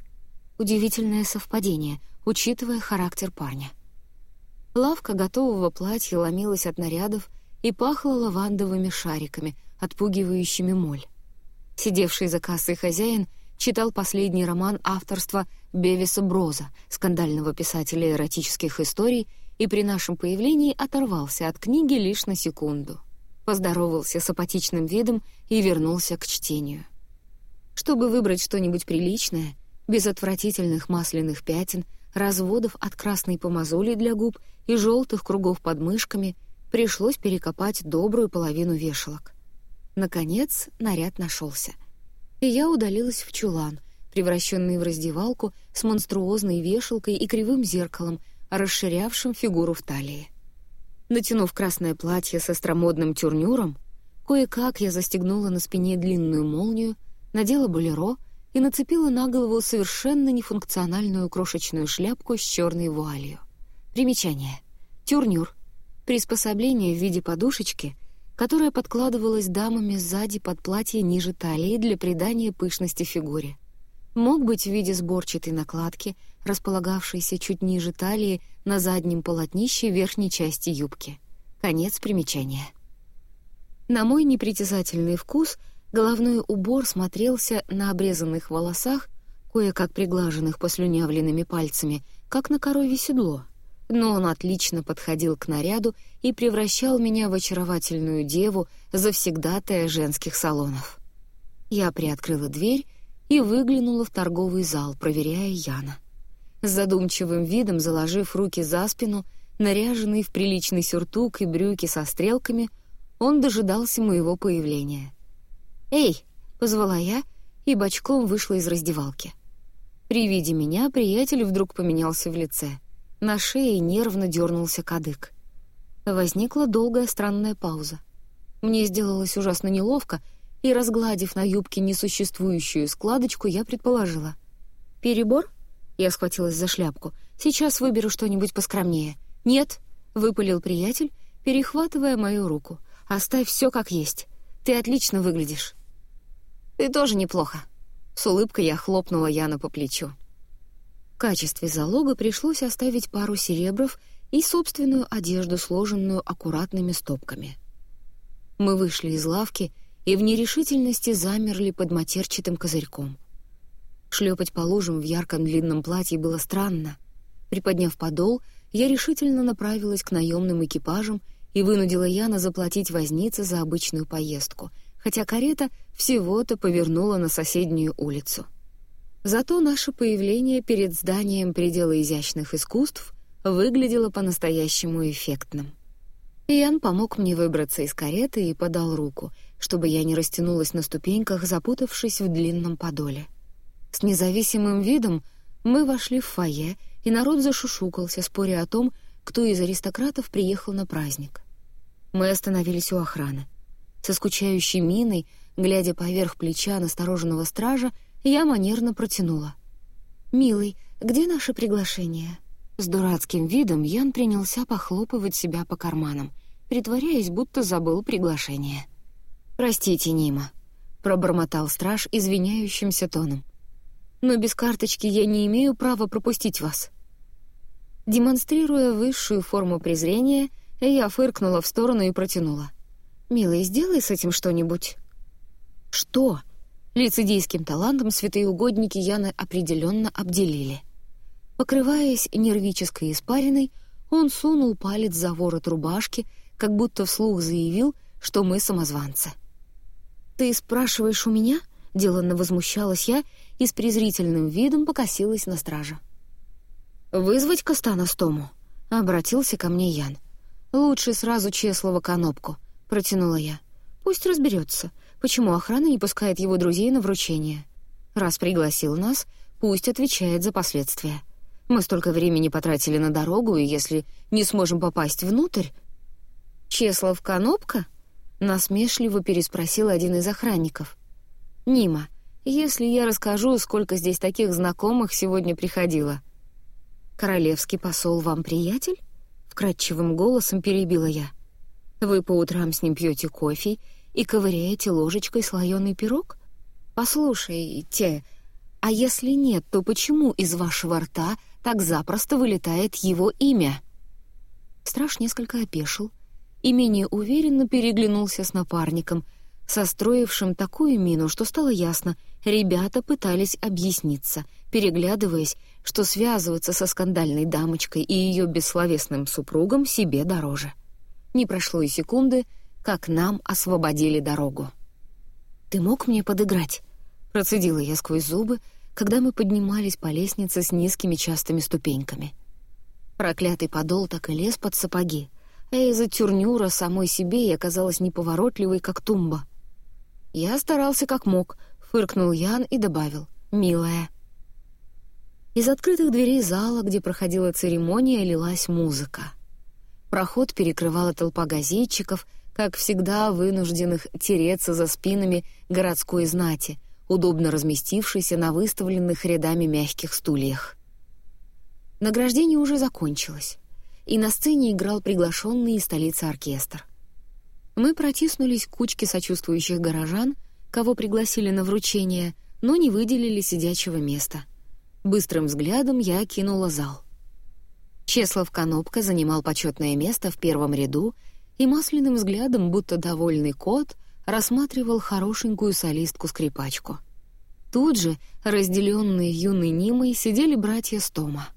Удивительное совпадение, учитывая характер парня. Лавка готового платья ломилась от нарядов и пахла лавандовыми шариками, отпугивающими моль. Сидевший за кассой хозяин читал последний роман авторства Бевиса Броза, скандального писателя эротических историй, и при нашем появлении оторвался от книги лишь на секунду. Поздоровался с апатичным видом и вернулся к чтению. Чтобы выбрать что-нибудь приличное, без отвратительных масляных пятен, разводов от красной помазоли для губ и желтых кругов под мышками, пришлось перекопать добрую половину вешалок. Наконец, наряд нашелся. И я удалилась в чулан, превращенный в раздевалку с монструозной вешалкой и кривым зеркалом, расширявшим фигуру в талии. Натянув красное платье со стромодным тюрнюром, кое-как я застегнула на спине длинную молнию, надела болеро и нацепила на голову совершенно нефункциональную крошечную шляпку с черной вуалью. Примечание. Тюрнюр. Приспособление в виде подушечки, которая подкладывалась дамами сзади под платье ниже талии для придания пышности фигуре. Мог быть в виде сборчатой накладки, располагавшейся чуть ниже талии на заднем полотнище верхней части юбки. Конец примечания. На мой непритязательный вкус головной убор смотрелся на обрезанных волосах, кое-как приглаженных послюнявленными пальцами, как на коровье седло — но он отлично подходил к наряду и превращал меня в очаровательную деву завсегдатая женских салонов. Я приоткрыла дверь и выглянула в торговый зал, проверяя Яна. С задумчивым видом, заложив руки за спину, наряженный в приличный сюртук и брюки со стрелками, он дожидался моего появления. «Эй!» — позвала я и бочком вышла из раздевалки. При виде меня приятель вдруг поменялся в лице — на шее нервно дернулся кадык. Возникла долгая странная пауза. Мне сделалось ужасно неловко, и, разгладив на юбке несуществующую складочку, я предположила. «Перебор?» Я схватилась за шляпку. «Сейчас выберу что-нибудь поскромнее». «Нет», — выпалил приятель, перехватывая мою руку. «Оставь все как есть. Ты отлично выглядишь». «Ты тоже неплохо». С улыбкой я хлопнула Яна по плечу качестве залога пришлось оставить пару серебров и собственную одежду, сложенную аккуратными стопками. Мы вышли из лавки и в нерешительности замерли под матерчатым козырьком. Шлепать по лужам в ярком длинном платье было странно. Приподняв подол, я решительно направилась к наемным экипажам и вынудила Яна заплатить вознице за обычную поездку, хотя карета всего-то повернула на соседнюю улицу. Зато наше появление перед зданием предела изящных искусств выглядело по-настоящему эффектным. Иоанн помог мне выбраться из кареты и подал руку, чтобы я не растянулась на ступеньках, запутавшись в длинном подоле. С независимым видом мы вошли в фойе, и народ зашушукался, споря о том, кто из аристократов приехал на праздник. Мы остановились у охраны. Со скучающей миной, глядя поверх плеча настороженного стража, я манерно протянула. «Милый, где наше приглашение?» С дурацким видом Ян принялся похлопывать себя по карманам, притворяясь, будто забыл приглашение. «Простите, Нима», — пробормотал страж извиняющимся тоном. «Но без карточки я не имею права пропустить вас». Демонстрируя высшую форму презрения, я фыркнула в сторону и протянула. «Милый, сделай с этим что-нибудь». «Что?» Лицедейским талантом святые угодники Яна определенно обделили. Покрываясь нервической испариной, он сунул палец за ворот рубашки, как будто вслух заявил, что мы самозванцы. «Ты спрашиваешь у меня?» — деланно возмущалась я и с презрительным видом покосилась на стража. «Вызвать Костана Стому?» — обратился ко мне Ян. «Лучше сразу Чеслова конопку», — протянула я. «Пусть разберется, почему охрана не пускает его друзей на вручение. Раз пригласил нас, пусть отвечает за последствия. Мы столько времени потратили на дорогу, и если не сможем попасть внутрь... «Чеслов Конопка?» — насмешливо переспросил один из охранников. «Нима, если я расскажу, сколько здесь таких знакомых сегодня приходило...» «Королевский посол вам приятель?» — вкрадчивым голосом перебила я. «Вы по утрам с ним пьете кофе и ковыряете ложечкой слоеный пирог? Послушайте, а если нет, то почему из вашего рта так запросто вылетает его имя?» Страж несколько опешил и менее уверенно переглянулся с напарником, состроившим такую мину, что стало ясно, ребята пытались объясниться, переглядываясь, что связываться со скандальной дамочкой и ее бессловесным супругом себе дороже. Не прошло и секунды — как нам освободили дорогу. «Ты мог мне подыграть?» — процедила я сквозь зубы, когда мы поднимались по лестнице с низкими частыми ступеньками. Проклятый подол так и лез под сапоги, а из-за тюрнюра самой себе я оказалась неповоротливой, как тумба. Я старался как мог, фыркнул Ян и добавил «милая». Из открытых дверей зала, где проходила церемония, лилась музыка. Проход перекрывала толпа газетчиков, как всегда вынужденных тереться за спинами городской знати, удобно разместившейся на выставленных рядами мягких стульях. Награждение уже закончилось, и на сцене играл приглашенный из столицы оркестр. Мы протиснулись к кучке сочувствующих горожан, кого пригласили на вручение, но не выделили сидячего места. Быстрым взглядом я окинула зал. Чеслов Конопка занимал почетное место в первом ряду и масляным взглядом, будто довольный кот, рассматривал хорошенькую солистку-скрипачку. Тут же, разделенные юной Нимой, сидели братья Стома.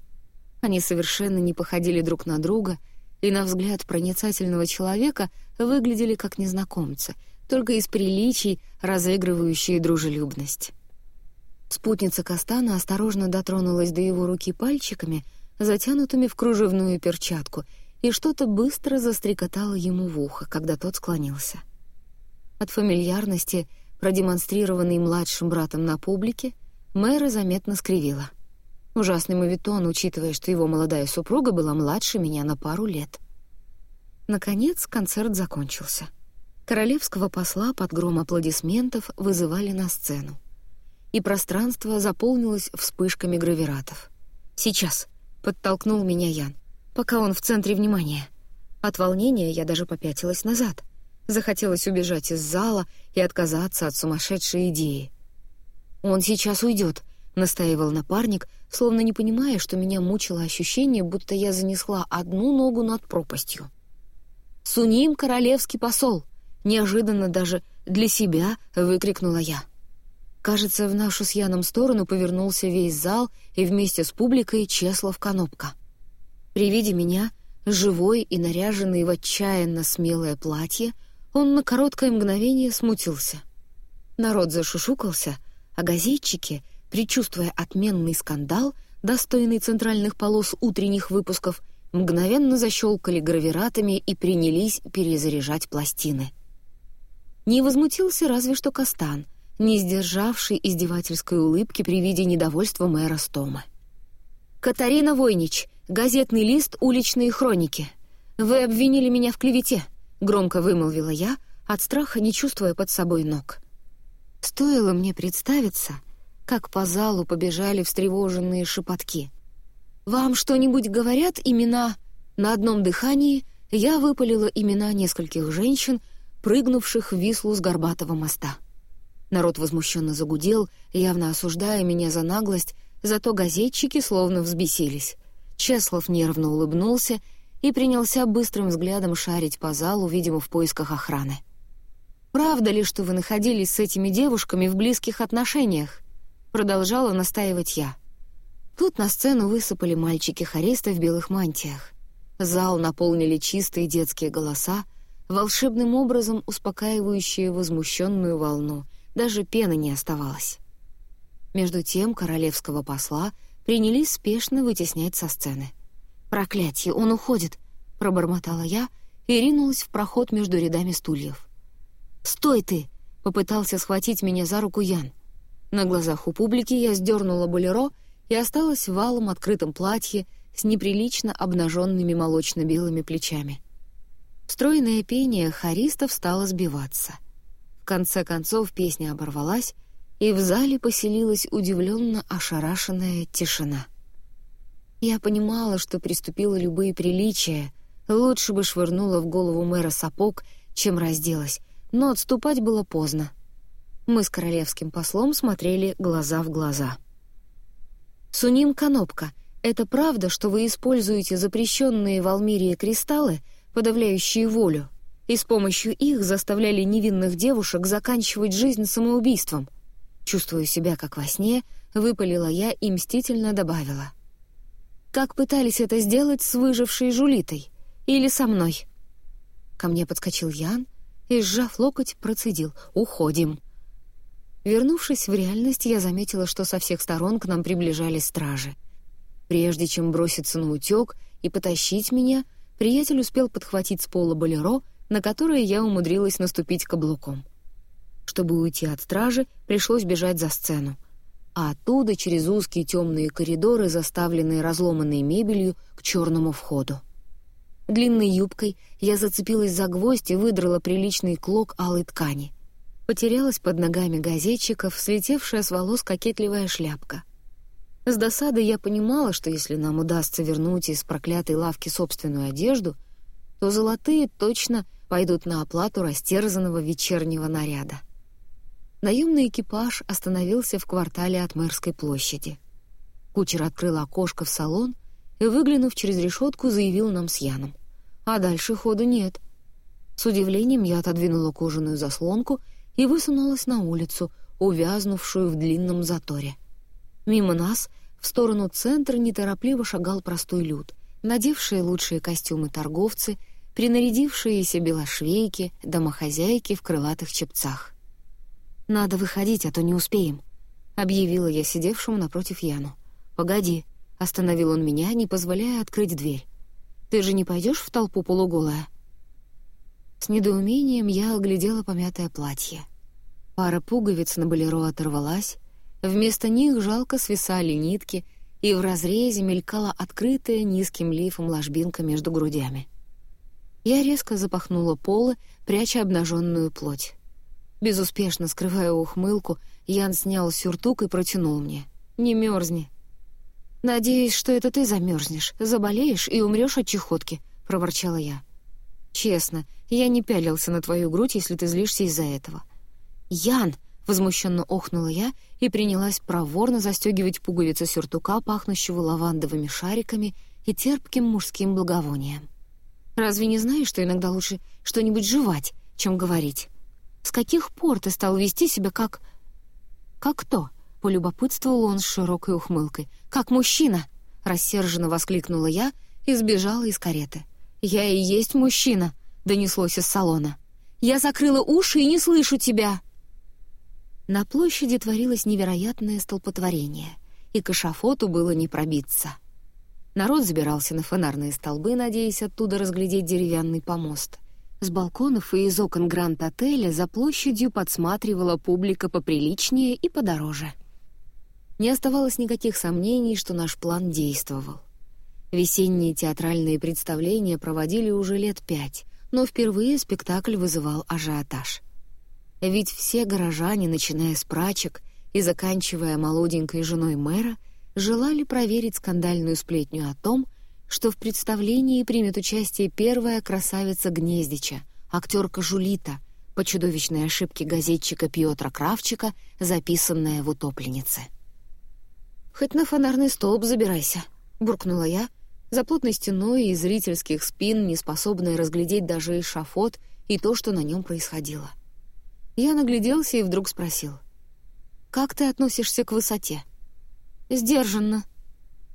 Они совершенно не походили друг на друга и, на взгляд проницательного человека, выглядели как незнакомцы, только из приличий, разыгрывающие дружелюбность. Спутница Кастана осторожно дотронулась до его руки пальчиками, затянутыми в кружевную перчатку, и что-то быстро застрекотало ему в ухо, когда тот склонился. От фамильярности, продемонстрированной младшим братом на публике, мэра заметно скривила. Ужасный мавитон, учитывая, что его молодая супруга была младше меня на пару лет. Наконец концерт закончился. Королевского посла под гром аплодисментов вызывали на сцену и пространство заполнилось вспышками гравиратов. «Сейчас!» — подтолкнул меня Ян, пока он в центре внимания. От волнения я даже попятилась назад. Захотелось убежать из зала и отказаться от сумасшедшей идеи. «Он сейчас уйдет», — настаивал напарник, словно не понимая, что меня мучило ощущение, будто я занесла одну ногу над пропастью. «Суним королевский посол!» — неожиданно даже для себя выкрикнула я. Кажется, в нашу с Яном сторону повернулся весь зал и вместе с публикой Чеслов Конопка. При виде меня, живой и наряженный в отчаянно смелое платье, он на короткое мгновение смутился. Народ зашушукался, а газетчики, предчувствуя отменный скандал, достойный центральных полос утренних выпусков, мгновенно защелкали гравиратами и принялись перезаряжать пластины. Не возмутился разве что Кастан, не сдержавший издевательской улыбки при виде недовольства мэра Стома. «Катарина Войнич, газетный лист «Уличные хроники». Вы обвинили меня в клевете», — громко вымолвила я, от страха не чувствуя под собой ног. Стоило мне представиться, как по залу побежали встревоженные шепотки. «Вам что-нибудь говорят имена?» На одном дыхании я выпалила имена нескольких женщин, прыгнувших в Вислу с Горбатого моста. Народ возмущенно загудел, явно осуждая меня за наглость, зато газетчики словно взбесились. Чеслов нервно улыбнулся и принялся быстрым взглядом шарить по залу, видимо, в поисках охраны. «Правда ли, что вы находились с этими девушками в близких отношениях?» Продолжала настаивать я. Тут на сцену высыпали мальчики-хористы в белых мантиях. Зал наполнили чистые детские голоса, волшебным образом успокаивающие возмущенную волну, даже пены не оставалось. Между тем королевского посла принялись спешно вытеснять со сцены. «Проклятье, он уходит!» — пробормотала я и ринулась в проход между рядами стульев. «Стой ты!» — попытался схватить меня за руку Ян. На глазах у публики я сдернула болеро и осталась в валом открытом платье с неприлично обнаженными молочно-белыми плечами. Стройное пение хористов стало сбиваться. В конце концов песня оборвалась, и в зале поселилась удивленно ошарашенная тишина. Я понимала, что приступила любые приличия, лучше бы швырнула в голову мэра сапог, чем разделась, но отступать было поздно. Мы с королевским послом смотрели глаза в глаза. «Суним Канопка, это правда, что вы используете запрещенные в Алмирии кристаллы, подавляющие волю?» и с помощью их заставляли невинных девушек заканчивать жизнь самоубийством. Чувствуя себя как во сне, выпалила я и мстительно добавила. «Как пытались это сделать с выжившей Жулитой? Или со мной?» Ко мне подскочил Ян и, сжав локоть, процедил «Уходим». Вернувшись в реальность, я заметила, что со всех сторон к нам приближались стражи. Прежде чем броситься на утек и потащить меня, приятель успел подхватить с пола болеро на которое я умудрилась наступить каблуком. Чтобы уйти от стражи, пришлось бежать за сцену. а оттуда через узкие темные коридоры, заставленные разломанной мебелью, к черному входу. Длинной юбкой я зацепилась за гвоздь и выдрала приличный клок алой ткани. Потерялась под ногами газетчиков, слетевшая с волос кокетливая шляпка. С досадой я понимала, что если нам удастся вернуть из проклятой лавки собственную одежду, то золотые точно пойдут на оплату растерзанного вечернего наряда. Наемный экипаж остановился в квартале от Мэрской площади. Кучер открыл окошко в салон и, выглянув через решетку, заявил нам с Яном. А дальше хода нет. С удивлением я отодвинула кожаную заслонку и высунулась на улицу, увязнувшую в длинном заторе. Мимо нас, в сторону центра, неторопливо шагал простой люд, надевшие лучшие костюмы торговцы, принарядившиеся белошвейки, домохозяйки в крылатых чепцах. «Надо выходить, а то не успеем», — объявила я сидевшему напротив Яну. «Погоди», — остановил он меня, не позволяя открыть дверь. «Ты же не пойдешь в толпу полуголая?» С недоумением я оглядела помятое платье. Пара пуговиц на болеро оторвалась, вместо них жалко свисали нитки, и в разрезе мелькала открытая низким лифом ложбинка между грудями. Я резко запахнула полы, пряча обнаженную плоть. Безуспешно скрывая ухмылку, Ян снял сюртук и протянул мне. «Не мерзни». «Надеюсь, что это ты замерзнешь, заболеешь и умрешь от чехотки», — проворчала я. «Честно, я не пялился на твою грудь, если ты злишься из-за этого». «Ян!» — возмущенно охнула я и принялась проворно застегивать пуговицы сюртука, пахнущего лавандовыми шариками и терпким мужским благовонием. «Разве не знаешь, что иногда лучше что-нибудь жевать, чем говорить?» С каких пор ты стал вести себя как... Как кто? Полюбопытствовал он с широкой ухмылкой. Как мужчина! Рассерженно воскликнула я и сбежала из кареты. «Я и есть мужчина!» — донеслось из салона. «Я закрыла уши и не слышу тебя!» На площади творилось невероятное столпотворение, и к эшафоту было не пробиться. Народ забирался на фонарные столбы, надеясь оттуда разглядеть деревянный помост. С балконов и из окон Гранд-отеля за площадью подсматривала публика поприличнее и подороже. Не оставалось никаких сомнений, что наш план действовал. Весенние театральные представления проводили уже лет пять, но впервые спектакль вызывал ажиотаж. Ведь все горожане, начиная с прачек и заканчивая молоденькой женой мэра, желали проверить скандальную сплетню о том, что в представлении примет участие первая красавица Гнездича, актерка Жулита, по чудовищной ошибке газетчика Пьотра Кравчика, записанная в «Утопленнице». «Хоть на фонарный столб забирайся», — буркнула я, за плотной стеной из зрительских спин, не способная разглядеть даже эшафот и то, что на нем происходило. Я нагляделся и вдруг спросил. «Как ты относишься к высоте?» «Сдержанно».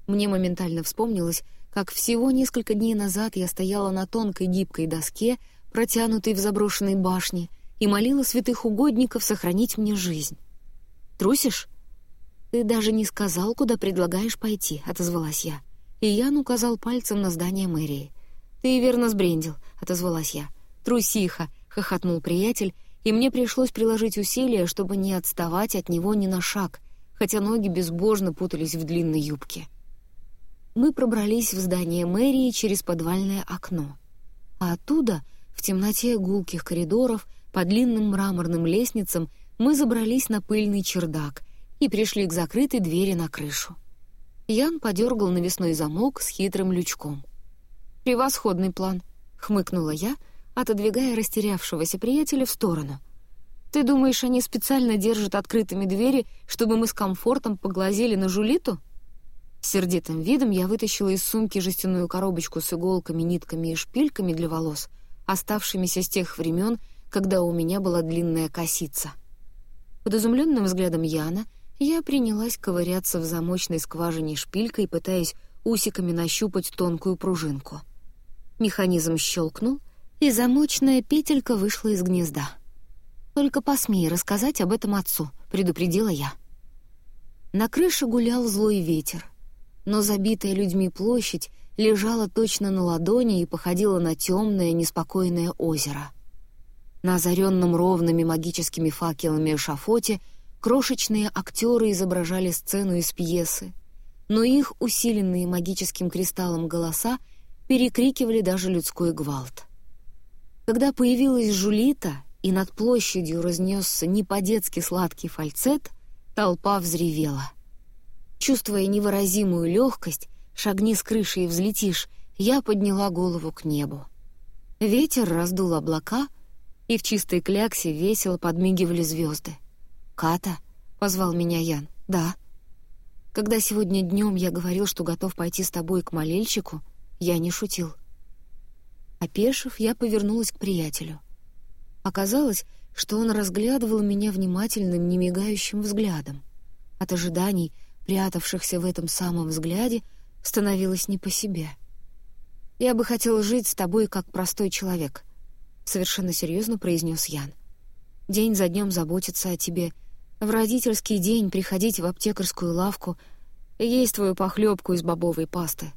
Мне моментально вспомнилось, как всего несколько дней назад я стояла на тонкой гибкой доске, протянутой в заброшенной башне, и молила святых угодников сохранить мне жизнь. «Трусишь?» «Ты даже не сказал, куда предлагаешь пойти», — отозвалась я. И Ян указал пальцем на здание мэрии. «Ты верно сбрендил», — отозвалась я. «Трусиха», — хохотнул приятель, и мне пришлось приложить усилия, чтобы не отставать от него ни на шаг, хотя ноги безбожно путались в длинной юбке мы пробрались в здание мэрии через подвальное окно. А оттуда, в темноте гулких коридоров, по длинным мраморным лестницам, мы забрались на пыльный чердак и пришли к закрытой двери на крышу. Ян подергал навесной замок с хитрым лючком. «Превосходный план», — хмыкнула я, отодвигая растерявшегося приятеля в сторону. «Ты думаешь, они специально держат открытыми двери, чтобы мы с комфортом поглазели на Жулиту?» Сердитым видом я вытащила из сумки жестяную коробочку с иголками, нитками и шпильками для волос, оставшимися с тех времен, когда у меня была длинная косица. Под изумленным взглядом Яна я принялась ковыряться в замочной скважине шпилькой, пытаясь усиками нащупать тонкую пружинку. Механизм щелкнул, и замочная петелька вышла из гнезда. «Только посмей рассказать об этом отцу», — предупредила я. На крыше гулял злой ветер — но забитая людьми площадь лежала точно на ладони и походила на темное, неспокойное озеро. На озаренном ровными магическими факелами эшафоте Крошечные актеры изображали сцену из пьесы, но их усиленные магическим кристаллом голоса перекрикивали даже людской гвалт. Когда появилась Жулита, и над площадью разнесся не по-детски сладкий фальцет, толпа взревела. Чувствуя невыразимую легкость, шагни с крыши и взлетишь, я подняла голову к небу. Ветер раздул облака, и в чистой кляксе весело подмигивали звезды. «Ката?» — позвал меня Ян. «Да». Когда сегодня днем я говорил, что готов пойти с тобой к молельщику, я не шутил. Опешив, я повернулась к приятелю. Оказалось, что он разглядывал меня внимательным, немигающим взглядом. От ожиданий, прятавшихся в этом самом взгляде, становилось не по себе. «Я бы хотел жить с тобой как простой человек», — совершенно серьезно произнес Ян. «День за днем заботиться о тебе, в родительский день приходить в аптекарскую лавку, есть твою похлебку из бобовой пасты.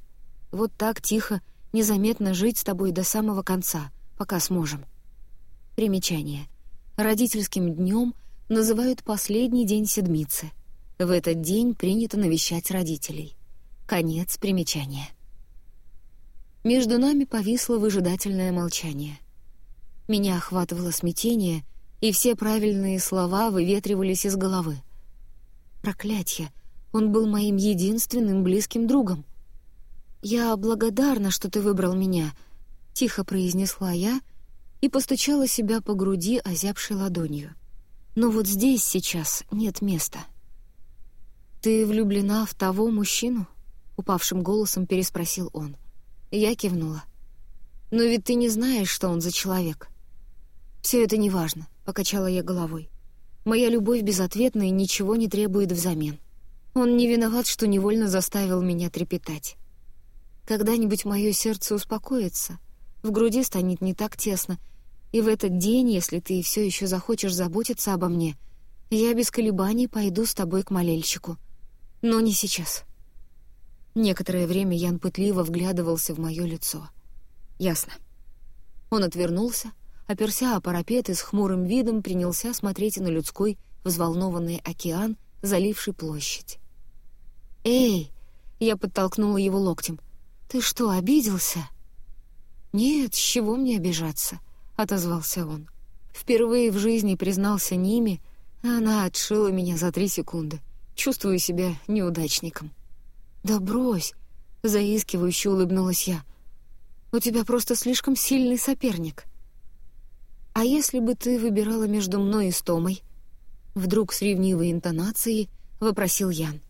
Вот так тихо, незаметно жить с тобой до самого конца, пока сможем». Примечание. Родительским днем называют последний день седмицы. В этот день принято навещать родителей. Конец примечания. Между нами повисло выжидательное молчание. Меня охватывало смятение, и все правильные слова выветривались из головы. Проклятье! Он был моим единственным близким другом. «Я благодарна, что ты выбрал меня», — тихо произнесла я и постучала себя по груди озябшей ладонью. «Но вот здесь сейчас нет места». «Ты влюблена в того мужчину?» — упавшим голосом переспросил он. Я кивнула. «Но ведь ты не знаешь, что он за человек». «Все это неважно», — покачала я головой. «Моя любовь безответна и ничего не требует взамен. Он не виноват, что невольно заставил меня трепетать. Когда-нибудь мое сердце успокоится, в груди станет не так тесно, и в этот день, если ты все еще захочешь заботиться обо мне, я без колебаний пойду с тобой к молельщику. Но не сейчас». Некоторое время Ян пытливо вглядывался в мое лицо. «Ясно». Он отвернулся, оперся о парапет и с хмурым видом принялся смотреть на людской взволнованный океан, заливший площадь. «Эй!» — я подтолкнула его локтем. «Ты что, обиделся?» «Нет, с чего мне обижаться?» — отозвался он. Впервые в жизни признался Ниме, а она отшила меня за три секунды. Чувствую себя неудачником. «Да брось!» — заискивающе улыбнулась я. «У тебя просто слишком сильный соперник». «А если бы ты выбирала между мной и Стомой?» Вдруг с ревнивой интонацией вопросил Ян.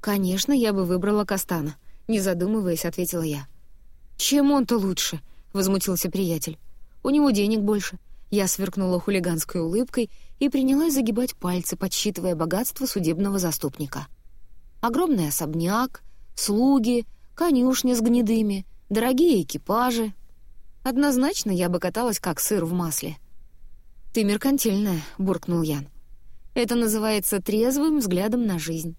«Конечно, я бы выбрала Кастана», — не задумываясь, ответила я. «Чем он-то лучше?» — возмутился приятель. «У него денег больше». Я сверкнула хулиганской улыбкой и принялась загибать пальцы, подсчитывая богатство судебного заступника. Огромный особняк, слуги, конюшня с гнедыми, дорогие экипажи. Однозначно я бы каталась как сыр в масле. «Ты меркантильная», — буркнул Ян. «Это называется трезвым взглядом на жизнь».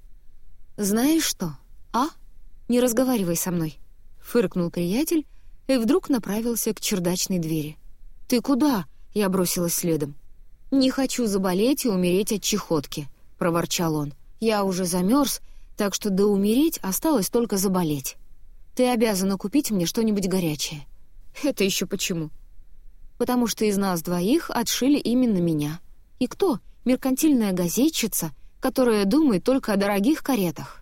«Знаешь что, а? Не разговаривай со мной», — фыркнул приятель и вдруг направился к чердачной двери. «Ты куда?» — я бросилась следом. «Не хочу заболеть и умереть от чехотки», — проворчал он. «Я уже замерз так что до умереть осталось только заболеть. Ты обязана купить мне что-нибудь горячее». «Это еще почему?» «Потому что из нас двоих отшили именно меня. И кто? Меркантильная газетчица, которая думает только о дорогих каретах».